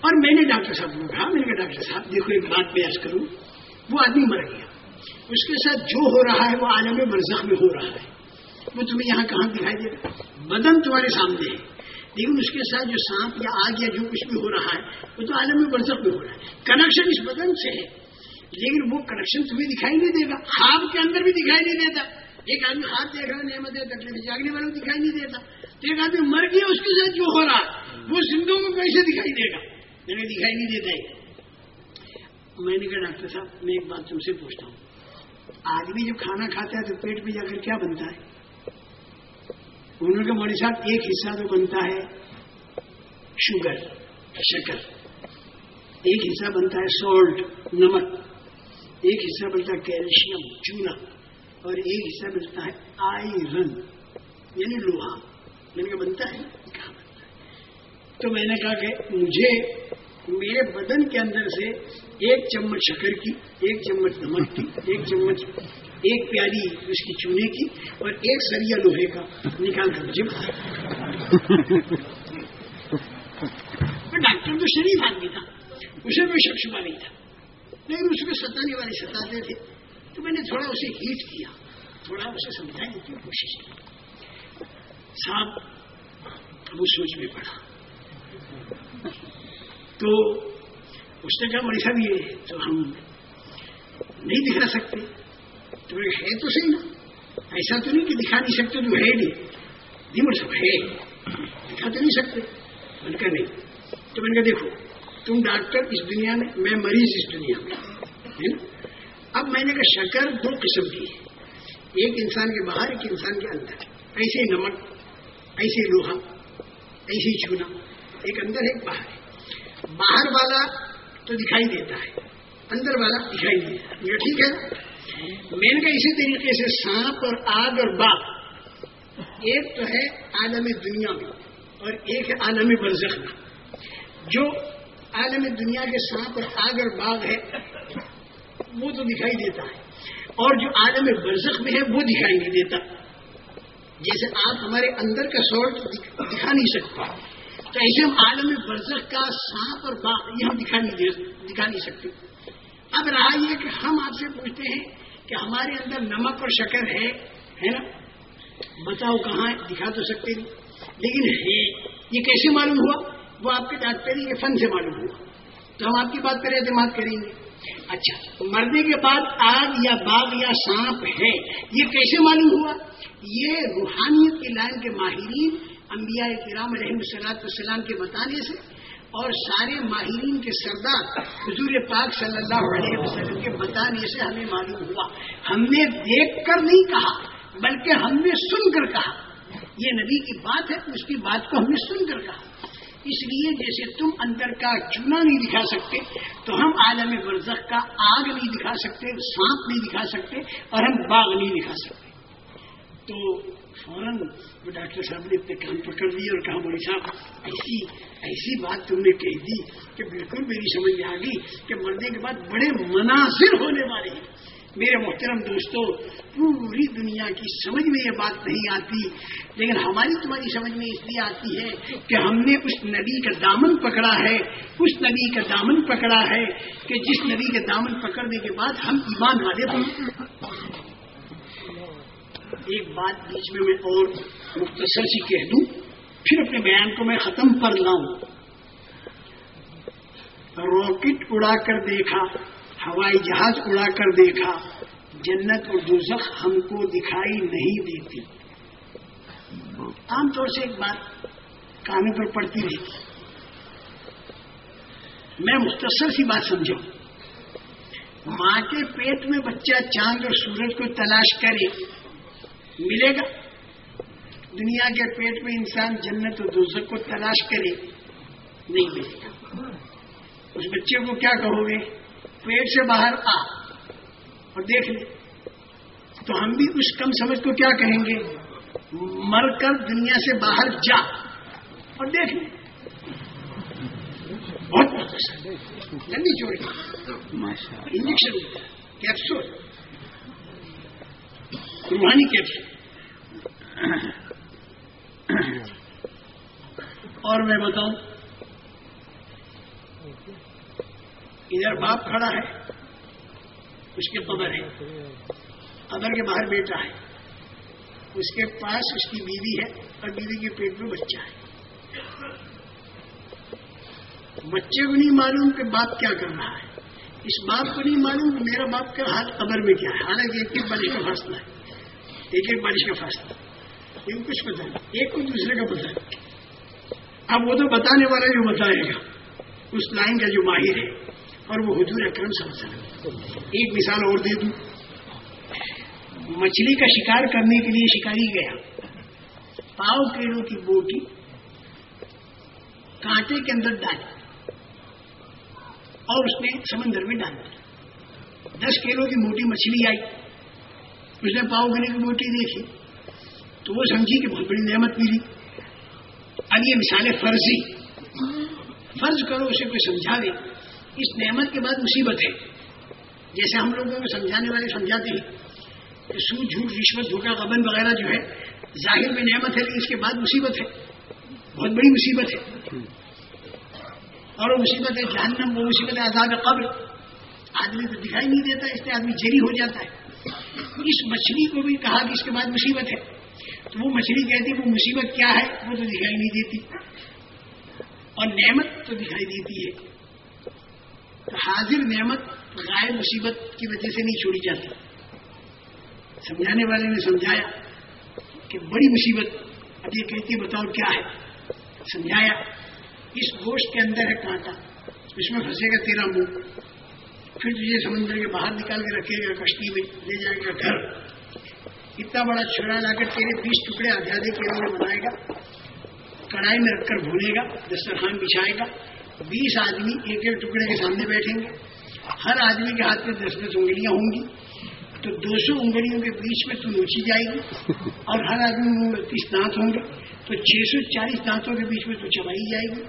Speaker 2: اور میں نے ڈاکٹر صاحب کو کہا، میں نے کہا، ڈاکٹر صاحب، دیکھو، ایک بات بیاس کروں۔ وہ آدمی مر گیا۔ اس کے ساتھ جو ہو رہا ہے وہ عالم برزخ میں ہو رہا ہے۔ وہ تمہیں یہاں کہاں دکھائی دے گا بدن تمہارے سامنے ہے۔ لیکن اس کے ساتھ جو سانپ یا آگ یا جو کچھ بھی ہو رہا ہے، وہ تو عالم برزخ میں ہو رہا ہے۔ کنیکشن اس بدن سے ہے۔ لیکن وہ کنیکشن تمہیں دکھائی نہیں دے گا۔ خواب کے اندر بھی دکھائی نہیں دیتا۔ ایک آدمی خواب دیکھ رہا نعمت تکلیف جاگنے والوں کو دکھائی نہیں دیتا۔ تو ایک آدمی مر گیا، اس کے ساتھ جو ہو رہا وہ زندوں کو کیسے دکھائی دے گا؟ میں نے دکھائی نہیں دیتا میں نے کہا ڈاکٹر صاحب، میں ایک بات تم سے پوچھتا ہوں۔ آدمی جب کھانا کھاتا ہے تو پیٹ میں جا کر کیا بنتا ہے؟ انہوں کے موڑی صاحب ایک حصہ تو بنتا ہے شوگر، شکر۔ ایک حصہ بنتا ہے سالٹ، نمک۔ ایک حصہ ملتا ہے کیلشیم، چونا۔ اور ایک حصہ ملتا ہے آئرن یعنی لوہا۔ میں نے بنتا ہے؟ کہاں بنتا ہے؟ تو میں نے کہا کہ مجھے میرے بدن کے اندر سے ایک چمچ شکر کی، ایک چمچ نمک کی، ایک چمچ ایک پیاری اس کی چونے کی اور ایک سریا لوہے کا نکال کر مجھے ڈاکٹر تو شریف آدمی تھا، اسے کوئی شک شبہ نہیں تھا۔ لیکن اس میں ستانے والے ستاتے تھے، تو میں نے تھوڑا اسے ہیٹ کیا، تھوڑا اسے سمجھانے کی کوشش کی۔ صاحب وہ سوچ میں پڑا۔ تو اس نے کہا بڑی صاحب یہ تو ہم نہیں دکھا سکتے۔ تو ہے تو صحیح نا۔ ایسا تو نہیں کہ دکھا نہیں سکتے، تو ہے نہیں نہیں سب ہے۔ دکھا تو نہیں سکتے۔ من کر نہیں۔ تو میں نے کہا دیکھو، تم ڈاکٹر اس دنیا میں میں مریض اس دنیا میں۔ اب میں نے کہا شکر دو قسم کی ہے۔ ایک انسان کے باہر، ایک انسان کے اندر۔ ایسے نمک، ایسے لوہا، ایسے چونا۔ ایک اندر، ایک باہر۔ ہے باہر والا تو دکھائی دیتا ہے۔ اندر والا دکھائی نہیں دیتا یہ ٹھیک ہے؟ میں نے کہا اسی طریقے سے سانپ اور آگ اور باغ، ایک تو ہے عالم دنیا میں اور ایک ہے عالم برزخ میں۔ جو عالم دنیا کے سانپ اور آگ اور باغ ہے، وہ تو دکھائی دیتا ہے۔ اور جو عالم برزخ میں ہے، وہ دکھائی نہیں دیتا۔ جیسے آپ ہمارے اندر کا سالٹ دکھا نہیں سکتے تو ایسے ہم عالم برزخ کا سانپ اور باغ یہ ہم دکھا نہیں دکھا نہیں سکتے۔ اب رہا یہ کہ ہم آپ سے پوچھتے ہیں کہ ہمارے اندر نمک اور شکر ہے ہے نا؟ بتاؤ کہاں دکھا تو سکتے نہیں لیکن ہے، یہ کیسے معلوم ہوا؟ وہ آپ کے ڈاکٹری کے فن سے معلوم ہوا۔ تو ہم آپ کی بات پر اعتماد کریں گے۔ اچھا مرنے کے بعد آگ یا باغ یا سانپ ہے، یہ کیسے معلوم ہوا؟ یہ روحانیت کی لائن کے ماہرین انبیاء کرام علیہ صلاحت السلام کے بتانے سے اور سارے ماہرین کے سردار حضور پاک صلی اللہ علیہ وسلم کے بتانے سے ہمیں معلوم ہوا۔ ہم نے دیکھ کر نہیں کہا، بلکہ ہم نے سن کر کہا۔ یہ نبی کی بات ہے، اس کی بات کو ہم نے سن کر کہا۔ اس لیے جیسے تم اندر کا چونا نہیں دکھا سکتے، تو ہم عالم برزخ کا آگ نہیں دکھا سکتے، سانپ نہیں دکھا سکتے، اور ہم باغ نہیں دکھا سکتے۔ تو فوراً وہ ڈاکٹر صاحب نے اپنے کام پکڑ دی اور کہا بڑی صاحب، ایسی ایسی بات تم نے کہہ دی کہ بالکل میری سمجھ میں آ گئی کہ مرنے کے بعد بڑے مناظر ہونے والے ہیں۔ میرے محترم دوستو، پوری دنیا کی سمجھ میں یہ بات نہیں آتی، لیکن ہماری تمہاری سمجھ میں اس لیے آتی ہے کہ ہم نے اس نبی کا دامن پکڑا ہے۔ اس نبی کا دامن پکڑا ہے کہ جس نبی کا دامن پکڑنے کے بعد ہم ایمان والے بن ایک بات بیچ میں میں اور مختصر سی کہہ دوں، پھر اپنے بیان کو میں ختم کر لاؤں راکٹ اڑا کر دیکھا، ہوائی جہاز اڑا کر دیکھا، جنت اور دوزخ ہم کو دکھائی نہیں دیتی۔ عام طور سے ایک بات کانوں پر پڑتی رہتی میں مختصر سی بات سمجھوں ماں کے پیٹ میں بچہ چاند اور سورج کو تلاش کرے۔ ملے گا۔ دنیا کے پیٹ میں انسان جنت اور دوزخ کو تلاش کرے نہیں ملے گا۔ اس بچے کو کیا کہو گے؟ پیٹ سے باہر آ اور دیکھ لے۔ تو ہم بھی اس کم سمجھ کو کیا کہیں گے؟ مر کر دنیا سے باہر جا اور دیکھ لے۔ بہت لمبی چوڑی۔ انجیکشن۔ کیپسول۔ روحانی کیپسول اور میں بتاؤں، ادھر باپ کھڑا ہے، اس کے قبر ہے قبر کے باہر بیٹا ہے، اس کے پاس اس کی بیوی ہے اور بیوی کے پیٹ میں بچہ ہے۔ بچے کو نہیں معلوم کہ باپ کیا کر رہا ہے۔ اس باپ کو نہیں معلوم کہ میرا باپ کا حال قبر میں کیا ہے، حالانکہ ایک ایک کا فاصلہ ہے۔ ایک ایک بارش کا فاصلہ۔ لیکن کچھ پتا نہیں۔ ایک کو دوسرے کا پتا نہیں۔ اب وہ تو بتانے والا جو بتائے گا، اس لائن کا جو ماہر ہے، اور وہ حضور اکرم صلی اللہ علیہ وسلم۔ ایک مثال اور دے دوں۔ مچھلی کا شکار کرنے کے لیے شکاری گیا۔ پاؤ کیلو کی بوٹی کانٹے کے اندر ڈالی اور اس نے سمندر میں ڈال۔ دی دس کلو کی موٹی مچھلی آئی۔ اس نے پاؤ کلو کی بوٹی دیکھی تو وہ سمجھی کہ بہت بڑی نعمت ملی۔ اب یہ مثال فرضی فرض کرو اسے کوئی سمجھا دے۔ اس نعمت کے بعد مصیبت ہے۔ جیسے ہم لوگوں کو سمجھانے والے سمجھاتے ہیں کہ سود جھوٹ، رشوت دھوکا قبن وغیرہ جو ہے، ظاہر میں نعمت ہے لیکن اس کے بعد مصیبت ہے۔ بہت بڑی مصیبت ہے۔ اور وہ مصیبت ہے جہنم، وہ مصیبت ہے عذاب قبر۔ آدمی تو دکھائی نہیں دیتا، اس سے آدمی جری ہو جاتا ہے۔ اس مچھلی کو بھی کہا کہ اس کے بعد مصیبت ہے۔ تو وہ مچھلی کہتی وہ مصیبت کیا ہے؟ وہ تو دکھائی نہیں دیتی۔ اور نعمت تو دکھائی دیتی ہے۔ حاضر نعمت غائب مصیبت کی وجہ سے نہیں چھوڑی جاتی۔ سمجھانے والے نے سمجھایا کہ بڑی مصیبت۔ اب یہ کہتی بتاؤ کیا ہے؟ سمجھایا، اس گوشت کے اندر ہے کانٹا، اس میں پھنسے گا تیرا منہ۔ پھر تجھے سمندر کے باہر نکال کے رکھے گا کشتی میں لے جائے گا گھر۔ اتنا بڑا چھڑا لا کر تیرے بیس ٹکڑے آدھے آدھے کیلو میں بنائے گا۔ کڑھائی میں رکھ کر بھونے گا، دسترخوان بچھائے گا۔ بیس آدمی ایک ایک ٹکڑے کے سامنے بیٹھیں گے۔ ہر آدمی کے ہاتھ میں دس دس انگلیاں ہوں گی۔ تو دو سو انگلیوں کے بیچ میں تو نوچی جائے گی اور ہر آدمی میں تیس دانت ہوں گے۔ تو چھ سو چالیس دانتوں کے بیچ میں تو چبائی جائے گی۔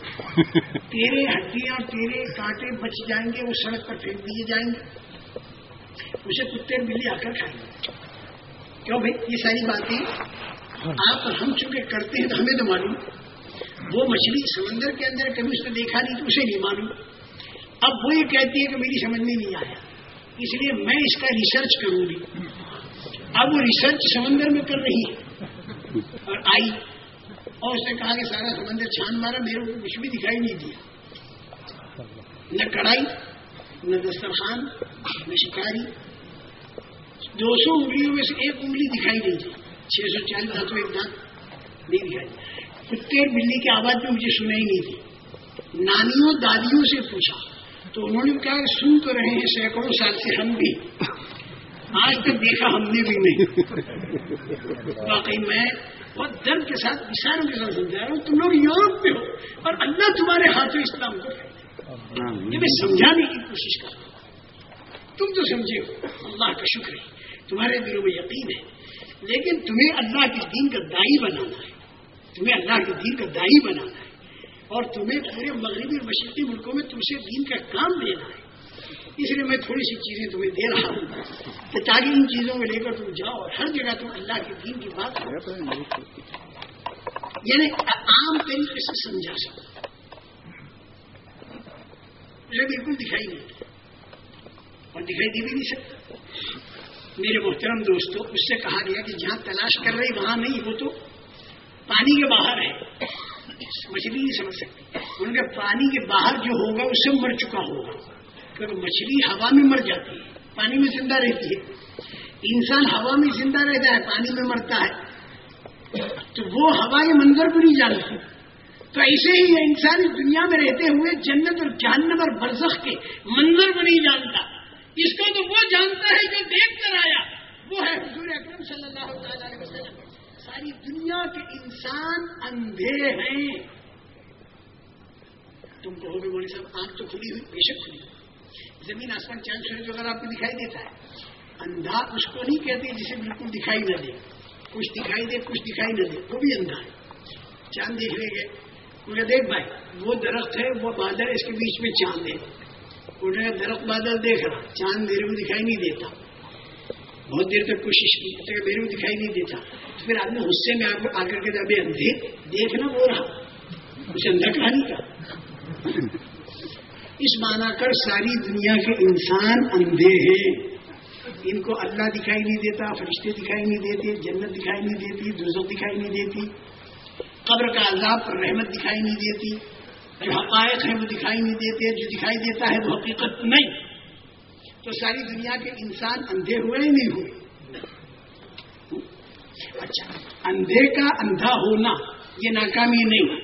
Speaker 2: تیرے ہڈیاں اور تیرے کانٹے بچ جائیں گے، وہ سڑک پر پھینک دیے جائیں گے۔ اسے کتے بلی آ کر کھائیں گے۔ کیوں بھائی؟ یہ ساری باتیں آپ ہم چونکہ کرتے ہیں تو ہمیں تو معلوم۔ وہ مچھلی سمندر کے اندر کبھی اس نے دیکھا نہیں تو اسے نہیں معلوم۔ اب وہ یہ کہتی ہے کہ میری سمجھ میں نہیں آیا۔ اس لیے میں اس کا ریسرچ کروں گی۔ اب وہ ریسرچ سمندر میں کر رہی ہے۔ اور آئی۔ اور اس نے کہا کہ سارا سمندر چھان مارا، میرے کو کچھ بھی دکھائی نہیں دیا۔ نہ کڑھائی، نہ دسترخوان، نہ شکاری۔ دو سو انگلیوں میں سے ایک انگلی دکھائی نہیں دی۔ چھ سو چالیس دانتوں ایک دانت نہیں دکھائی کتے اور بلی کی آواز بھی مجھے سنائی نہیں تھی نانیوں دادیوں سے پوچھا۔ تو انہوں نے کہا، سن تو رہے ہیں سینکڑوں سال سے ہم بھی. آج تک دیکھا ہم نے بھی نہیں۔ واقعی میں بہت درد کے ساتھ اشاروں کے ساتھ سمجھا رہا ہوں۔ تم لوگ یورپ میں ہو اور اللہ تمہارے ہاتھوں اسلام کو یہ میں سمجھانے کی کوشش کر رہا ہوں۔ تم تو سمجھے ہو، اللہ کا شکر ہے۔ تمہارے دلوں میں یقین ہے۔ لیکن تمہیں اللہ کے دین کا دائی بنانا ہے۔ تمہیں اللہ کے دین کا دائی بنانا ہے۔ اور تمہیں پورے مغربی مشرقی ملکوں میں تم سے دین کا کام لینا ہے۔ اس لیے میں تھوڑی سی چیزیں تمہیں دے رہا ہوں کہ تاکہ ان چیزوں میں لے کر تم جاؤ اور ہر جگہ تم اللہ کے دین کی بات کرو۔ یعنی عام طریقے سے سمجھا سکو۔ مجھے بالکل دکھائی نہیں اور دکھائی دے بھی نہیں سکتا۔ میرے محترم دوستوں اس سے کہا گیا کہ جہاں تلاش کر رہی وہاں نہیں، وہ تو پانی کے باہر ہے۔ مچھلی نہیں سمجھ سکتی ان کے پانی کے باہر جو ہوگا، اس سے مر چکا ہوگا۔ کیونکہ مچھلی ہوا میں مر جاتی ہے، پانی میں زندہ رہتی ہے۔ انسان ہوا میں زندہ رہتا ہے، پانی میں مرتا ہے۔ تو وہ ہوا کے منظر کو نہیں جانتی تو ایسے ہی یہ انسان اس دنیا میں رہتے ہوئے جنت اور جہنم اور برزخ کے منظر کو نہیں جانتا۔ اس کو تو وہ جانتا ہے جو دیکھ کر آیا۔ وہ ہے حضور اکرم صلی اللہ علیہ وسلم۔ ساری دنیا کے انسان اندھے ہیں۔ تم کہو گے مولوی صاحب، آنکھ تو کھلی ہوئی، بے شک کھلی زمین آسمان چاند سورج وغیرہ آپ کو دکھائی دیتا ہے۔ اندھا اس کو نہیں کہتے جسے بالکل دکھائی نہ دے۔ کچھ دکھائی دے، کچھ دکھائی نہ دے، وہ بھی اندھا ہے۔ چاند دیکھ لے گئے انہیں دیکھ بھائی، وہ درخت ہے، وہ بادل اس کے بیچ میں چاند ہے۔ انہیں درخت بادل دیکھ رہا، چاند میرے کو دکھائی نہیں دیتا۔ بہت دیر تک کوشش کی میرے کو دکھائی نہیں دیتا۔ پھر آدمی غصے میں آپ آ کر کے ابھی اندھے، دیکھنا وہ رہا۔ اسے اندھا کہانی کا اس مانا کر ساری دنیا کے انسان اندھے ہیں۔ ان کو اللہ دکھائی نہیں دیتا، فرشتے دکھائی نہیں دیتے، جنت دکھائی نہیں دیتی، دوزخ دکھائی نہیں دیتی۔ قبر کا عذاب پر رحمت دکھائی نہیں دیتی۔ جو حقائق ہیں وہ دکھائی نہیں دیتے، جو دکھائی دیتا ہے وہ حقیقت نہیں۔ تو ساری دنیا کے انسان اندھے ہوئے ہی نہیں ہوئے۔ اچھا اندھے کا اندھا ہونا، یہ ناکامی نہیں۔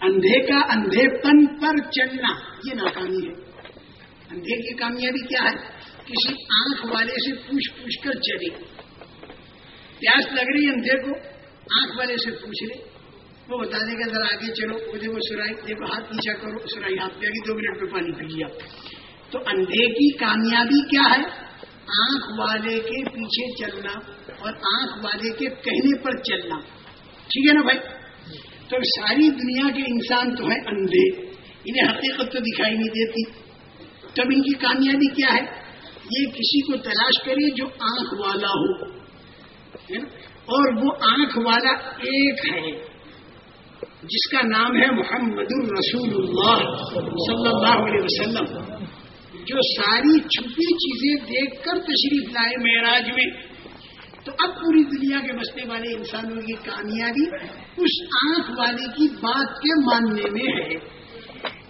Speaker 2: اندھے کا اندھے پن پر چلنا، یہ ناکامی ہے۔ اندھے کی کامیابی کیا ہے؟ کسی آنکھ والے سے پوچھ پوچھ کر چلے۔ پیاس لگ رہی اندھے کو، آنکھ والے سے پوچھ لے۔ وہ بتا دے گا ذرا آگے چلو مجھے وہ سرائی دیکھو ہاتھ پیچھا کرو، سرائی ہاتھ پہ آگے دو منٹ میں پانی پی لیا۔ تو اندھے کی کامیابی کیا ہے؟ آنکھ والے کے پیچھے چلنا اور آنکھ والے کے کہنے پر چلنا۔ ٹھیک ہے نا بھائی؟ تو ساری دنیا کے انسان تو ہیں اندھے۔ انہیں حقیقت تو دکھائی نہیں دیتی۔ تب ان کی کامیابی کیا ہے؟ یہ کسی کو تلاش کرے جو آنکھ والا ہو۔ اور وہ آنکھ والا ایک ہے، جس کا نام ہے محمد الرسول اللہ صلی اللہ علیہ وسلم۔ جو ساری چھپی چیزیں دیکھ کر تشریف لائے معراج میں، تو اب پوری دنیا کے بسنے والے انسانوں کی کامیابی اس آنکھ والے کی بات کے ماننے میں ہے۔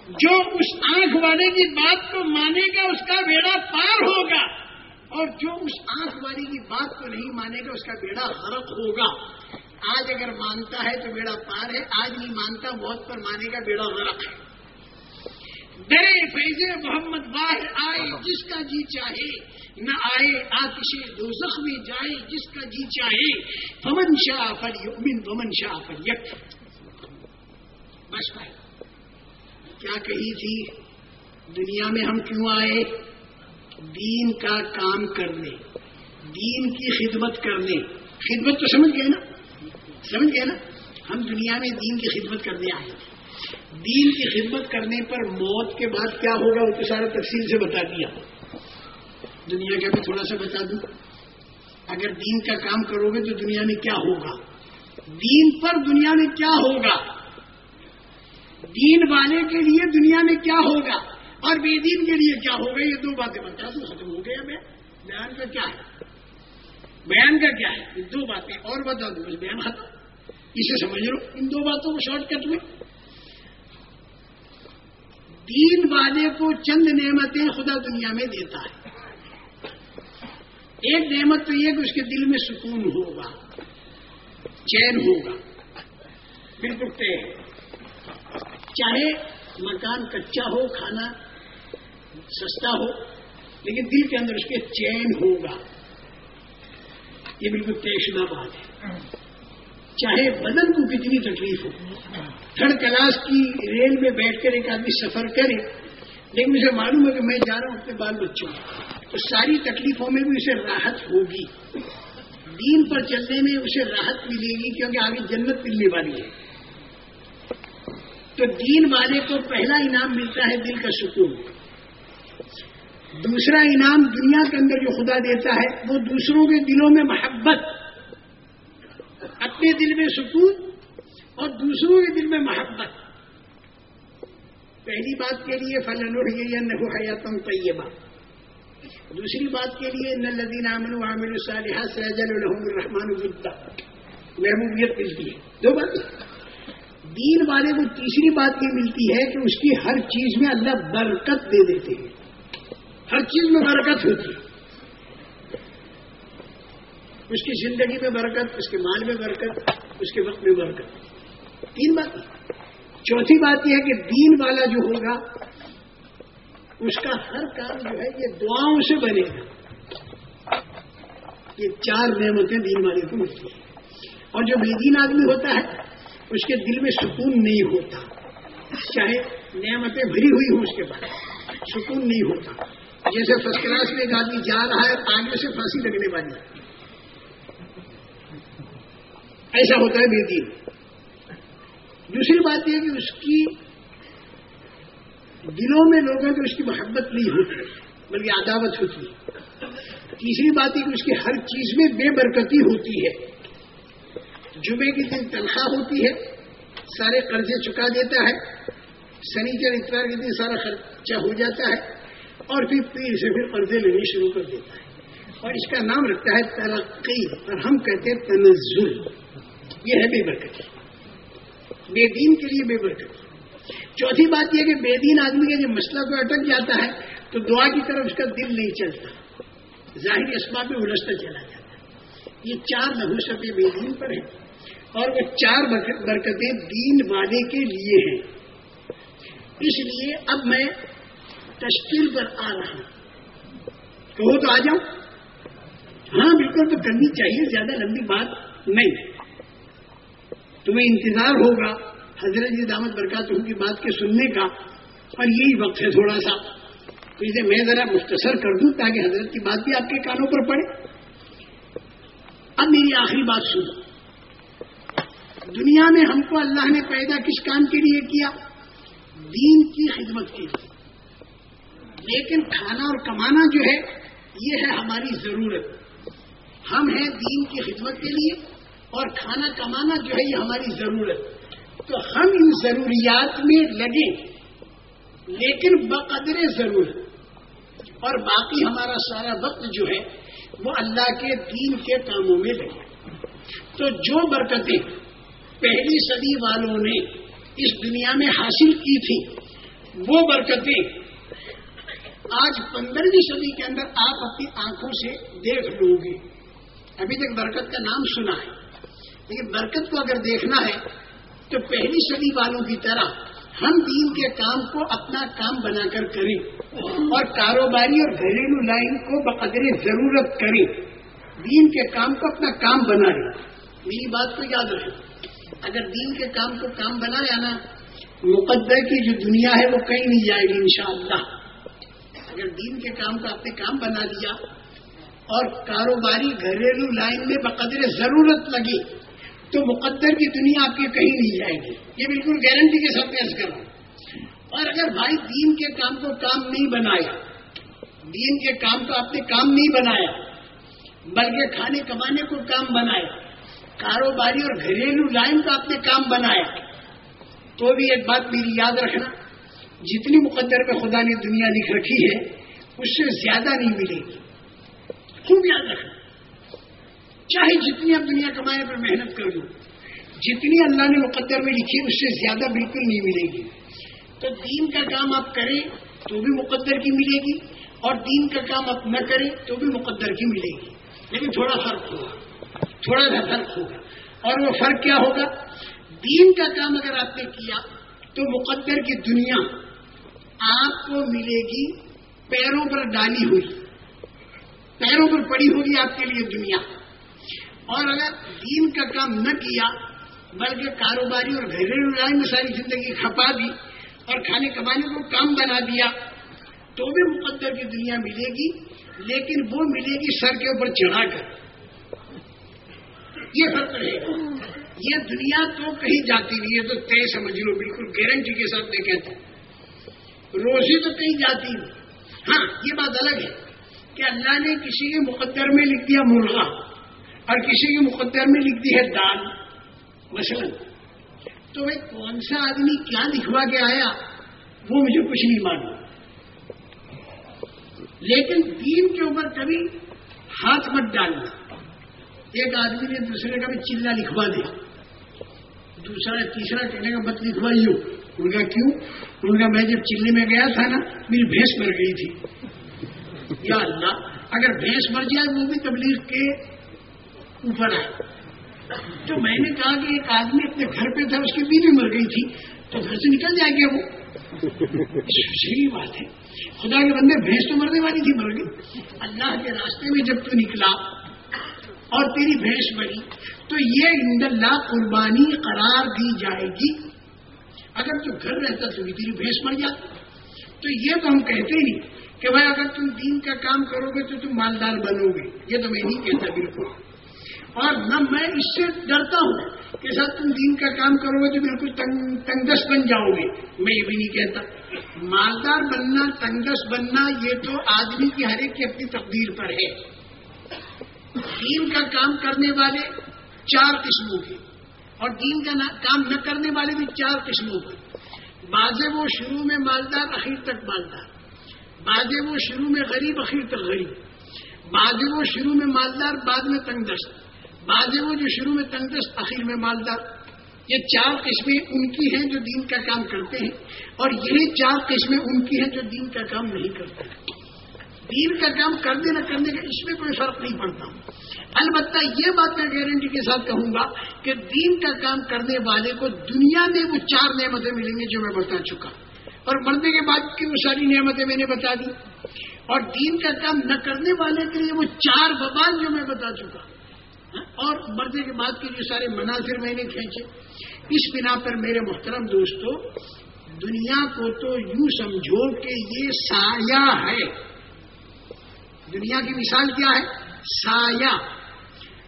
Speaker 2: جو اس آنکھ والے کی بات کو مانے گا، اس کا بیڑا پار ہوگا۔ اور جو اس آنکھ والے کی بات کو نہیں مانے گا، اس کا بیڑا غرق ہوگا۔ آج اگر مانتا ہے تو بیڑا پار ہے، آج نہیں مانتا بہت پر مانے گا، بیڑا غرق ہے۔ ڈرے فیض محمد باہر آئے، جس کا جی چاہے، نہ آئے، آتش دو میں جائے، جس کا جی چاہے، فمن شاہ پر یؤمن ومن شاہ پر یک بس بھائی، کیا کہی تھی؟ دنیا میں ہم کیوں آئے؟ دین کا کام کرنے، دین کی خدمت کرنے۔ خدمت تو سمجھ گئے نا؟ سمجھ گئے نا؟ ہم دنیا میں دین کی خدمت کرنے آئے۔ تھے دین کی خدمت کرنے پر موت کے بعد کیا ہوگا وہ تو سارا تفصیل سے بتا دیا دنیا کا بھی تھوڑا سا بتا دوں۔ اگر دین کا کام کرو گے تو دنیا میں کیا ہوگا؟ دین پر دنیا میں کیا ہوگا؟ دین والے کے لیے دنیا میں کیا ہوگا؟ اور بے دین کے لیے کیا ہوگا؟ یہ دو باتیں بتا دوں، ختم ہو گیا میں۔ بیان کا کیا ہے؟ بیان کا کیا ہے؟ یہ دو باتیں اور بتا دوں، بس بیان ختم۔ اسے سمجھ لو، ان دو باتوں کو شارٹ کٹ میں۔ دین والے کو چند نعمتیں خدا دنیا میں دیتا ہے۔ ایک نعمت تو یہ کہ اس کے دل میں سکون ہوگا، چین ہوگا۔ بالکل طے چاہے مکان کچا ہو، کھانا سستا ہو، لیکن دل کے اندر اس کے چین ہوگا۔ یہ بالکل طے شدہ بات ہے۔ چاہے بدن کو کتنی تکلیف ہو۔ تھرڈ کلاس کی ریل میں بیٹھ کر ایک آدمی سفر کرے، لیکن مجھے معلوم ہے کہ میں جا رہا ہوں اپنے بال بچوں تو ساری تکلیفوں میں بھی اسے راحت ہوگی۔ دین پر چلنے میں اسے راحت ملے گی کیونکہ آگے جنت ملنے والی ہے۔ تو دین والے کو پہلا انعام ملتا ہے دل کا سکون۔ دوسرا انعام دنیا کے اندر جو خدا دیتا ہے، وہ دوسروں کے دلوں میں محبت۔ اپنے دل میں سکون اور دوسروں کے دل میں محبت۔ پہلی بات کے لیے فلن نہ حیاتم طیبہ دوسری بات کے لیے نہ لدین امن عامر الصالحہ سیجل الحم الرحمان الدہ محبوبیت ملتی ہے۔ دو بات۔ دین والے کو تیسری بات یہ ملتی ہے کہ اس کی ہر چیز میں اللہ برکت دے دیتے ہیں۔ ہر چیز میں برکت ہوتی ہے۔ اس کی زندگی میں برکت، اس کے مال میں برکت، اس کے وقت میں برکت۔ تین بات چوتھی بات یہ ہے کہ دین والا جو ہوگا، اس کا ہر کام جو ہے، یہ دعاؤں سے بنے گا۔ یہ چار نعمتیں دین والے کو ملتی ہیں۔ اور جو بے دین آدمی ہوتا ہے، اس کے دل میں سکون نہیں ہوتا۔ چاہے نعمتیں بھری ہوئی ہوں اس کے بعد، سکون نہیں ہوتا۔ جیسے فرسٹ کلاس میں ایک آدمی جا رہا ہے، آگے سے پھانسی لگنے والی۔ ایسا ہوتا ہے بے دین دوسری بات یہ کہ اس کی دلوں میں لوگوں کی اس کی محبت نہیں ہوتی، بلکہ عداوت ہوتی ہے۔ تیسری بات یہ کہ اس کی ہر چیز میں بے برکتی ہوتی ہے۔ جمعے کی دن تنخواہ ہوتی ہے، سارے قرضے چکا دیتا ہے سنیچر اتوار کے دن سارا خرچہ ہو جاتا ہے اور پھر پیر سے پھر قرضے لینے شروع کر دیتا ہے۔ اور اس کا نام رکھتا ہے ترقی اور ہم کہتے ہیں تنزل۔ یہ ہے بے برکتی بے دین کے لیے بے برکتی چوتھی بات یہ کہ بے دین آدمی کا جب مسئلہ کو اٹک جاتا ہے تو دعا کی طرف اس کا دل نہیں چلتا۔ ظاہری اسباب میں الجھتا چلا جاتا ہے۔ یہ چار نحوستیں بے دین پر ہیں اور وہ چار برکتیں دین والے کے لیے ہیں۔ اس لیے اب میں تشکیل پر آ رہا ہوں۔ کہو تو آ جاؤں ہاں بالکل تو کرنی چاہیے، زیادہ لمبی بات نہیں۔ ہے تمہیں انتظار ہوگا حضرت جی دامت برکات کی بات کے سننے کا اور یہی وقت ہے تھوڑا سا۔ تو اسے میں ذرا مختصر کر دوں تاکہ حضرت کی بات بھی آپ کے کانوں پر پڑے۔ اب میری آخری بات سنو۔ دنیا میں ہم کو اللہ نے پیدا کس کام کے لیے کیا؟ دین کی خدمت کے لیے۔ لیکن کھانا اور کمانا جو ہے، یہ ہے ہماری ضرورت۔ ہم ہیں دین کی خدمت کے لیے۔ اور کھانا کمانا جو ہے یہ ہماری ضرورت تو ہم ان ضروریات میں لگیں، لیکن بقدر ضرورت اور باقی ہمارا سارا وقت جو ہے، وہ اللہ کے دین کے کاموں میں لگے۔ تو جو برکتیں پہلی صدی والوں نے اس دنیا میں حاصل کی تھی وہ برکتیں آج پندرہویں صدی کے اندر آپ اپنی آنکھوں سے دیکھ لو گے۔ ابھی تک برکت کا نام سنا ہے۔ لیکن برکت کو اگر دیکھنا ہے تو پہلی صدی والوں کی طرح ہم دین کے کام کو اپنا کام بنا کر کریں اور کاروباری اور گھریلو لائن کو بقدر ضرورت کریں۔ دین کے کام کو اپنا کام بنا لیں۔ میری بات کو یاد رکھیں۔ اگر دین کے کام کو کام بنایا نا، مقدر کی جو دنیا ہے وہ کہیں نہیں جائے گی انشاءاللہ۔ اگر دین کے کام کو آپ نے کام بنا دیا اور کاروباری گھریلو لائن میں بقدر ضرورت لگی تو مقدر کی دنیا آپ کی کہیں نہیں جائے گی۔ یہ بالکل گارنٹی کے ساتھ پیش کر رہا ہوں۔ اور اگر بھائی دین کے کام کو کام نہیں بنایا، دین کے کام کو آپ نے کام نہیں بنایا، بلکہ کھانے کمانے کو کام بنایا، کاروباری اور گھریلو لائن کو آپ نے کام بنایا، تو بھی ایک بات میری یاد رکھنا، جتنی مقدر میں خدا نے دنیا لکھ رکھی ہے، اس سے زیادہ نہیں ملے گی۔ خوب یاد رکھنا۔ چاہے جتنی اب دنیا کمانے پر محنت کر لوں جتنی اللہ نے مقدر میں لکھی اس سے زیادہ بالکل نہیں ملے گی۔ تو دین کا کام آپ کریں تو بھی مقدر کی ملے گی، اور دین کا کام آپ نہ کریں تو بھی مقدر کی ملے گی۔ لیکن تھوڑا فرق ہوگا، تھوڑا سا فرق ہوگا۔ اور وہ فرق کیا ہوگا؟ دین کا کام اگر آپ نے کیا تو مقدر کی دنیا آپ کو ملے گی، پیروں پر ڈالی ہوئی، پیروں پر پڑی ہوگی آپ کے لیے دنیا۔ اور اگر دین کا کام نہ کیا، بلکہ کاروباری اور گھریلو لائن میں ساری زندگی کھپا دی اور کھانے کمانے کو کام بنا دیا، تو بھی مقدر کی دنیا ملے گی، لیکن وہ ملے گی سر کے اوپر چڑھا کر۔ یہ فرق رہے گا یہ دنیا تو کہیں جاتی نہیں ہے تو طے سمجھ لو، بالکل گارنٹی کے ساتھ میں کہتا ہوں۔ روزی تو کہیں جاتی نہیں۔ ہاں یہ بات الگ ہے کہ اللہ نے کسی کے مقدر میں لکھ دیا مرغا اور کسی کے مقدر میں لکھ دی ہے دال مثلا۔ تو بھائی، کون سا آدمی کیا لکھوا کے آیا؟ وہ مجھے کچھ نہیں معلوم۔ لیکن دین کے اوپر کبھی ہاتھ مت ڈالنا۔ ایک آدمی نے دوسرے کا بھی چلا لکھوا دیا۔ دوسرا، تیسرا کہنے کا مت لکھوائی ہو ان کا کیوں؟ ان کا میں جب چلے میں گیا تھا نا، میری بھینس مر گئی تھی۔ یا اللہ، اگر بھینس مر جائے، وہ بھی تبلیغ کے اوپر آئے تو میں نے کہا کہ ایک آدمی اپنے گھر پہ تھا، اس کی بیوی مر گئی تھی، تو گھر سے نکل جائے گا وہ؟ صحیح بات ہے۔ خدا کے بندے، بھینس تو مرنے والی تھی، مر گئی۔ اللہ کے راستے میں جب تو نکلا اور تیری بھینس مری تو یہ عند اللہ قربانی قرار دی جائے گی۔ اگر تو گھر رہتا تو بھی تیری بھینس مر جاتی۔ تو یہ تو ہم کہتے ہی کہ بھائی اگر تم دین کا کام کرو گے تو تم مالدار بنو گے۔ یہ تو میں نہیں کہتا، بالکل۔ اور نہ میں اس سے ڈرتا ہوں کہ سر تم دین کا کام کرو گے تو بالکل تنگس بن جاؤ گے۔ میں یہ بھی نہیں کہتا۔ مالدار بننا تنگس بننا، یہ تو آدمی کی ہر ایک کی اپنی تقدیر پر ہے۔ دین کا کام کرنے والے چار قسموں کے۔ اور دین کا کام نہ کرنے والے بھی چار قسموں کے۔ بعض وہ شروع میں مالدار، اخیر تک مالدار۔ بعض وہ شروع میں غریب، اخیر تک غریب۔ بعض وہ شروع میں مالدار، بعد میں تنگ دست بعض وہ جو شروع میں تندرست آخر میں مالدار یہ چار قسمیں ان کی ہیں جو دین کا کام کرتے ہیں، اور یہی چار قسمیں ان کی ہیں جو دین کا کام نہیں کرتے۔ دین کا کام کرنے نہ کرنے کا اس میں کوئی فرق نہیں پڑتا۔ البتہ یہ بات میں گارنٹی کے ساتھ کہوں گا کہ دین کا کام کرنے والے کو دنیا میں وہ چار نعمتیں ملیں گی جو میں بتا چکا۔ اور مرنے کے بعد کی وہ ساری نعمتیں میں نے بتا دی؟ اور دین کا کام نہ کرنے والے کے لیے وہ چار ببان جو میں بتا چکا۔ اور مرنے کے بعد کے جو سارے مناظر میں نے کھینچے۔ اس بنا پر میرے محترم دوستو، دنیا کو تو یوں سمجھو کہ یہ سایہ ہے۔ دنیا کی مثال کیا ہے؟ سایہ۔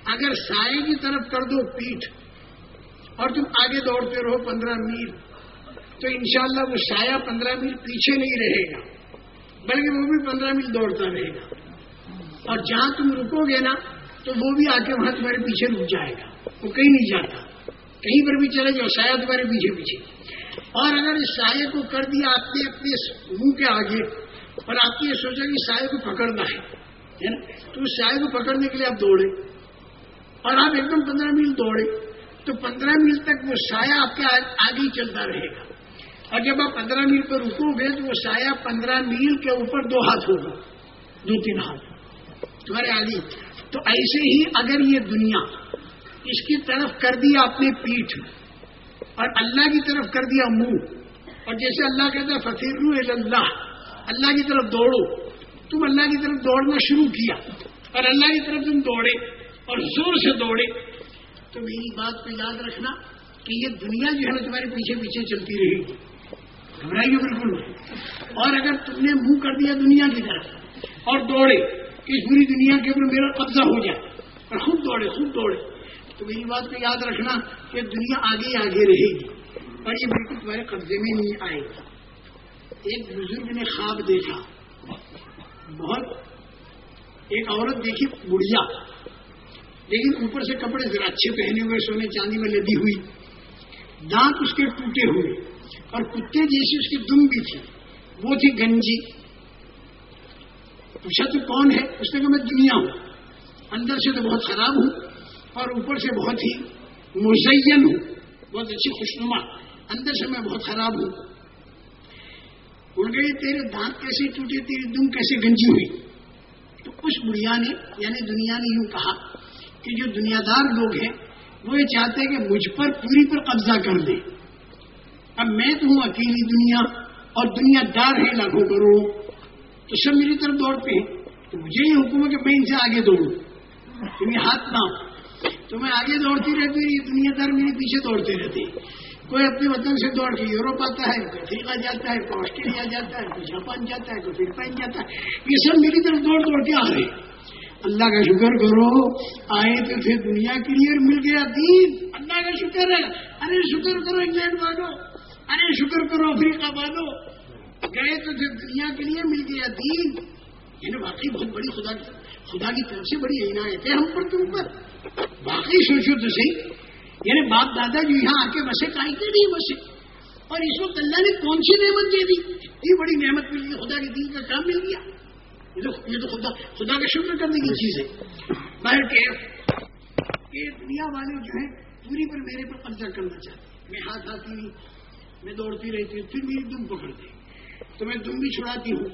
Speaker 2: اگر سائے کی طرف کر دو پیٹھ اور تم آگے دوڑتے رہو پندرہ میل، تو انشاءاللہ وہ سایہ پندرہ میل پیچھے نہیں رہے گا، بلکہ وہ بھی پندرہ میل دوڑتا رہے گا۔ اور جہاں تم رکو گے نا تو وہ بھی آ کے وہاں تمہارے پیچھے رک جائے گا۔ وہ کہیں نہیں جاتا۔ کہیں پر بھی چلے جاؤ سایہ تمہارے پیچھے پیچھے۔ اور اگر اس سائے کو کر دیا، آپ نے اپنے منہ کے آگے، اور آپ نے یہ سوچا کہ سائے کو پکڑنا ہے تو اس سائے کو پکڑنے کے لیے آپ دوڑے اور آپ ایک دم پندرہ میل دوڑے تو پندرہ میل تک وہ سایہ آپ کے آگے ہی چلتا رہے گا۔ اور جب آپ پندرہ میل پر رکو گے، تو وہ سایہ پندرہ میل کے اوپر دو ہاتھ ہوگا دو تین ہاتھ تمہارے آگے تو ایسے ہی اگر یہ دنیا اس کی طرف کر دیا اپنے پیٹھ اور اللہ کی طرف کر دیا منہ، اور جیسے اللہ کہتا ہے فطیر اللہ اللہ کی طرف دوڑو، تم اللہ کی طرف دوڑنا شروع کیا، اور اللہ کی طرف تم دوڑے، اور زور سے دوڑے۔ تو میری بات کو یاد رکھنا کہ یہ دنیا جو ہے نا تمہارے پیچھے پیچھے چلتی رہے گی۔ گھبرائیے بالکل اور اگر تم نے منہ کر دیا دنیا کی طرف اور دوڑے کہ اس پوری دنیا کے اوپر میرا قبضہ ہو جائے۔ اور خوب دوڑے خوب دوڑے۔ تو میری بات کو یاد رکھنا کہ دنیا آگے آگے رہے گی۔ اور یہ بالکل تمہارے قبضے میں نہیں آئے گا۔ ایک بزرگ نے خواب دیکھا۔ بہت ایک عورت دیکھی بڑھیا لیکن اوپر سے کپڑے ذرا اچھے پہنے ہوئے، سونے چاندی میں لدی ہوئی۔ دانت اس کے ٹوٹے ہوئے۔ اور کتے جیسی اس کی دم بھی تھی۔ وہ تھی گنجی۔ پوچھا تو کون ہے؟ اس نے کہا میں دنیا ہوں۔ اندر سے تو بہت خراب ہوں اور اوپر سے بہت ہی مزین ہوں۔ بہت اچھی خوشنما۔ اندر سے میں بہت خراب ہوں۔ اڑ گئی تیرے دانت کیسے ٹوٹے؟ تیری دم کیسے گنجی ہوئی؟ تو اس بڑھیا نے یعنی دنیا نے یوں کہا کہ جو دنیا دار لوگ ہیں، وہ یہ چاہتے ہیں کہ مجھ پر پوری پر قبضہ کر دیں۔ اب میں تو ہوں اکیلی دنیا اور دنیا دار ہے لاکھوں کروڑوں۔ تو سب میری طرف دوڑتے ہیں تو مجھے یہ حکم ہے کہ میں ان سے آگے دوڑوں۔ تمہیں ہاتھ نہ تو میں آگے دوڑتی رہتی یہ دنیا دار میرے پیچھے دوڑتے رہتے کوئی اپنے وطن سے دوڑ کے یوروپ آتا ہے، کوئی افریقہ جاتا ہے، کوئی آسٹریلیا جاتا ہے، کوئی جاپان جاتا ہے، کوئی فلپائن جاتا ہے۔ یہ سب میری طرف دوڑ دوڑ کے آ رہے اللہ کا شکر کرو، آئے تو پھر دنیا کلیئر مل گیا دین۔ اللہ کا شکر ہے۔ ارے شکر کرو انگلینڈ والو۔ ارے شکر کرو افریقہ والو۔ گئے تو پھر دنیا کے لیے مل گیا دین یعنی واقعی بہت بڑی خدا خدا کی طرف سے بڑی عنایت ہے ہم پر تم پر واقعی سوچو تو صحیح۔ یعنی باپ دادا جو یہاں آ کے بسے کائی کے نہیں بسے اور اس وقت اللہ نے کون سی نعمت دے دی؟ اتنی بڑی نعمت مل گئی، خدا کے دین کا کام مل گیا۔ یہ تو خدا خدا کا شکر کرنے کی چیز ہے۔ باہر کے دنیا والے جو ہیں پوری پر میرے پر قبضہ کرنا چاہتے میں ہاتھ آتی میں دوڑتی رہتی ہوں، پھر میری دم پکڑتی تو میں دم بھی چھڑاتی ہوں۔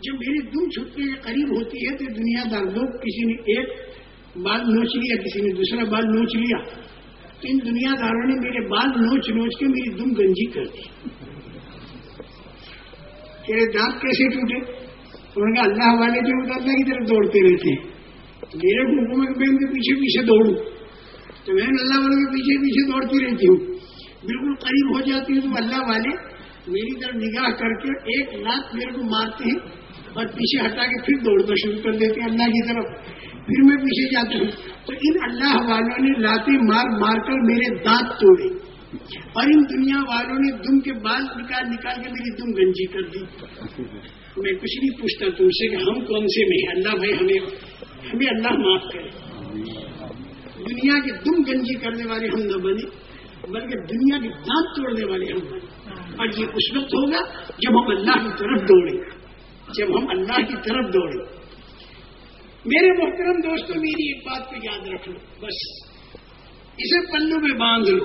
Speaker 2: جب میری دم چھٹنے کے قریب ہوتی ہے تو دنیا دار لوگ کسی نے ایک بال نوچ لیا، کسی نے دوسرا بال نوچ لیا۔ ان دنیا داروں نے میرے بال نوچ نوچ کے میری دم گنجی کر دی۔ تیرے دانت کیسے ٹوٹے؟ انہوں نے اللہ والے جو اللہ کی طرف دوڑتے رہتے ہیں۔ میرے حکومت میں ان کے پیچھے پیچھے دوڑوں۔ تو میں اللہ والوں کے پیچھے پیچھے دوڑتی رہتی ہوں۔ بالکل قریب ہو جاتی ہوں تو اللہ والے میری طرف نگاہ کر کے ایک لاکھ میرے کو مارتے ہیں، اور پیچھے ہٹا کے پھر دوڑنا شروع کر دیتے ہیں اللہ کی طرف۔ پھر میں پیچھے جاتا ہوں۔ تو ان اللہ والوں نے لاتے مار مار کر میرے دانت توڑے۔ اور ان دنیا والوں نے دم کے بال نکال نکال کے میری دم گنجی کر دی۔ میں کچھ نہیں پوچھتا تم سے کہ ہم کون سے میں اللہ بھائی ہمیں ہمیں اللہ معاف کرے۔ دنیا کے دم گنجی کرنے والے ہم نہ بنے، بلکہ دنیا کے دانت توڑنے والے ہم بنے۔ اور یہ اس وقت ہوگا جب ہم اللہ کی طرف دوڑیں۔ جب ہم اللہ کی طرف دوڑیں۔ میرے محترم دوستوں میری ایک بات کو یاد رکھ لو بس اسے پلو میں باندھ لو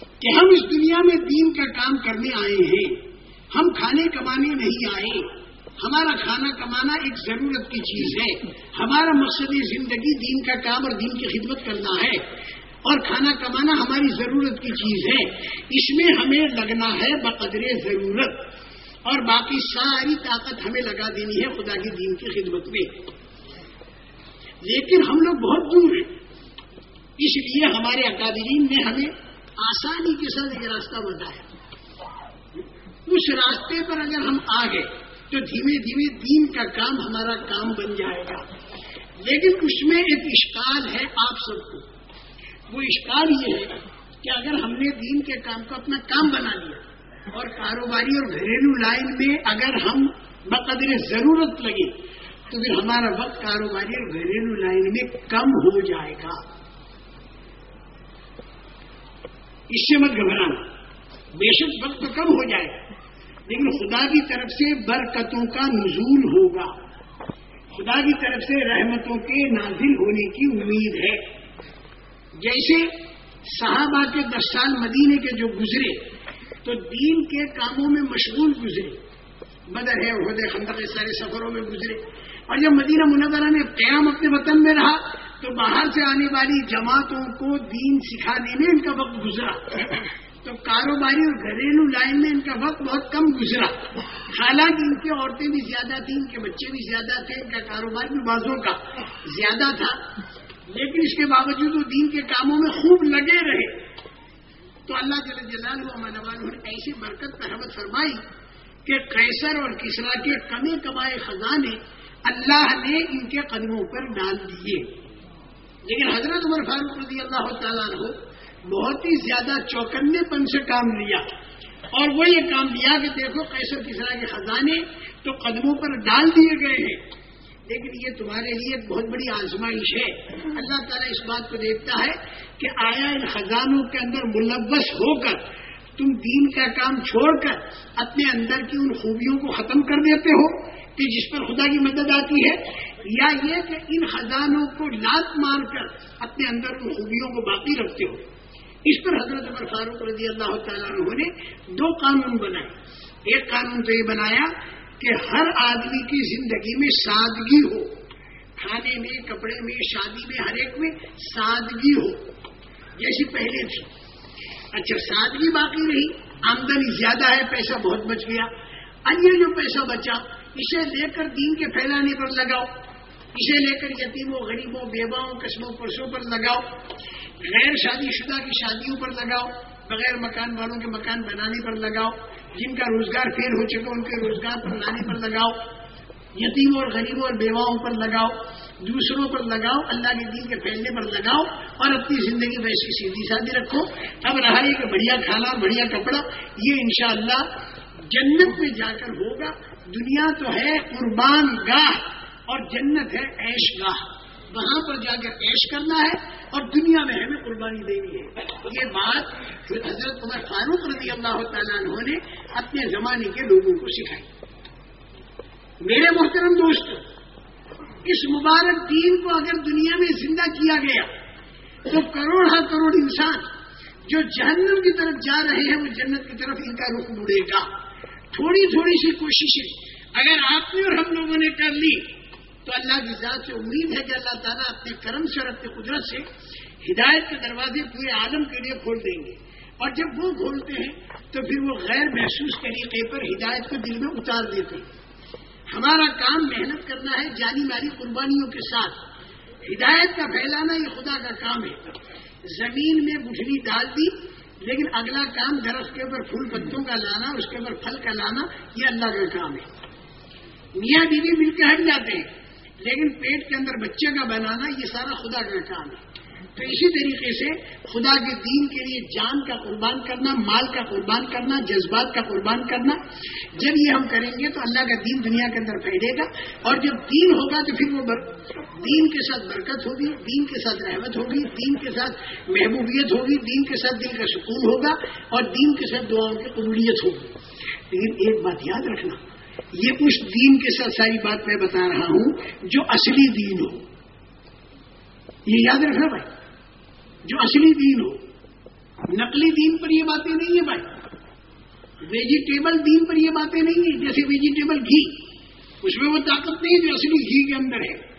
Speaker 2: کہ ہم اس دنیا میں دین کا کام کرنے آئے ہیں۔ ہم کھانے کمانے نہیں آئے۔ ہمارا کھانا کمانا ایک ضرورت کی چیز ہے۔ ہمارا مقصد زندگی دین کا کام اور دین کی خدمت کرنا ہے۔ اور کھانا کمانا ہماری ضرورت کی چیز ہے۔ اس میں ہمیں لگنا ہے بقدر ضرورت۔ اور باقی ساری طاقت ہمیں لگا دینی ہے خدا کی دین کی خدمت میں۔ لیکن ہم لوگ بہت دور ہیں۔ اس لیے ہمارے اکادرین نے ہمیں آسانی کے ساتھ یہ راستہ بتایا۔ اس راستے پر اگر ہم آ گئے تو دھیمے دھیمے دین کا کام ہمارا کام بن جائے گا۔ لیکن اس میں ایک اشکال ہے آپ سب کو۔ وہ اشکال یہ ہے کہ اگر ہم نے دین کے کام کو اپنا کام بنا لیا اور کاروباری اور گھریلو لائن میں اگر ہم بقدر ضرورت لگے تو پھر ہمارا وقت کاروباری اور گھریلو لائن میں کم ہو جائے گا۔ اس سے مت گھبرانا۔ بے شک وقت تو کم ہو جائے گا، لیکن خدا کی طرف سے برکتوں کا نزول ہوگا۔ خدا کی طرف سے رحمتوں کے نازل ہونے کی امید ہے۔ جیسے صحابہ کے دس سال مدینے کے جو گزرے، تو دین کے کاموں میں مشغول گزرے۔ بدر ہے عہدے خندق سارے سفروں میں گزرے۔ اور جب مدینہ منورہ میں قیام اپنے وطن میں رہا، تو باہر سے آنے والی جماعتوں کو دین سکھانے میں ان کا وقت گزرا۔ تو کاروباری اور گھریلو لائن میں ان کا وقت بہت کم گزرا۔ حالانکہ ان کی عورتیں بھی زیادہ تھیں، ان کے بچے بھی زیادہ تھے، ان کا کاروبار بھی بازوں کا زیادہ تھا۔ لیکن اس کے باوجود وہ دین کے کاموں میں خوب لگے رہے۔ تو اللہ جل جلال نے ایسی برکت رحمت فرمائی کہ کیسر اور کسرا کے کمے کمائے خزانے اللہ نے ان کے قدموں پر ڈال دیے۔ لیکن حضرت عمر فاروق رضی اللہ تعالیٰ نے بہت ہی زیادہ چوکنے پن سے کام لیا۔ اور وہ یہ کام لیا کہ دیکھو کیسر کسرا کے خزانے تو قدموں پر ڈال دیے گئے ہیں۔ لیکن یہ تمہارے لیے ایک بہت بڑی آزمائش ہے۔ اللہ تعالیٰ اس بات کو دیکھتا ہے کہ آیا ان خزانوں کے اندر ملوث ہو کر تم دین کا کام چھوڑ کر اپنے اندر کی ان خوبیوں کو ختم کر دیتے ہو کہ جس پر خدا کی مدد آتی ہے، یا یہ کہ ان خزانوں کو لات مار کر اپنے اندر ان خوبیوں کو باقی رکھتے ہو۔ اس پر حضرت عمر فاروق رضی اللہ تعالیٰ عنہ نے دو قانون بنائے۔ ایک قانون تو یہ بنایا کہ ہر آدمی کی زندگی میں سادگی ہو۔ کھانے میں، کپڑے میں، شادی میں، ہر ایک میں سادگی ہو۔ جیسی پہلے تھی اچھا سادگی باقی رہی۔ آمدنی زیادہ ہے، پیسہ بہت بچ گیا۔ انیہ جو پیسہ بچا، اسے لے کر دین کے پھیلانے پر لگاؤ۔ اسے لے کر یتیموں، غریبوں، بیواؤں، قسموں، پرسوں پر لگاؤ۔ غیر شادی شدہ کی شادیوں پر لگاؤ۔ بغیر مکان والوں کے مکان بنانے پر لگاؤ۔ جن کا روزگار فیل ہو چکا، ان کے روزگار پر لانے پر لگاؤ، یتیموں اور غریبوں اور بیواؤں پر لگاؤ، دوسروں پر لگاؤ، اللہ کے دین کے پھیلنے پر لگاؤ اور اپنی زندگی ویسی سیدھی سادھی رکھو۔ اب رہا ہے کہ بڑھیا کھانا، بڑھیا کپڑا، یہ انشاءاللہ جنت میں جا کر ہوگا۔ دنیا تو ہے قربان گاہ اور جنت ہے ایش گاہ۔ وہاں پر جا کر پیش کرنا ہے اور دنیا میں ہمیں قربانی دینی ہے۔ یہ بات حضرت عمر فاروق رضی اللہ تعالیٰ عنہ نے اپنے زمانے کے لوگوں کو سکھائی۔ میرے محترم دوست اس مبارک دین کو اگر دنیا میں زندہ کیا گیا، تو کروڑ ہر کروڑ انسان جو جہنم کی طرف جا رہے ہیں، وہ جنت کی طرف ان کا رخ مڑے گا۔ تھوڑی تھوڑی سی کوششیں اگر آپ نے اور ہم لوگوں نے کر لی تو اللہ کی ذات سے امید ہے کہ اللہ تعالیٰ اپنے کرم سے اور اپنی قدرت سے ہدایت کے دروازے پورے عالم کے لیے کھول دیں گے۔ اور جب وہ کھولتے ہیں تو پھر وہ غیر محسوس طریقے پر ہدایت کو دل میں اتار دیتے ہیں۔ ہمارا کام محنت کرنا ہے، جانی ماری قربانیوں کے ساتھ۔ ہدایت کا پھیلانا یہ خدا کا کام ہے۔ زمین میں گٹھلی ڈال دی، لیکن اگلا کام درخت کے اوپر پھول پتوں کا لانا، اس کے اوپر پھل کا لانا، یہ اللہ کا کام ہے۔ میاں بیوی مل کے ہٹ جاتے ہیں۔ لیکن پیٹ کے اندر بچے کا بنانا یہ سارا خدا کا کام ہے۔ تو اسی طریقے سے خدا کے دین کے لیے جان کا قربان کرنا، مال کا قربان کرنا، جذبات کا قربان کرنا، جب یہ ہم کریں گے تو اللہ کا دین دنیا کے اندر پھیلے گا اور جب دین ہوگا تو پھر وہ بر... دین کے ساتھ برکت ہوگی، دین کے ساتھ رحمت ہوگی، دین کے ساتھ محبوبیت ہوگی، دین کے ساتھ دل کا سکون ہوگا اور دین کے ساتھ دعاؤں کی قبولیت ہوگی۔ لیکن ایک بات یاد رکھنا۔ یہ اس دین کے ساتھ ساری بات میں بتا رہا ہوں جو اصلی دین ہو۔ یہ یاد رکھنا بھائی۔ جو اصلی دین ہو۔ نقلی دین پر یہ باتیں نہیں ہیں بھائی۔ ویجیٹیبل دین پر یہ باتیں نہیں ہیں۔ جیسے ویجیٹیبل گھی۔ اس میں وہ طاقت نہیں جو اصلی گھی کے اندر ہے۔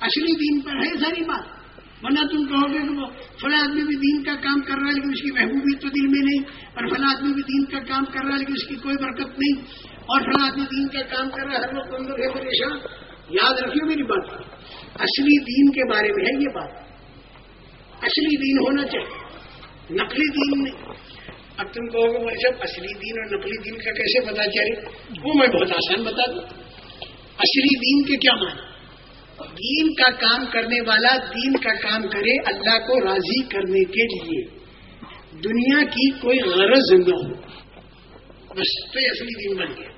Speaker 2: اصلی دین پر ہے ساری بات۔ ورنہ تم کہو گے کہ وہ فلاں آدمی بھی دین کا کام کر رہا ہے لیکن اس کی محبوبیت تو دل میں نہیں اور فلاں آدمی بھی دین کا کام کر رہا ہے لیکن اس کی کوئی برکت نہیں۔ اور فلاں آدمی دین کا کام کر رہا ہے، ہر وقت اندر ہے، پریشان۔ یاد رکھیے میری بات۔ اصلی دین کے بارے میں ہے یہ بات۔ اصلی دین ہونا چاہیے۔ نقلی دین نہیں اب تم کہو گے مجھے اصلی دین اور نقلی دین کا کیسے پتا چلے؟ وہ میں بہت آسان بتا دوں۔ اصلی دین کے کیا معنی؟ دین کا کام کرنے والا دین کا کام کرے اللہ کو راضی کرنے کے لیے۔ دنیا کی کوئی غرض نہ ہو۔ بس تو اصلی دین بن گیا۔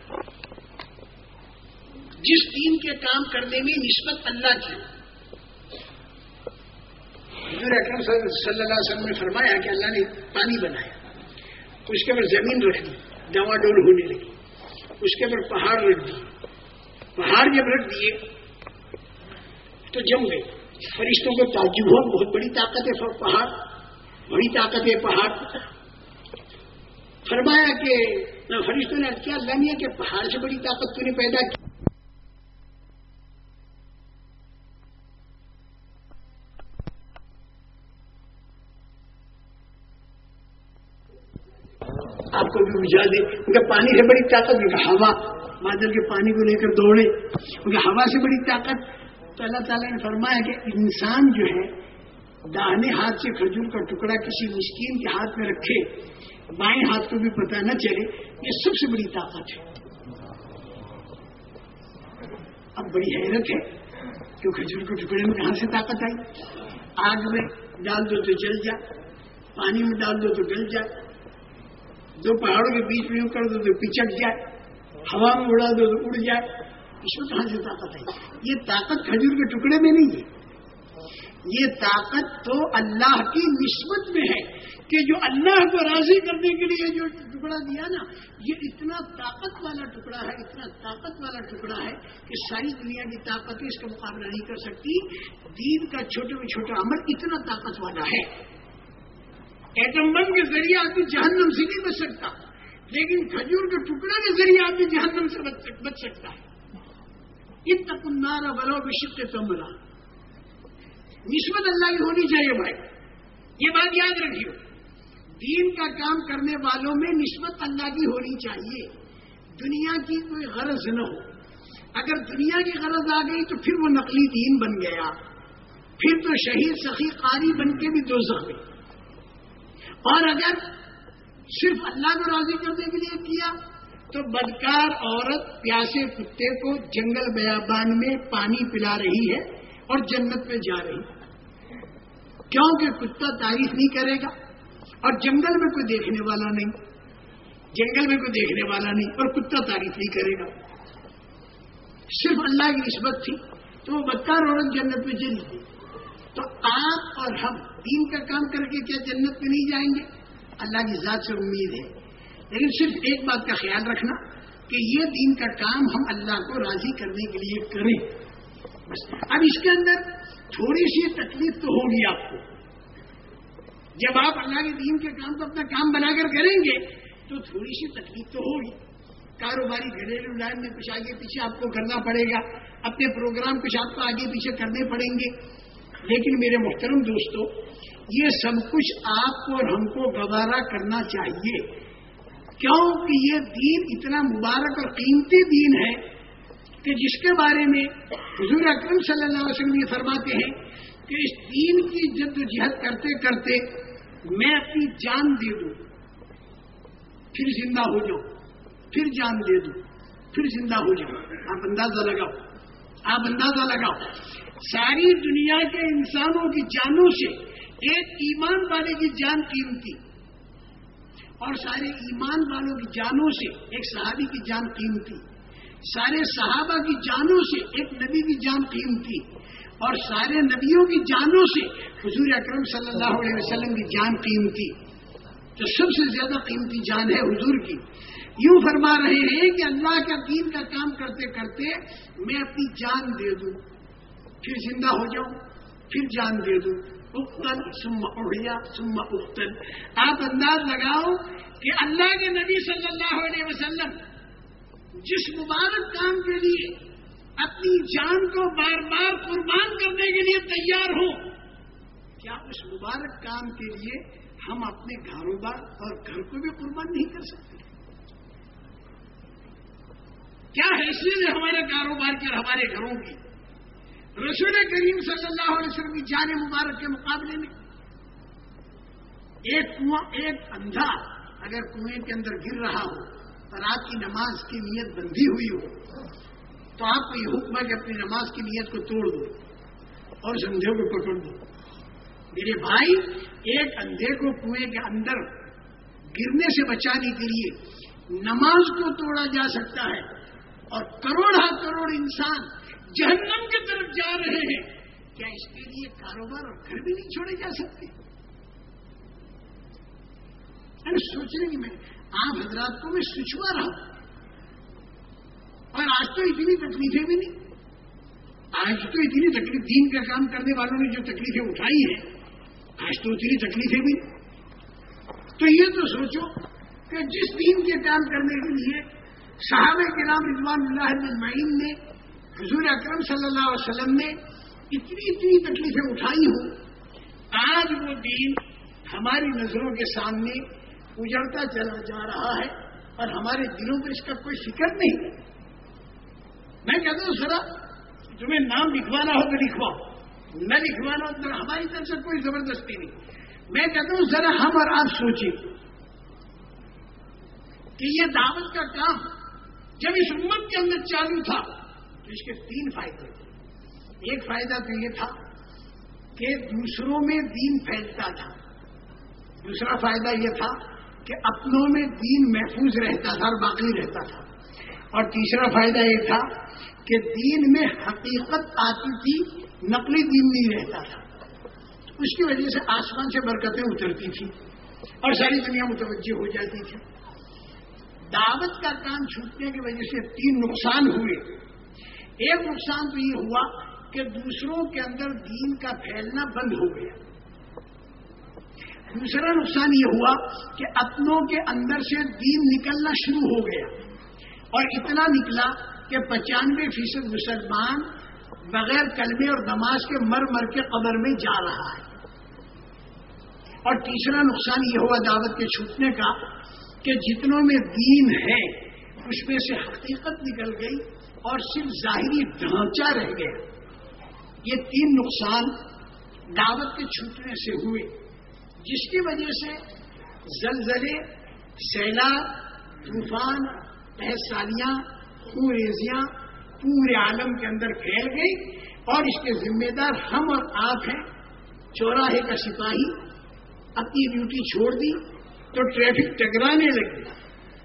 Speaker 2: جس دین کے کام کرنے میں نسبت اللہ کی حضور اکرم صلی اللہ علیہ وسلم نے فرمایا کہ اللہ نے پانی بنایا۔ اس کے اوپر زمین رکھ دی ڈوا ڈول ہونے لگی۔ اس کے اوپر پہاڑ رکھ دیے۔ پہاڑ جب رکھ دیے تو جم گئے۔ فرشتوں کو تعجب ہوا بہت بڑی طاقت ہے پہاڑ۔ بڑی طاقت ہے پہاڑ۔ فرمایا کہ فرشتوں نے کیا، اللہ نے کہ پہاڑ سے بڑی طاقت تو نے پیدا کی۔ آپ کو بھی بجھا دے کیونکہ پانی سے بڑی طاقت کیونکہ ہوا، بادل کے پانی کو لے کر دوڑے کیونکہ ہوا سے بڑی طاقت۔ تو اللہ تعالیٰ نے فرمایا کہ انسان جو ہے، داہنے ہاتھ سے کھجور کا ٹکڑا کسی مسکین کے ہاتھ میں رکھے، بائیں ہاتھ کو بھی پتہ نہ چلے، یہ سب سے بڑی طاقت ہے۔ اب بڑی حیرت ہے کہ کھجور کے ٹکڑے میں کہاں سے طاقت آئی؟ آگ میں ڈال دو تو جل جائے پانی میں ڈال دو تو گل جائے دو پہاڑوں کے بیچ میں کر دو تو پچک جائے، ہوا میں اڑا دو تو اڑ جائے، اس میں کہاں سے طاقت ہے؟ یہ طاقت کھجور کے ٹکڑے میں نہیں ہے۔ یہ طاقت تو اللہ کی نسبت میں ہے کہ جو اللہ کو راضی کرنے کے لیے جو ٹکڑا دیا نا، یہ اتنا طاقت والا ٹکڑا ہے، اتنا طاقت والا ٹکڑا ہے کہ ساری دنیا کی طاقتیں اس کا مقابلہ نہیں کر سکتی۔ دین کا چھوٹے میں چھوٹا عمل اتنا طاقت والا ہے۔ ایٹم بم کے ذریعے آدمی جہنم سے نہیں بچ سکتا۔ لیکن کھجور کے ٹکڑے کے ذریعے آدمی جہنم سے بچ سکتا ہے۔ اتنا بلو بشپ سے ملا نسبت اللہ کی ہونی چاہیے بھائی۔ یہ بات یاد رکھیے۔ دین کا کام کرنے والوں میں نسبت اللہ کی ہونی چاہیے۔ دنیا کی کوئی غرض نہ ہو۔ اگر دنیا کی غرض آ گئی تو پھر وہ نقلی دین بن گیا۔ پھر تو شہید، سخی، قاری بن کے بھی دو سکے اور اگر صرف اللہ کو راضی کرنے کے لیے کیا، تو بدکار عورت پیاسے کتے کو جنگل بیابان میں پانی پلا رہی ہے اور جنت پہ جا رہی ہے۔ کیونکہ کتا تعریف نہیں کرے گا اور جنگل میں کوئی دیکھنے والا نہیں، جنگل میں کوئی دیکھنے والا نہیں اور کتا تعریف نہیں کرے گا۔ صرف اللہ کی نسبت تھی، تو وہ بدکار عورت جنت میں چلی گئی تو آپ اور ہم دین کا کام کر کے کیا جنت میں نہیں جائیں گے؟ اللہ کی ذات سے امید ہے۔ لیکن صرف ایک بات کا خیال رکھنا کہ یہ دین کا کام ہم اللہ کو راضی کرنے کے لیے کریں۔ بس۔ اب اس کے اندر تھوڑی سی تکلیف تو ہوگی آپ کو۔ جب آپ اللہ کے دین کے کام کو اپنا کام بنا کر کریں گے تو تھوڑی سی تکلیف تو ہوگی۔ کاروباری گھریلو لائن میں کچھ آگے پیچھے آپ کو کرنا پڑے گا۔ اپنے پروگرام کچھ آپ کو آگے پیچھے کرنے پڑیں گے۔ لیکن میرے محترم دوستو، یہ سب کچھ آپ کو اور ہم کو گوارا کرنا چاہیے۔ کیوں کہ یہ دین اتنا مبارک اور قیمتی دین ہے کہ جس کے بارے میں حضور اکرم صلی اللہ علیہ وسلم یہ فرماتے ہیں کہ اس دین کی جد و جہد کرتے کرتے میں اپنی جان دے دوں، پھر زندہ ہو جاؤں، پھر جان دے دوں، پھر زندہ ہو جاؤں۔ آپ اندازہ لگاؤ، آپ اندازہ لگاؤ۔ ساری دنیا کے انسانوں کی جانوں سے ایک ایمان والے کی جان قیمتی اور سارے ایمان والوں کی جانوں سے ایک صحابی کی جان قیمتی سارے صحابہ کی جانوں سے ایک نبی کی جان قیمتی اور سارے نبیوں کی جانوں سے حضور اکرم صلی اللہ علیہ وسلم کی جان قیمتی تو سب سے زیادہ قیمتی جان ہے حضور کی۔ یوں فرما رہے ہیں کہ اللہ کا دین کا کام کرتے کرتے میں اپنی جان دے دوں۔ پھر زندہ ہو جاؤں پھر جان دے دوں اختل ثم اڑیا ثم اختل آپ انداز لگاؤ کہ اللہ کے نبی صلی اللہ علیہ وسلم جس مبارک کام کے لیے اپنی جان کو بار بار قربان کرنے کے لیے تیار ہوں کیا اس مبارک کام کے لیے ہم اپنے کاروبار اور گھر کو بھی قربان نہیں کر سکتے؟ کیا حیثیت ہے ہمارے کاروبار کی اور ہمارے گھروں کی؟ رسول کریم صلی اللہ علیہ وسلم کی جان مبارک کے مقابلے میں ایک کنواں، ایک اندھا اگر کنویں کے اندر گر رہا ہو، اور آپ کی نماز کی نیت بندھی ہوئی ہو، تو آپ کو یہ حکم ہے کہ اپنی نماز کی نیت کو توڑ دو اور اس اندھے کو پکڑ دو۔ میرے بھائی، ایک اندھے کو کنویں کے اندر گرنے سے بچانے کے لیے نماز کو توڑا جا سکتا ہے اور کروڑا کروڑ انسان جہنم کی طرف جا رہے ہیں۔ کیا اس کے لیے کاروبار اور گھر بھی نہیں چھوڑے جا سکتے؟ ارے سوچنے کی میں آپ حضرات کو میں سچوا رہا ہوں۔ اور آج تو اتنی تکلیفیں بھی نہیں۔ آج تو اتنی تکلیف دین کا کام کرنے والوں نے جو تکلیفیں اٹھائی ہیں، آج تو اتنی تکلیفیں بھی نہیں۔ تو یہ تو سوچو کہ جس دین کے کام کرنے کے لیے صحابہ کے نام رضوان اللہ المعین نے حضور اکرم صلی اللہ علیہ وسلم نے اتنی اتنی تکلیفیں اٹھائی ہوں۔ آج وہ دین ہماری نظروں کے سامنے اجڑتا چلا جا رہا ہے اور ہمارے دلوں پر اس کا کوئی فکر نہیں۔ میں کہتا ہوں سر تمہیں نام لکھوانا ہو تو لکھواؤ۔ نہ لکھوانا ہو تو ہماری طرف سے کوئی زبردستی نہیں۔ میں کہتا ہوں ذرا ہم اور آپ سوچیں کہ یہ دعوت کا کام جب اس امت کے اندر چالو تھا تو اس کے تین فائدے تھے۔ ایک فائدہ تو یہ تھا کہ دوسروں میں دین پھیلتا تھا۔ دوسرا فائدہ یہ تھا کہ اپنوں میں دین محفوظ رہتا تھا اور باقی رہتا تھا۔ اور تیسرا فائدہ یہ تھا کہ دین میں حقیقت آتی تھی، نقلی دین نہیں رہتا تھا۔ اس کی وجہ سے آسمان سے برکتیں اترتی تھیں اور ساری دنیا متوجہ ہو جاتی تھی۔ دعوت کا کام چھوٹنے کی وجہ سے تین نقصان ہوئے۔ ایک نقصان تو یہ ہوا کہ دوسروں کے اندر دین کا پھیلنا بند ہو گیا۔ دوسرا نقصان یہ ہوا کہ اپنوں کے اندر سے دین نکلنا شروع ہو گیا۔ اور اتنا نکلا کہ پچانوے فیصد مسلمان بغیر کلمے اور نماز کے مر مر کے قبر میں جا رہا ہے۔ اور تیسرا نقصان یہ ہوا دعوت کے چھوٹنے کا کہ جتنوں میں دین ہے، اس میں سے حقیقت نکل گئی اور صرف ظاہری ڈھانچہ رہ گیا. یہ تین نقصان دعوت کے چھوٹنے سے ہوئے، جس کی وجہ سے زلزلے، سیلاب، طوفان تحسالیاں خوریزیاں پورے عالم کے اندر پھیل گئی اور اس کے ذمہ دار ہم اور آپ ہیں۔ چوراہے کا سپاہی اپنی ڈیوٹی چھوڑ دی تو ٹریفک ٹکرانے لگی۔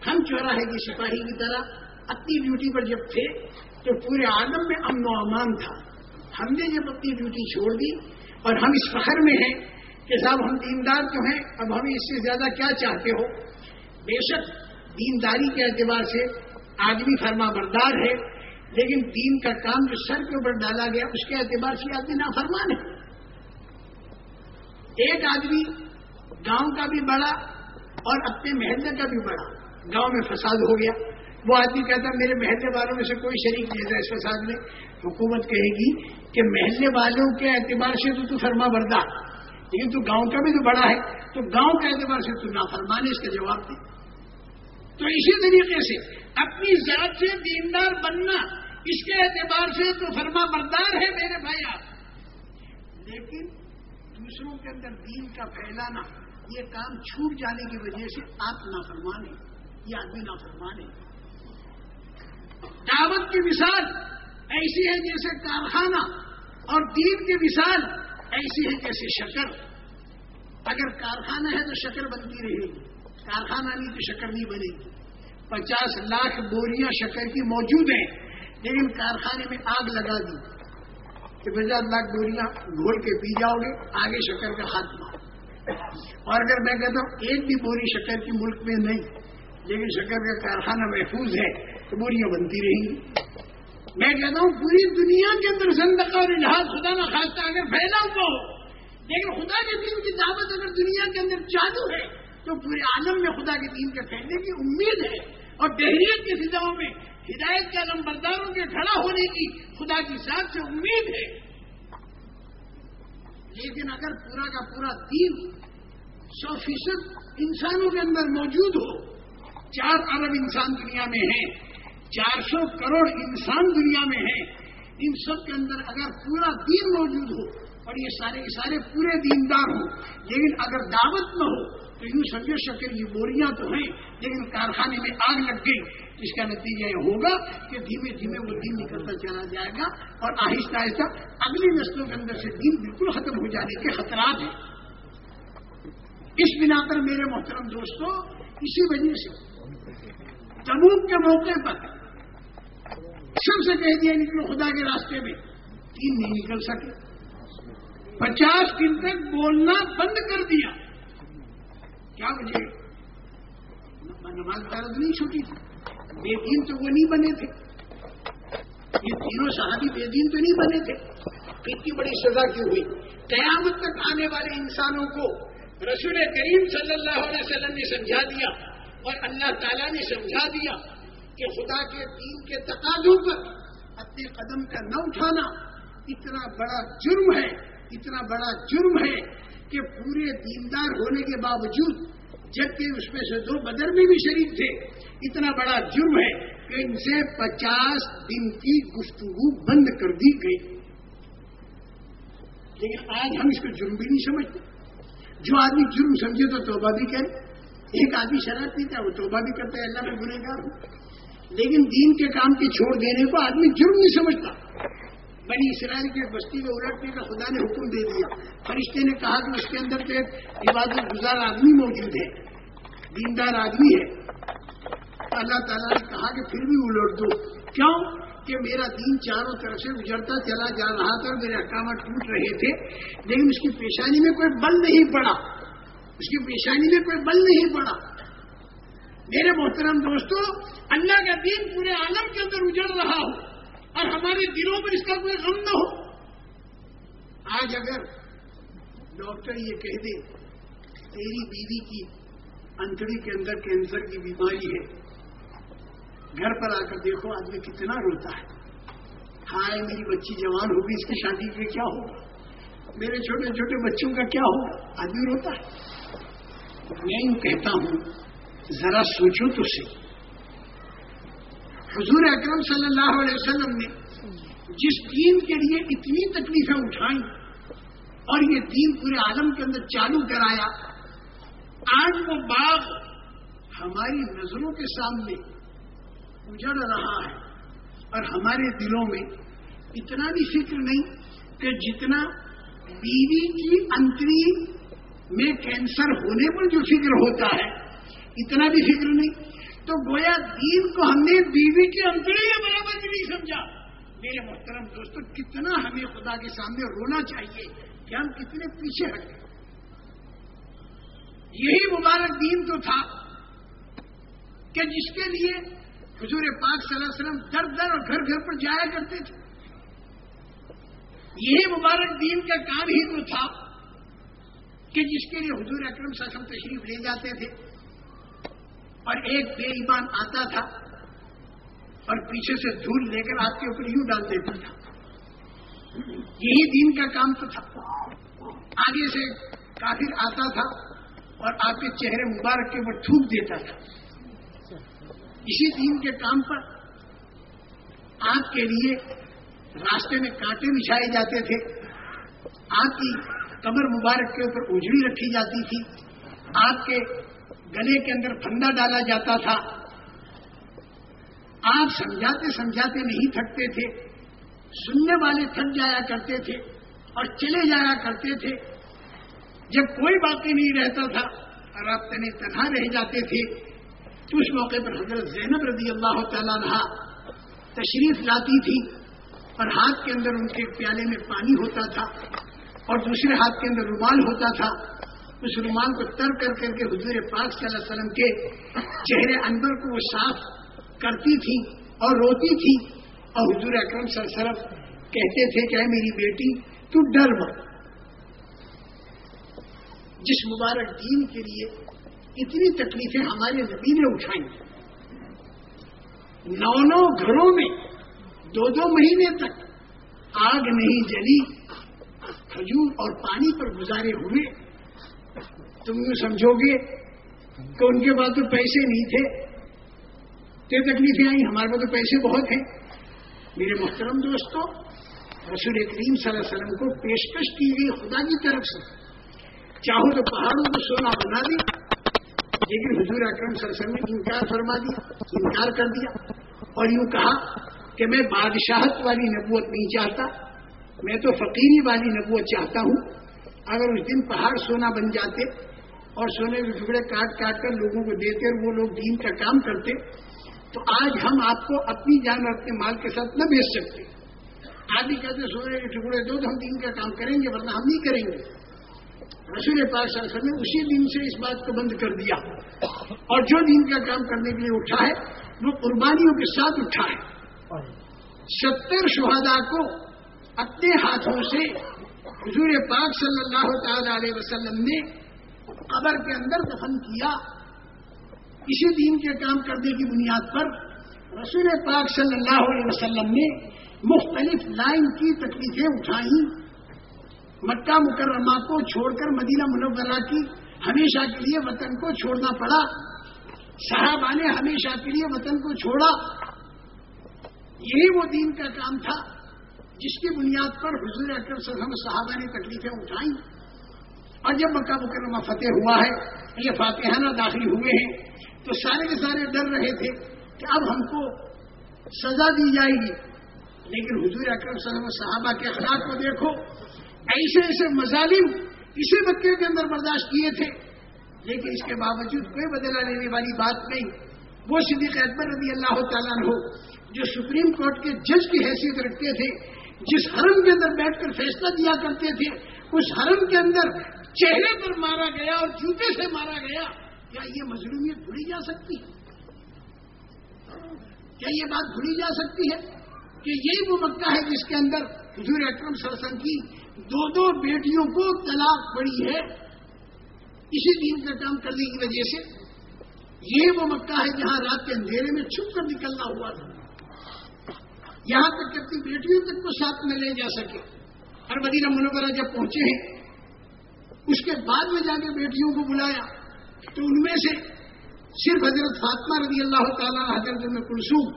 Speaker 2: ہم چوراہے کی سپاہی کی طرح اپنی ڈیوٹی پر جب تھے تو پورے عالم میں امن و امان تھا۔ ہم نے جب اپنی ڈیوٹی چھوڑ دی اور ہم اس فخر میں ہیں کہ صاحب ہم دیندار تو ہیں، اب ہم اس سے زیادہ کیا چاہتے ہو؟ بے شک دینداری کے اعتبار سے آدمی فرما بردار ہے، لیکن دین کا کام جو سر کے اوپر ڈالا گیا، اس کے اعتبار سے آدمی نافرمان ہے۔ ایک آدمی گاؤں کا بھی بڑا اور اپنے محلے کا بھی بڑا۔ گاؤں میں فساد ہو گیا۔ وہ آدمی کہتا میرے محلے والوں میں سے کوئی شریک نہیں تھا اس فساد میں حکومت کہے گی کہ محلے والوں کے اعتبار سے تو تو فرما بردار لیکن تو گاؤں کا بھی تو بڑا ہے۔ تو گاؤں کے اعتبار سے تو نافرمان ہے، اس کا جواب دے۔ تو اسی طریقے سے اپنی ذات سے دیندار بننا، اس کے اعتبار سے تو فرما بردار ہے میرے بھائی آپ۔ لیکن دوسروں کے اندر دین کا پھیلانا، یہ کام چھوٹ جانے کی وجہ سے آپ نافرمان ہیں، یہ آدمی نافرمان ہے دعوت کی مثال ایسی ہے جیسے کارخانہ اور دین کی مثال ایسی ہے جیسے شکر اگر کارخانہ ہے تو شکر بنتی رہے گی۔ کارخانہ نہیں تو شکر نہیں بنے گی۔ پچاس لاکھ بوریاں شکر کی موجود ہیں، لیکن کارخانے میں آگ لگا دی۔ کہ پچاس لاکھ بوریاں گھول کے پی جاؤ گے، آگے شکر کا خاتمہ اور اگر میں کہتا ہوں، ایک بھی بوری شکر کی ملک میں نہیں، لیکن شکر کا کارخانہ محفوظ ہے۔ تو بوریاں بنتی رہیں گی میں کہتا ہوں پوری دنیا کے اندر زندگی اور الحاظ خدا نہ خاصہ اگر پھیلا ہوا ہو، لیکن خدا کے دین کی دعوت اگر دنیا کے اندر چالو ہے، تو پورے عالم میں خدا کے دین کے پھیلنے کی امید ہے۔ اور دہریت کی فضاؤں میں ہدایت کے علم برداروں کے کھڑا ہونے کی خدا کی ساتھ سے امید ہے۔ لیکن اگر پورا کا پورا دین سو فیصد انسانوں کے اندر موجود ہو، چار ارب انسان دنیا میں ہیں۔ چار سو کروڑ انسان دنیا میں ہیں۔ ان سب کے اندر اگر پورا دین موجود ہو اور یہ سارے سارے پورے دیندار ہوں، لیکن اگر دعوت نہ ہو، تو یوں سمجھو شکر یہ بوریاں تو ہیں، لیکن کارخانے میں آگ لگ گئی اس کا نتیجہ یہ ہوگا کہ دھیمے دھیمے وہ دین نکلتا چلا جائے گا اور آہستہ آہستہ اگلی نسلوں کے اندر سے دین بالکل ختم ہو جانے کے خطرات ہیں۔ اس بنا پر میرے محترم دوستوں اسی وجہ سے جموب کے موقع پر سب سے کہہ دیا نکلو خدا کے راستے میں۔ تین نہیں نکل سکے۔ پچاس دن تک بولنا بند کر دیا۔ کیا وجہ؟ نماز دارد نہیں چھوٹی تھی بے دین تو وہ نہیں بنے تھے۔ یہ تینوں صحابی بے دین تو نہیں بنے تھے۔ اتنی بڑی سزا کیوں ہوئی؟ قیامت تک آنے والے انسانوں کو رسول کریم صلی اللہ علیہ وسلم نے سمجھا دیا اور اللہ تعالیٰ نے سمجھا دیا۔ کہ خدا کے دین کے تقاضوں پر اپنے قدم کا نہ اٹھانا اتنا بڑا جرم ہے، اتنا بڑا جرم ہے کہ پورے دیندار ہونے کے باوجود جبکہ اس میں سے دو بدر میں بھی شریک تھے، اتنا بڑا جرم ہے کہ ان سے پچاس دن کی گفتگو بند کر دی گئی۔ لیکن آج ہم اس کو جرم بھی نہیں سمجھتے۔ جو آدمی جرم سمجھے تو توبہ بھی کرے، ایک آدمی شراب پیتا ہے، وہ توبہ بھی کرتا ہے، اللہ میں گنے گا لیکن دین کے کام کی چھوڑ دینے کو آدمی جرم نہیں سمجھتا۔ بنی اسرائیل کی بستی میں الٹنے کا خدا نے حکم دے دیا۔ فرشتے نے کہا کہ اس کے اندر تو ایک عبادت گزار آدمی موجود ہے دیندار آدمی ہے اللہ تعالیٰ نے کہا کہ پھر بھی الٹ دو۔ کیوں؟ کہ میرا دین چاروں طرف سے اجڑتا چلا جا رہا تھا اور میرے احکامات ٹوٹ رہے تھے۔ لیکن اس کی پیشانی میں کوئی بل نہیں پڑا۔ اس کی پیشانی میں کوئی بل نہیں پڑا۔ میرے محترم دوستو، اللہ کا دین پورے عالم کے اندر اجڑ رہا ہو اور ہمارے دلوں پر اس کا کوئی غم نہ ہو۔ آج اگر ڈاکٹر یہ کہہ دے تیری بیوی کی انتڑی کے اندر کینسر کی بیماری ہے، گھر پر آ کر دیکھو، آدمی کتنا روتا ہے۔ ہائے میری بچی جوان ہوگی، اس کی شادی پہ کیا ہوگا؟ میرے چھوٹے چھوٹے بچوں کا کیا ہوگا؟ آدمی روتا ہے۔ میں یوں کہتا ہوں ذرا سوچو تو صحیح حضور اکرم صلی اللہ علیہ وسلم نے جس دین کے لیے اتنی تکلیفیں اٹھائیں اور یہ دین پورے عالم کے اندر چالو کرایا، آج وہ باغ ہماری نظروں کے سامنے اجڑ رہا ہے اور ہمارے دلوں میں اتنا بھی فکر نہیں کہ جتنا بیوی کی انتری میں کینسر ہونے پر جو فکر ہوتا ہے۔ اتنا بھی فکر نہیں۔ تو گویا دین کو ہم نے بیوی کی انتری کے برابر بھی نہیں سمجھا۔ میرے محترم دوستوں کتنا ہمیں خدا کے سامنے رونا چاہیے کہ ہم کتنے پیچھے ہٹ گئے۔ یہی مبارک دین تو تھا کہ جس کے لیے حضور پاک صلی اللہ علیہ وسلم در در اور گھر گھر پر جایا کرتے تھے۔ یہی مبارک دین کا کام ہی تو تھا کہ جس کے لیے حضور اکرم صلی اللہ علیہ وسلم تشریف لے جاتے تھے۔ اور ایک بے ایمان آتا تھا اور پیچھے سے دھول لے کر آپ کے اوپر یوں ڈال دیتا تھا۔ یہی دین کا کام تو تھا۔ آگے سے کافر آتا تھا اور آپ کے چہرے مبارک کے اوپر تھوک دیتا تھا۔ اسی دین کے کام پر آپ کے لیے راستے میں کانٹے بچھائے جاتے تھے۔ آپ کی کمر مبارک کے اوپر اجڑی رکھی جاتی تھی۔ آپ کے گلے کے اندر پھندا ڈالا جاتا تھا۔ آپ سمجھاتے سمجھاتے نہیں تھکتے تھے۔ سننے والے تھک جایا کرتے تھے اور چلے جایا کرتے تھے۔ جب کوئی باقی نہیں رہتا تھا اور آپ تنہیں تنہا رہ جاتے تھے۔ تو اس موقع پر حضرت زینب رضی اللہ تعالیٰ نہ تشریف لاتی تھی اور ہاتھ کے اندر ان کے پیالے میں پانی ہوتا تھا اور دوسرے ہاتھ کے اندر رومال ہوتا تھا۔ اس رومال کو تر کر کر کے حضور پاک صلی اللہ علیہ وسلم کے چہرے اندر کو وہ صاف کرتی تھی اور روتی تھی۔ اور حضور اکرم صلی اللہ علیہ وسلم کہتے تھے کہ میری بیٹی، تو ڈر مت۔ جس مبارک دین کے لیے اتنی تکلیفیں ہمارے نبی نے اٹھائی۔ نو نو گھروں میں، دو دو مہینے تک آگ نہیں جلی، کھجور اور پانی پر گزارے ہوئے۔ تم یوں سمجھو گے کہ ان کے پاس تو پیسے نہیں تھے۔ تو تکلیفیں آئی ہمارے پاس تو پیسے بہت ہیں۔ میرے محترم دوستوں رسول کریم صلی اللہ علیہ وسلم کو پیشکش کی گئی خدا کی طرف سے۔ چاہو تو پہاڑوں کو سونا بنا دی۔ لیکن حضور اکرم صلی اللہ علیہ وسلم نے انکار فرما دیا، انکار کر دیا۔ اور یوں کہا کہ میں بادشاہت والی نبوت نہیں چاہتا، میں تو فقیری والی نبوت چاہتا ہوں۔ اگر اس دن پہاڑ سونا بن جاتے اور سونے کے ٹکڑے کاٹ کاٹ کر لوگوں کو دیتے اور وہ لوگ دین کا کام کرتے، تو آج ہم آپ کو اپنی جان اور اپنے مال کے ساتھ نہ بیچ سکتے۔ آدھی کہتے سونے کے ٹکڑے دو تو ہم دین کا کام کریں گے، ورنہ ہم نہیں کریں گے۔ رسول پاک صلی اللہ علیہ وسلم نے اسی دن سے اس بات کو بند کر دیا۔ اور جو دین کا کام کرنے کے لیے اٹھا ہے، وہ قربانیوں کے ساتھ اٹھا ہے۔ ستر شہدا کو اپنے ہاتھوں سے حضور پاک صلی اللہ تعالی علیہ وسلم نے قبر کے اندر دفن کیا، اسی دین کے کام کرنے کی بنیاد پر رسول پاک صلی اللہ علیہ وسلم نے مختلف لائن کی تکلیفیں اٹھائیں۔ مکہ مکرمہ کو چھوڑ کر مدینہ منورہ کی ہمیشہ کے لیے وطن کو چھوڑنا پڑا۔ صحابہ نے ہمیشہ کے لیے وطن کو چھوڑا۔ یہی وہ دین کا کام تھا جس کی بنیاد پر حضور اکرم صلی اللہ علیہ وسلم صحابہ نے تکلیفیں اٹھائیں۔ اور جب مکہ مکرمہ فتح ہوا ہے، یہ فاتحانہ داخل ہوئے ہیں، تو سارے کے سارے ڈر رہے تھے کہ اب ہم کو سزا دی جائے گی۔ لیکن حضور اکرم صلی اللہ علیہ وسلم صحابہ کے اخلاق کو دیکھو، ایسے ایسے مظالم اسی مکے کے اندر برداشت کیے تھے۔ لیکن اس کے باوجود کوئی بدلا لینے والی بات نہیں۔ وہ صدیق اکبر رضی اللہ تعالیٰ ہو جو سپریم کورٹ کے جج کی حیثیت رکھتے تھے، جس حرم کے اندر بیٹھ کر فیصلہ دیا کرتے تھے، اس حرم کے اندر چہرے پر مارا گیا اور جوتے سے مارا گیا، کیا یہ مظلومیت بھولی جا سکتی ہے؟ کیا یہ بات بھولی جا سکتی ہے کہ یہی وہ مکہ ہے جس کے اندر حضور اکرم سرسن کی دو دو بیٹیوں کو طلاق پڑی ہے؟ اسی دین کا کام کرنے کی وجہ سے یہ وہ مکہ ہے جہاں رات کے اندھیرے میں چھپ کر نکلنا ہوا تھا۔ یہاں تک کہ اپنی بیٹیوں تک کو ساتھ میں لے جا سکے۔ اور مدینہ منورہ جب پہنچے ہیں اس کے بعد میں جا کے بیٹیوں کو بلایا تو ان میں سے صرف حضرت فاطمہ رضی اللہ تعالیٰ حضرت میں کلسوم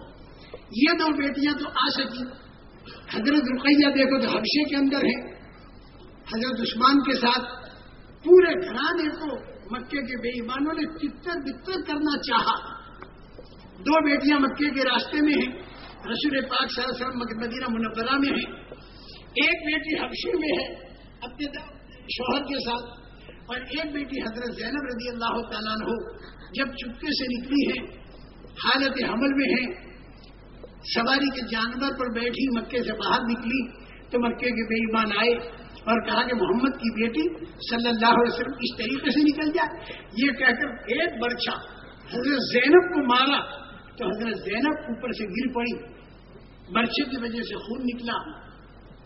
Speaker 2: یہ دو بیٹیاں تو آ سکی حضرت رقیہ دیکھو تو حبشے کے اندر ہے حضرت عثمان کے ساتھ پورے گھرانے کو مکے کے بے ایمانوں نے چتر بتر کرنا چاہا۔ دو بیٹیاں مکے کے راستے میں ہیں، رسول پاک صلی اللہ علیہ وسلم مدینہ منورہ میں ہے ایک بیٹی حبشی میں ہے، اپنے شوہر کے ساتھ۔ اور ایک بیٹی حضرت زینب رضی اللہ تعالیٰ ہو جب چپکے سے نکلی ہے حالت حمل میں ہے سواری کے جانور پر بیٹھی، مکے سے باہر نکلی، تو مکے کے بے ایمان آئے اور کہا کہ محمد کی بیٹی صلی اللہ علیہ وسلم اس طریقے سے نکل جائے۔ یہ کہہ کر ایک برچا حضرت زینب کو مارا، تو حضرت زینب اوپر سے گر پڑی۔ برچے کی وجہ سے خون نکلا۔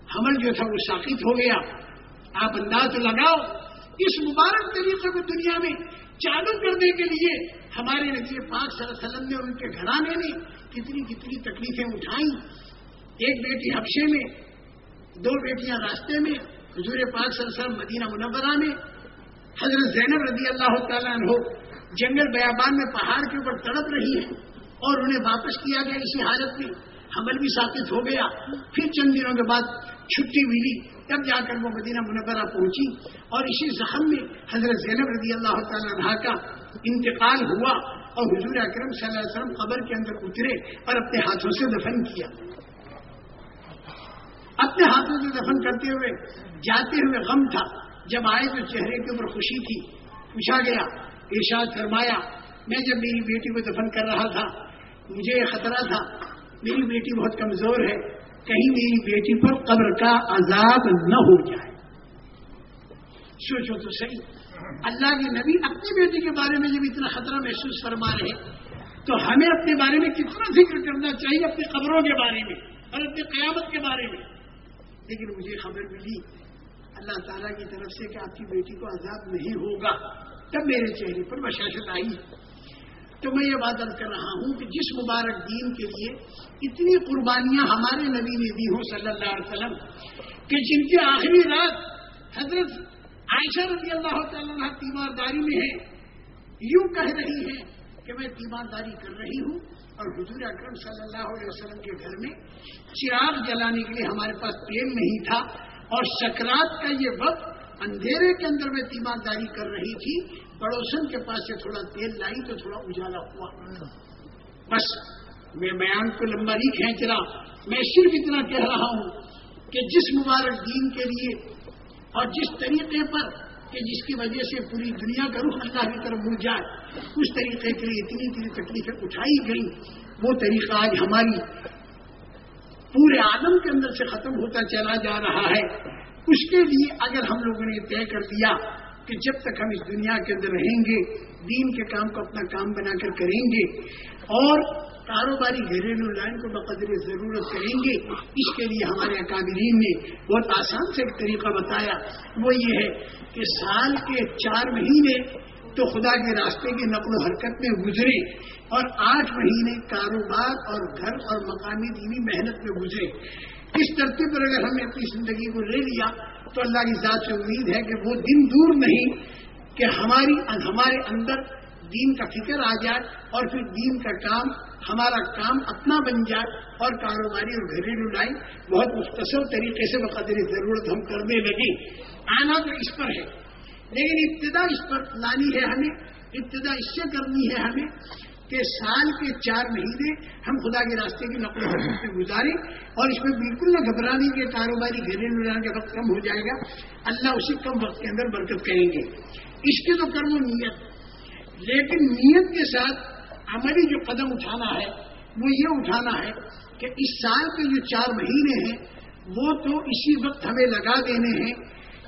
Speaker 2: حمل جو تھا وہ ساخت ہو گیا۔ آپ انداز لگاؤ اس مبارک طریقے کو دنیا میں چالو کرنے کے لیے ہمارے نبی پاک صلی اللہ علیہ وسلم نے ان کے گھرانے نے کتنی کتنی تکلیفیں اٹھائیں۔ ایک بیٹی حفشے میں، دو بیٹیاں راستے میں، حضور پاک صلی اللہ علیہ وسلم مدینہ منورہ میں، حضرت زینب رضی اللہ تعالیٰ عنہ جنگل بیابان میں پہاڑ کے اوپر تڑپ رہی ہیں اور انہیں واپس کیا گیا۔ اسی حالت میں حمل بھی ثابت ہو گیا۔ پھر چند دنوں کے بعد چھٹی ملی، تب جا کر وہ مدینہ منورہ پہنچی اور اسی زخم میں حضرت زینب رضی اللہ تعالیٰ عنہ کا انتقال ہوا اور حضور اکرم صلی اللہ علیہ وسلم قبر کے اندر اترے اور اپنے ہاتھوں سے دفن کیا۔ اپنے ہاتھوں سے دفن کرتے ہوئے جاتے ہوئے غم تھا۔ جب آئے تو چہرے کے اوپر خوشی تھی۔ پوچھا گیا، ارشاد فرمایا، میں جب میری بیٹی کو دفن کر رہا تھا، مجھے یہ خطرہ تھا، میری بیٹی بہت کمزور ہے۔ کہیں میری بیٹی پر قبر کا عذاب نہ ہو جائے۔ سوچو تو صحیح۔ اللہ کے نبی اپنی بیٹی کے بارے میں جب اتنا خطرہ محسوس فرما رہے تو ہمیں اپنے بارے میں کتنا ذکر کرنا چاہیے اپنی قبروں کے بارے میں اور اپنی قیامت کے بارے میں؟ لیکن مجھے خبر ملی، اللہ تعالیٰ کی طرف سے کہ آپ کی بیٹی کو عذاب نہیں ہوگا۔ تب میرے چہرے پر بشاشت آئی۔ تو میں یہ بات کر رہا ہوں کہ جس مبارک دین کے لیے اتنی قربانیاں ہمارے نبی نے دی ہوں صلی اللہ علیہ وسلم، کہ جن کی آخری رات حضرت عائشہ رضی اللہ تعالیٰ تیمارداری میں ہے یوں کہہ رہی ہے کہ میں تیمارداری کر رہی ہوں اور حضور اکرم صلی اللہ علیہ وسلم کے گھر میں چراغ جلانے کے لیے ہمارے پاس تیل نہیں تھا اور سکرات کا یہ وقت اندھیرے کے اندر میں تیمارداری کر رہی تھی پڑوسن کے پاس سے تھوڑا تیل لائی تو تھوڑا اجالا ہوا۔ بس میں بیان کو لمبا نہیں کھینچ رہا۔ میں صرف اتنا کہہ رہا ہوں کہ جس مبارک دین کے لیے اور جس طریقے پر کہ جس کی وجہ سے پوری دنیا کا رخ اللہ کی طرف مڑ جائے، اس طریقے کے لیے اتنی اتنی تکلیفیں اٹھائی گئی وہ طریقہ آج ہماری پورے عالم کے اندر سے ختم ہوتا چلا جا رہا ہے۔ اس کے لیے اگر ہم لوگوں نے طے کر دیا کہ جب تک ہم اس دنیا کے اندر رہیں گے، دین کے کام کو اپنا کام بنا کر کریں گے اور کاروباری گھریلو لائن کو بقدر ضرورت کریں گے، اس کے لیے ہمارے اکابرین نے بہت آسان سے ایک طریقہ بتایا۔ وہ یہ ہے کہ سال کے چار مہینے تو خدا کے راستے کی نقل و حرکت میں گزرے اور آٹھ مہینے کاروبار اور گھر اور مقامی دینی محنت میں گزرے۔ اس ترتیب پر اگر ہم نے اپنی زندگی کو لے لیا تو اللہ کی ذات سے امید ہے کہ وہ دن دور نہیں کہ ہماری ہمارے اندر دین کا فکر آ جائے اور پھر دین کا کام، ہمارا کام اپنا بن جائے اور کاروباری اور گھریلو لائن بہت مختصر طریقے سے بقدر ضرورت ہم کرنے لگے آنا تو اس پر ہے، لیکن ابتدا اس پر لانی ہے ہمیں، ابتدا اس سے کرنی ہے ہمیں۔ کہ سال کے چار مہینے ہم خدا کے راستے کی نقل میں گزاریں اور اس میں بالکل نہ گھبرانے کے کاروباری گھریلو لانے کا وقت کم ہو جائے گا۔ اللہ اسی کم وقت کے اندر برکت کریں گے۔ اس کی تو کرو نیت۔ لیکن نیت کے ساتھ عملی جو قدم اٹھانا ہے، وہ یہ اٹھانا ہے کہ اس سال کے جو چار مہینے ہیں، وہ تو اسی وقت ہمیں لگا دینے ہیں۔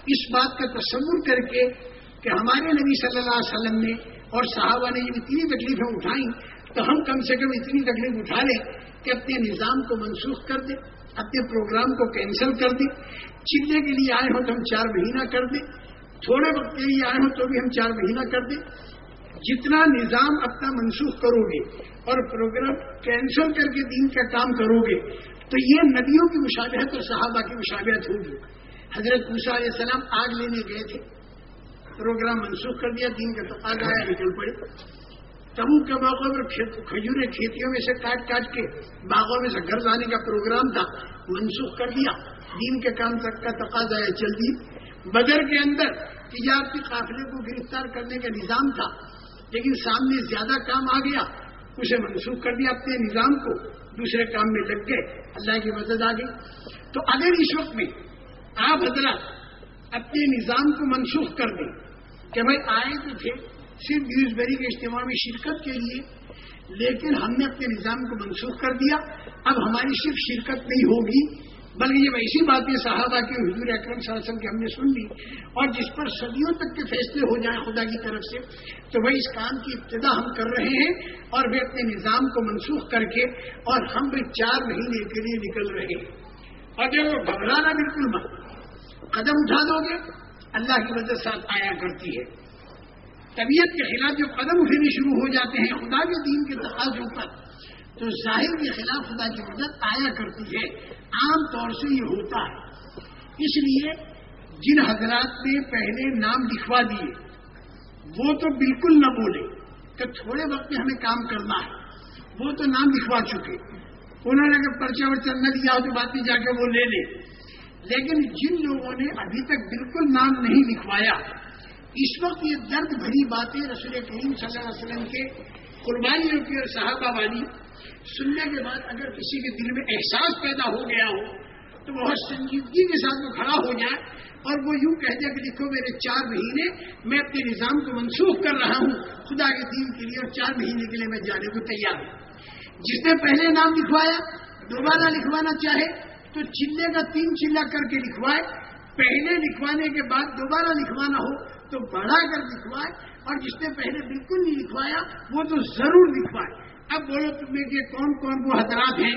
Speaker 2: اس بات کا تصور کر کے کہ ہمارے نبی صلی اللہ علیہ وسلم نے اور صحابہ نے جب اتنی تکلیفیں اٹھائیں تو ہم کم سے کم اتنی تکلیف اٹھا لیں کہ اپنے نظام کو منسوخ کر دیں، اپنے پروگرام کو کینسل کر دیں۔ چلنے کے لیے آئے ہوں تو ہم چار مہینہ کر دیں۔ تھوڑے وقت کے لیے آئے ہوں تو بھی ہم چار مہینہ کر دیں۔ جتنا نظام اپنا منسوخ کرو گے اور پروگرام کینسل کر کے دین کا کام کرو گے، تو یہ ندیوں کی مشابہت اور صحابہ کی مشابہت ہوگی۔ حضرت علیہ السلام آگ لینے گئے تھے۔ پروگرام منسوخ کر دیا، دین کا تقاضا آیا نکل پڑے۔ تبو کے موقع پر کھجورے کھیتیوں میں سے کاٹ کاٹ کے باغوں میں سے گھر لانے کا پروگرام تھا، منسوخ کر دیا۔ دین کے کام تک کا تقاضا ہے چل دی بدر کے اندر تجارتی قافلے کو گرفتار کرنے کا نظام تھا، لیکن سامنے زیادہ کام آ گیا۔ اسے منسوخ کر دیا اپنے نظام کو، دوسرے کام میں لگ گئے۔ اللہ کی مدد آ گئی۔ تو اگر اس وقت میں آپ حضرات اپنے نظام کو منسوخ کر دیں کہ بھائی آئے تو تھے، صرف نیوز بیری کے اجتماع میں شرکت کے لیے، لیکن ہم نے اپنے نظام کو منسوخ کر دیا۔ اب ہماری صرف شرکت نہیں ہوگی، بلکہ یہ ایسی باتیں صحابہ کے حضور اکرم صلی اللہ علیہ وسلم کی ہم نے سن لی۔ اور جس پر صدیوں تک کے فیصلے ہو جائیں خدا کی طرف سے، تو بھائی اس کام کی ابتدا ہم کر رہے ہیں اور وہ اپنے نظام کو منسوخ کر کے اور ہم بھی چار مہینے کے لیے نکل رہے ہیں۔ اور جب وہ گھبرانا بالکل مت قدم اٹھا دو گے اللہ کی مدد ساتھ آیا کرتی ہے۔ طبیعت کے خلاف جو قدم اٹھنے شروع ہو جاتے ہیں، خدا کے دین کے تقاضوں پر تو ظاہر کے خلاف خدا کی مدد آیا کرتی ہے۔ عام طور سے یہ ہوتا ہے۔ اس لیے جن حضرات نے پہلے نام لکھوا دیے، وہ تو بالکل نہ بولے کہ تھوڑے وقت میں ہمیں کام کرنا ہے۔ وہ تو نام لکھوا چکے۔ انہوں نے اگر پرچہ ورچہ نہ دیا تو بات جا کے وہ لے لے۔ لیکن جن لوگوں نے ابھی تک بالکل نام نہیں لکھوایا، اس وقت یہ درد بھری باتیں رسول کریم صلی اللہ علیہ وسلم کے قربانیوں کی اور صحابہ والی سننے کے بعد اگر کسی کے دل میں احساس پیدا ہو گیا ہو، تو بہت سنجیدگی کے ساتھ وہ کھڑا ہو جائے اور وہ یوں کہہ دیا کہ لکھو میرے چار مہینے میں اپنے نظام کو منسوخ کر رہا ہوں، خدا کے دین کے لیے اور چار مہینے کے لیے میں جانے کو تیار ہوں۔ جس نے پہلے نام لکھوایا، دوبارہ لکھوانا چاہے تو چلے کا تین چلا کر کے لکھوائے، پہلے لکھوانے کے بعد دوبارہ لکھوانا ہو تو بڑھا کر لکھوائے، اور جس نے پہلے بالکل نہیں لکھوایا، وہ تو ضرور لکھوائے۔ اب بولو تمہیں کہ کون کون وہ حضرات ہیں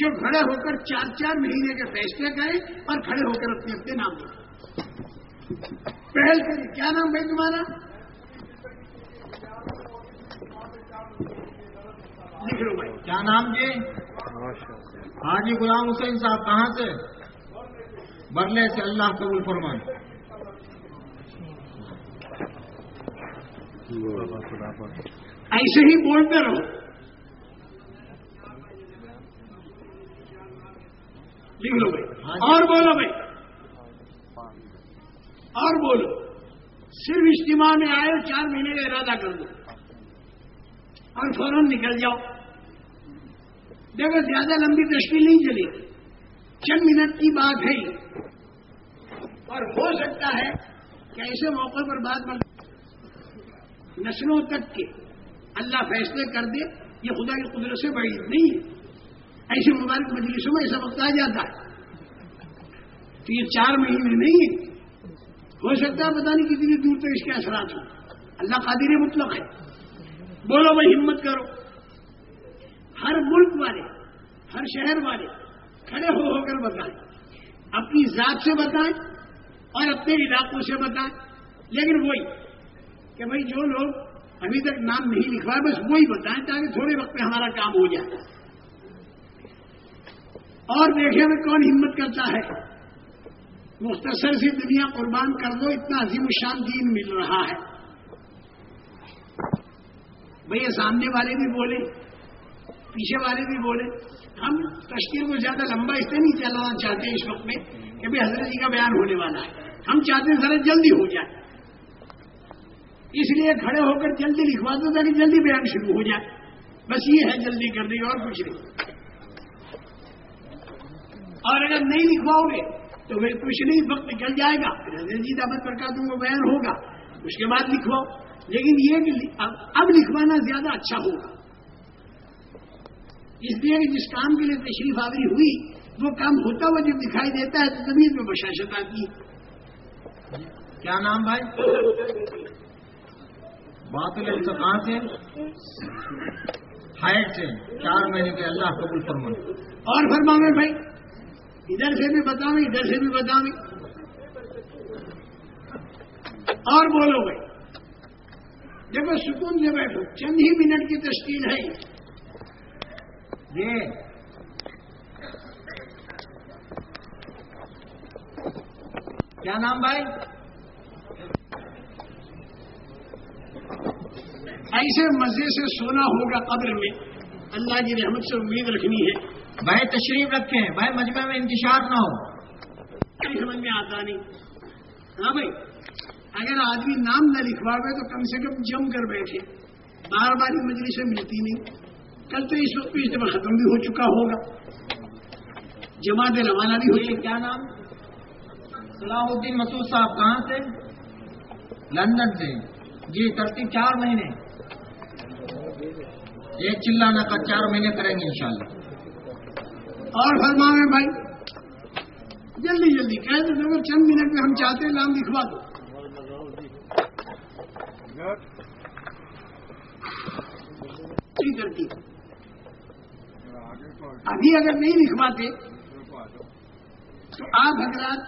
Speaker 2: جو کھڑے ہو کر چار چار مہینے کے فیصلے کریں اور کھڑے ہو کر اپنے اپنے نام لکھو پہل کریں کیا نام بھائی تمہارا؟ لکھ لو بھائی۔
Speaker 4: کیا نام جی؟ حاجی غلام حسین صاحب کہاں سے؟ برلے سے اللہ قبول فرمان
Speaker 2: ایسے ہی بولتے رہو۔ لکھ لو بھائی۔ اور بولو بھائی۔ اور بولو۔ صرف اجتماع میں آئے چار مہینے کا ارادہ کر دو۔ اور فوراً نکل جاؤ۔ دیکھو زیادہ لمبی تشکیل نہیں چلے گی چند منٹ کی بات ہے۔ اور ہو سکتا ہے کہ ایسے موقع پر بات بن نسلوں تک کے اللہ فیصلے کر دے، یہ خدا کی قدرت سے بڑی نہیں ہے۔ ایسے مبارک مجلسوں میں ایسا وقت آ جاتا ہے۔ تو یہ چار مہینے نہیں ہے ہو سکتا ہے پتا نہیں کتنی دور تک اس کے اثرات ہوں۔ اللہ قادر مطلب ہے۔ بولو بھائی ہمت کرو ہر ملک والے، ہر شہر والے کھڑے ہو ہو کر بتائیں۔ اپنی ذات سے بتائیں اور اپنے علاقوں سے بتائیں۔ لیکن وہی کہ بھائی جو لوگ ابھی تک نام نہیں لکھوائے، بس وہی بتائیں تاکہ تھوڑے وقت میں ہمارا کام ہو جائے۔ اور دیکھے میں کون ہمت کرتا ہے۔ مختصر سی دنیا قربان کر دو، اتنا عظیم شان دین مل رہا ہے۔ بھئی یہ سامنے والے بھی بولے پیچھے والے بھی بولے، ہم تشکیل کو زیادہ لمبا اس سے نہیں چلانا چاہتے اس وقت میں کہ بھائی حضرت جی کا بیان ہونے والا ہے۔ ہم چاہتے ہیں ذرا جلدی ہو جائے۔ اس لیے کھڑے ہو کر جلدی لکھوا دو تاکہ جلدی بیان شروع ہو جائے۔ بس یہ ہے جلدی کر دی اور کچھ نہیں۔ اور اگر نہیں لکھواؤ گے تو پھر کچھ نہیں، وقت نکل جائے گا۔ پھر جی دعوت پر کا تم کو بیان ہوگا، اس کے بعد لکھواؤ۔ لیکن یہ کہ اب لکھوانا زیادہ اچھا ہوگا۔ اس لیے کہ جس کام کے لیے تشریف آوری ہوئی، وہ کام ہوتا ہوا جب دکھائی دیتا ہے تو تبھی میں بشاشت آتی ہے
Speaker 4: کیا نام بھائی؟ بات کہاں سے ہائٹ سے چار مہینے کے اللہ قبول فرما
Speaker 2: اور فرماوے بھائی، ادھر سے بھی بتاؤں ادھر سے بھی بتاؤں اور بولو بھائی، دیکھو سکون سے بیٹھو۔ چند ہی منٹ کی تشکیل ہے۔
Speaker 4: جی۔ کیا نام بھائی؟
Speaker 2: ایسے مزے سے سونا ہوگا قبر میں۔ اللہ کی رحمت سے امید رکھنی ہے۔
Speaker 4: بھائی تشریف رکھیں بھائی مجمع میں انتشار نہ ہو۔
Speaker 2: سمجھ میں آتا نہیں۔ ہاں بھائی اگر آدمی نام نہ لکھوا گئے تو کم سے کم جم کر بیٹھے۔ بار بار مجلس سے ملتی نہیں۔ کل تو اس وقت اس دفعہ ختم بھی ہو چکا ہوگا۔ جماعت روانہ بھی ہوئی۔
Speaker 4: کیا نام؟ صلاح الدین مسعود صاحب کہاں سے؟ لندن سے۔ جی ترتیب چار مہینے۔ ایک چلانا کا چار مہینے کریں گے انشاءاللہ۔
Speaker 2: اور فرما میں بھائی جلدی جلدی کہہ دو چند منٹ میں ہم چاہتے ہیں نام لکھوا دو۔ کرتی ابھی اگر نہیں لکھواتے، تو آپ حضرات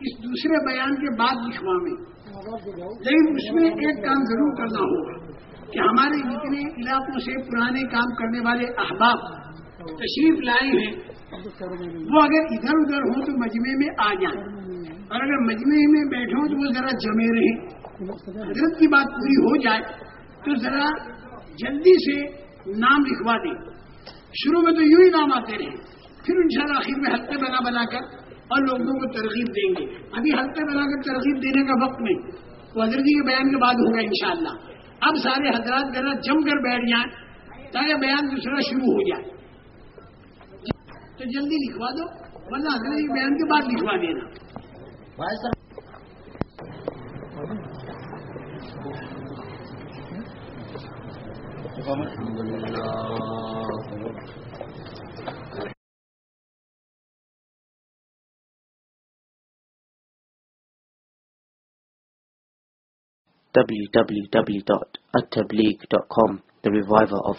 Speaker 2: اس دوسرے بیان کے بعد لکھوا میں لیکن اس میں ایک کام ضرور کرنا ہوگا کہ ہمارے جتنے علاقوں سے پرانے کام کرنے والے احباب تشریف لائے ہیں، وہ اگر ادھر ادھر ہوں تو مجمے میں آ جائیں۔ اور اگر مجمے میں بیٹھے ہوں تو وہ ذرا جمے رہیں۔ حضرت کی بات پوری ہو جائے تو ذرا جلدی سے نام لکھوا دیں۔ شروع میں تو یوں ہی نام آتے رہے۔ پھر ان شاء اللہ آخر میں ہلکے بنا بنا کر اور لوگوں کو ترغیب دیں گے۔ ابھی ہلکے بنا کر ترغیب دینے کا وقت نہیں۔ وہ حضرت جی کے بیان کے بعد ہوگا انشاءاللہ۔ اب سارے حضرات ذرا جم کر بیٹھ جائیں تاکہ بیان دوسرا شروع ہو جائے۔ تو جلدی لکھوا دو، ورنہ حضرت جی بیان کے بعد لکھوا دینا۔
Speaker 1: www.attableague.com, The Reviver of